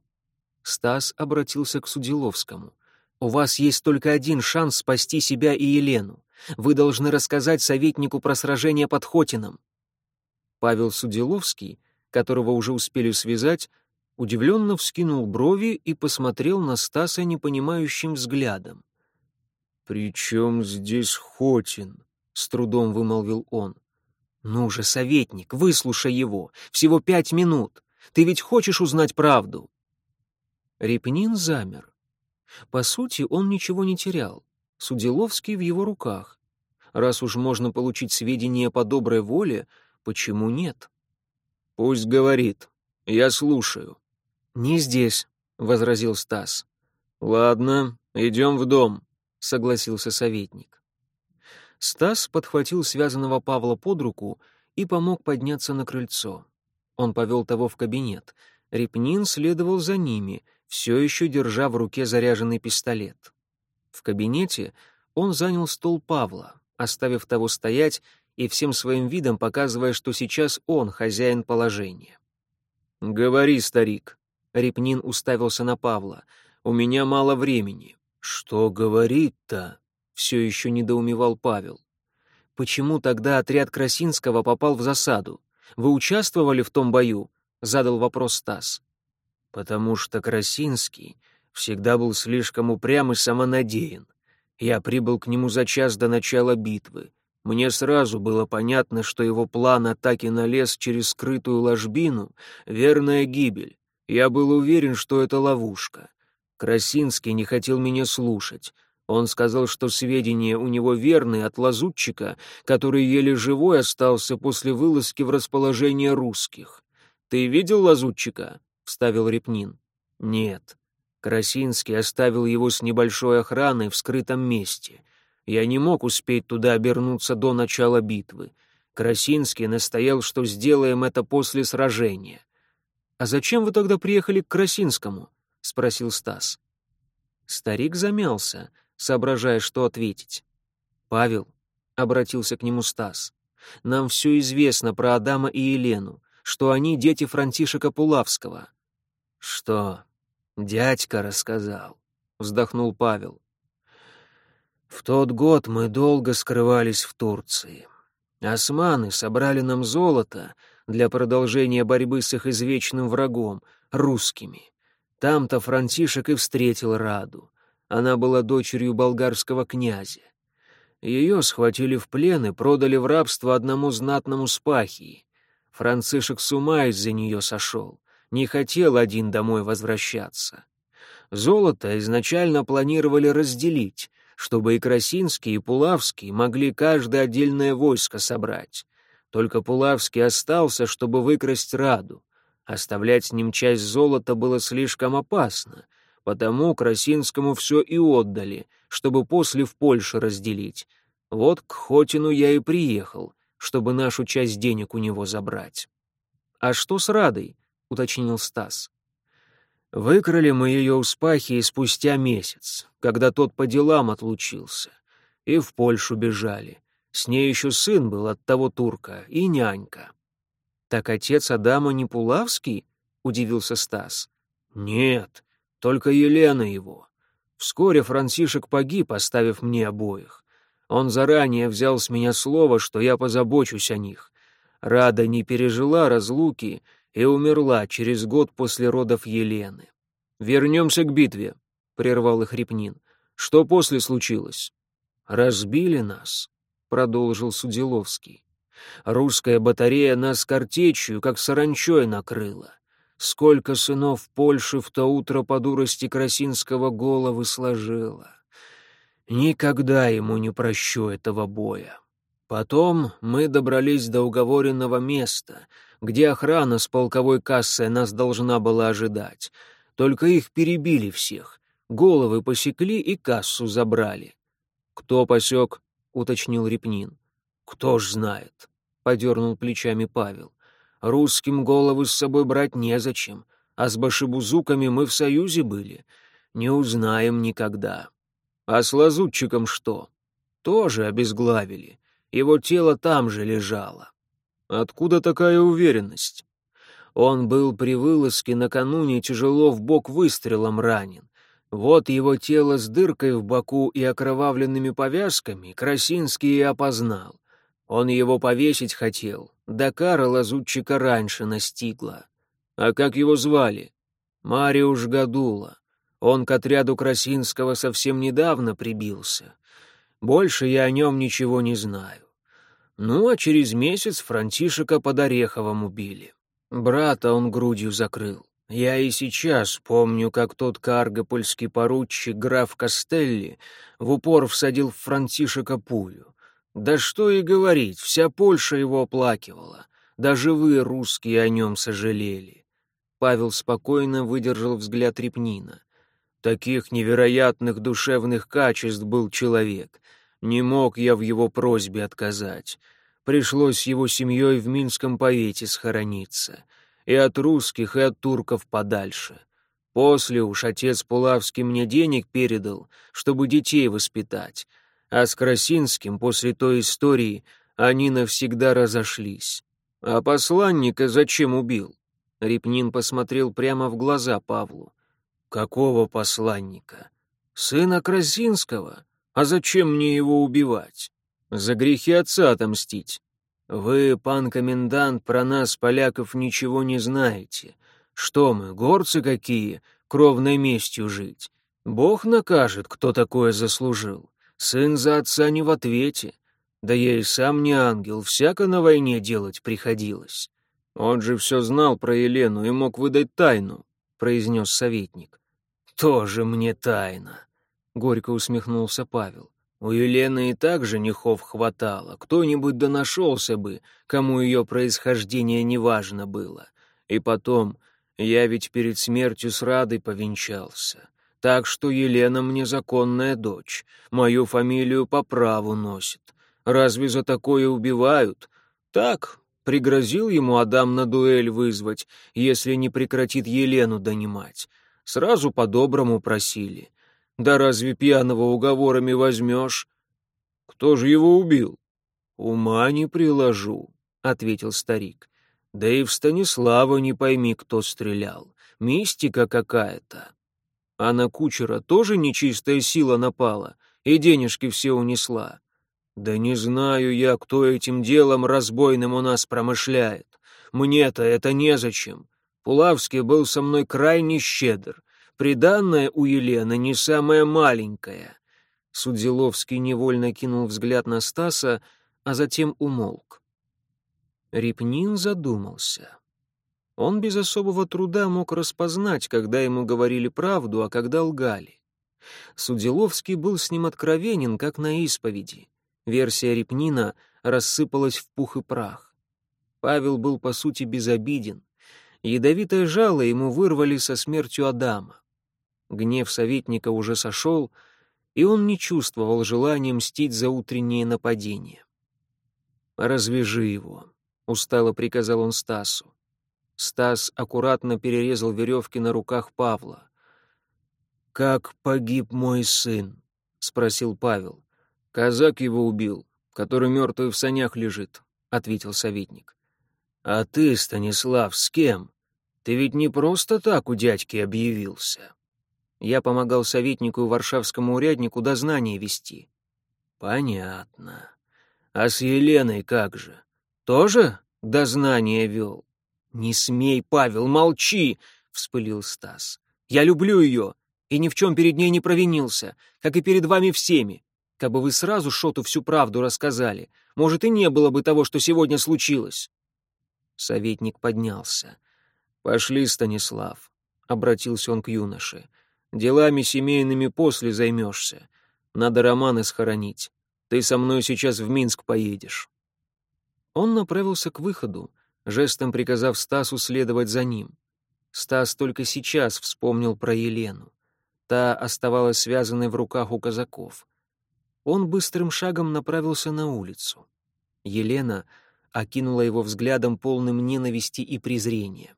A: Стас обратился к Судиловскому. «У вас есть только один шанс спасти себя и Елену. Вы должны рассказать советнику про сражение под Хотином». Павел Судиловский, которого уже успели связать, удивленно вскинул брови и посмотрел на Стаса непонимающим взглядом. «При чем здесь Хотин?» — с трудом вымолвил он. «Ну же, советник, выслушай его. Всего пять минут. Ты ведь хочешь узнать правду?» Репнин замер. По сути, он ничего не терял. Судиловский в его руках. Раз уж можно получить сведения по доброй воле, почему нет?
B: Пусть говорит. Я слушаю.
A: Не здесь, возразил Стас.
B: Ладно, идем в дом,
A: согласился советник. Стас подхватил связанного Павла под руку и помог подняться на крыльцо. Он повел того в кабинет. Репнин следовал за ними, все еще держа в руке заряженный пистолет. В кабинете он занял стол Павла, оставив того стоять и всем своим видом показывая, что сейчас он хозяин положения.
B: «Говори, старик», —
A: Репнин уставился на Павла, — «у меня мало времени».
B: «Что говорить-то?» — все еще недоумевал Павел.
A: «Почему тогда отряд Красинского попал в засаду? Вы участвовали в том бою?» — задал вопрос Стас.
B: «Потому что Красинский всегда был слишком упрям и самонадеян. Я прибыл к нему за час до начала битвы. Мне сразу было понятно, что его план атаки на лес через скрытую ложбину — верная гибель. Я был уверен, что это ловушка. Красинский не хотел меня слушать. Он сказал, что сведения у него верные от лазутчика, который еле живой остался после вылазки в расположение русских. «Ты видел лазутчика?» — вставил Репнин. «Нет. Красинский оставил его с небольшой охраной в скрытом месте. Я не мог успеть туда обернуться до начала битвы. Красинский настоял, что сделаем это после сражения.
A: «А зачем вы тогда приехали к Красинскому?» — спросил Стас. Старик замялся, соображая, что ответить. «Павел», — обратился к нему Стас, — «нам все известно про Адама и Елену, что они дети Франтишека Пулавского».
B: «Что?» «Дядька рассказал», — вздохнул Павел. «В тот год мы долго скрывались в Турции. Османы собрали нам золото для продолжения борьбы с их извечным врагом, русскими. Там-то Франтишек и встретил Раду. Она была дочерью болгарского князя. Ее схватили в плен и продали в рабство одному знатному спахии. Францишек с ума из-за нее сошел не хотел один домой возвращаться. Золото изначально планировали разделить, чтобы и Красинский, и Пулавский могли каждое отдельное войско собрать. Только Пулавский остался, чтобы выкрасть Раду. Оставлять с ним часть золота было слишком опасно, потому Красинскому все и отдали, чтобы после в Польше разделить. Вот к Хотину я и приехал, чтобы нашу часть денег у него забрать.
A: А что с Радой? — уточнил Стас.
B: «Выкрали мы ее у Спахи спустя месяц, когда тот по делам отлучился, и в Польшу бежали. С ней еще сын был от того турка и нянька».
A: «Так отец Адама не Пулавский?» — удивился Стас.
B: «Нет, только Елена его. Вскоре Франсишек погиб, оставив мне обоих. Он заранее взял с меня слово, что я позабочусь о них. Рада не пережила разлуки и умерла через год после родов Елены. «Вернемся к битве», — прервал их Репнин. «Что после случилось?» «Разбили нас», — продолжил Судиловский. «Русская батарея нас картечью, как саранчой, накрыла. Сколько сынов Польши в то утро по дурости Красинского головы сложила. Никогда ему не прощу этого боя. Потом мы добрались до уговоренного места — где охрана с полковой кассой нас должна была ожидать. Только их перебили всех, головы посекли и кассу забрали. «Кто посек?» — уточнил Репнин. «Кто ж знает», — подернул плечами Павел. «Русским головы с собой брать незачем, а с башибузуками мы в союзе были. Не узнаем никогда. А с лазутчиком что? Тоже обезглавили. Его тело там же лежало. Откуда такая уверенность? Он был при вылазке накануне тяжело в бок выстрелом ранен. Вот его тело с дыркой в боку и окровавленными повязками Красинский и опознал. Он его повесить хотел, да кара лазутчика раньше настигла. А как его звали? Мариуш Гадула. Он к отряду Красинского совсем недавно прибился. Больше я о нем ничего не знаю. Ну, а через месяц Франтишека под Ореховым убили. Брата он грудью закрыл. Я и сейчас помню, как тот каргопольский поручик граф Костелли в упор всадил в Франтишека пулю.
C: Да что и говорить, вся Польша его оплакивала. Даже вы, русские, о нем сожалели.
A: Павел спокойно выдержал взгляд Репнина.
C: Таких невероятных душевных качеств был человек. Не мог я в его просьбе отказать. Пришлось его семьей в Минском повете схорониться. И от русских, и от турков подальше. После уж отец Пулавский мне денег передал, чтобы детей воспитать. А с Красинским после той истории они навсегда разошлись. А посланника зачем убил?
A: Репнин посмотрел прямо в глаза Павлу.
C: «Какого посланника? Сына Красинского? А зачем мне его убивать? За грехи отца отомстить. Вы, пан комендант, про нас, поляков, ничего не знаете. Что мы, горцы какие, кровной местью жить? Бог накажет, кто такое заслужил. Сын за отца не в ответе. Да я и сам не ангел, всяко на войне делать приходилось. Он же все знал про Елену и мог выдать тайну, произнес советник. «Тоже мне тайна», — горько усмехнулся Павел. «У Елены и так женихов хватало, кто-нибудь да бы, кому ее происхождение неважно было. И потом, я ведь перед смертью с Радой повенчался. Так что Елена мне законная дочь, мою фамилию по праву носит. Разве за такое убивают? Так, пригрозил ему Адам на дуэль вызвать, если не прекратит Елену донимать. Сразу по-доброму просили. Да разве пьяного уговорами возьмешь? Кто же его убил? Ума не приложу, — ответил старик. Да и в Станислава не пойми, кто стрелял. Мистика какая-то. А на кучера тоже нечистая сила напала и денежки все унесла. Да не знаю я, кто этим делом разбойным у нас промышляет. Мне-то это незачем. Пулавский был со мной крайне щедр. Приданное у Елены не самое маленькое.
A: Судзиловский невольно кинул взгляд на Стаса, а затем умолк. Репнин задумался. Он без особого труда мог распознать, когда ему говорили правду, а когда лгали. Судиловский был с ним откровенен, как на исповеди. Версия Репнина рассыпалась в пух и прах. Павел был, по сути, безобиден. Ядовитое жало ему вырвали со смертью Адама. Гнев советника уже сошел, и он не чувствовал желания мстить за утреннее нападение. «Развяжи его», — устало приказал он Стасу. Стас аккуратно перерезал веревки на руках Павла. «Как погиб мой сын?» — спросил Павел. «Казак его убил, который мертвый в санях лежит», — ответил советник. «А ты, Станислав, с кем? Ты ведь не просто так у дядьки объявился». Я помогал советнику и варшавскому уряднику дознание вести. Понятно. А с Еленой как же? Тоже дознание вел? Не смей, Павел, молчи, вспылил Стас. Я люблю ее и ни в чем перед ней не провинился, как и перед вами всеми. Как бы вы сразу Шоту всю правду рассказали, может, и не было бы того, что сегодня случилось. Советник поднялся. «Пошли, Станислав», — обратился он к юноше. Делами семейными после займешься. Надо романы схоронить. Ты со мной сейчас в Минск поедешь». Он направился к выходу, жестом приказав Стасу следовать за ним. Стас только сейчас вспомнил про Елену. Та оставалась связанной в руках у казаков. Он быстрым шагом направился на улицу. Елена окинула его взглядом полным ненависти и презрения.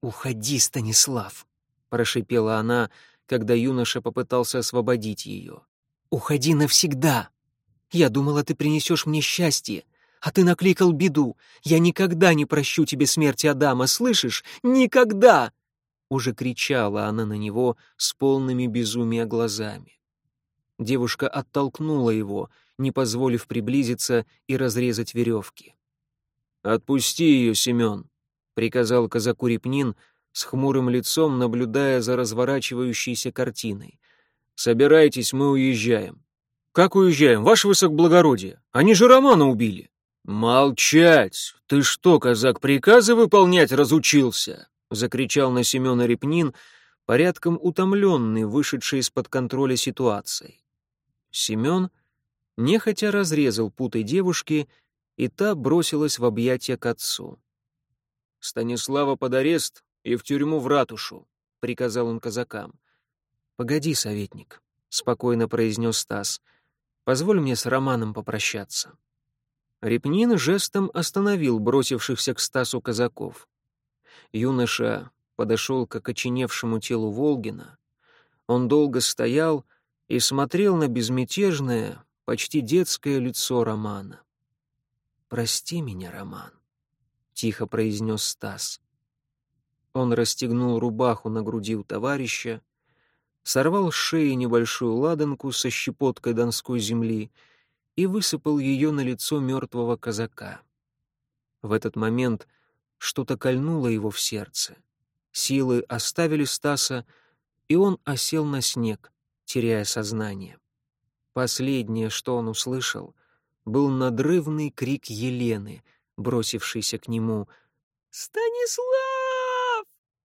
A: «Уходи, Станислав!» — прошипела она, когда юноша попытался освободить ее. «Уходи навсегда! Я думала, ты принесешь мне счастье, а ты накликал беду. Я никогда не прощу тебе смерти Адама, слышишь? Никогда!» Уже кричала она на него с полными безумия глазами. Девушка оттолкнула его, не позволив приблизиться и разрезать веревки. «Отпусти ее, Семен», — приказал казаку Репнин, с хмурым лицом, наблюдая за разворачивающейся картиной. «Собирайтесь, мы уезжаем». «Как уезжаем, ваше высокоблагородие? Они же Романа убили». «Молчать! Ты что, казак, приказы выполнять разучился?» — закричал на Семена Репнин, порядком утомленный, вышедший из-под контроля ситуацией. Семен нехотя разрезал путы девушки, и та бросилась в объятия к отцу.
B: «Станислава под арест и в тюрьму в ратушу», — приказал он казакам.
A: «Погоди, советник», — спокойно произнес Стас. «Позволь мне с Романом попрощаться». Репнин жестом остановил бросившихся к Стасу казаков. Юноша подошел к окоченевшему телу Волгина. Он долго стоял и смотрел на безмятежное, почти детское лицо Романа. «Прости меня, Роман», — тихо произнес Стас. Он расстегнул рубаху на груди у товарища, сорвал с шеи небольшую ладанку со щепоткой донской земли и высыпал ее на лицо мертвого казака. В этот момент что-то кольнуло его в сердце. Силы оставили Стаса, и он осел на снег, теряя сознание. Последнее, что он услышал, был надрывный крик Елены, бросившейся к нему. «Станислав!»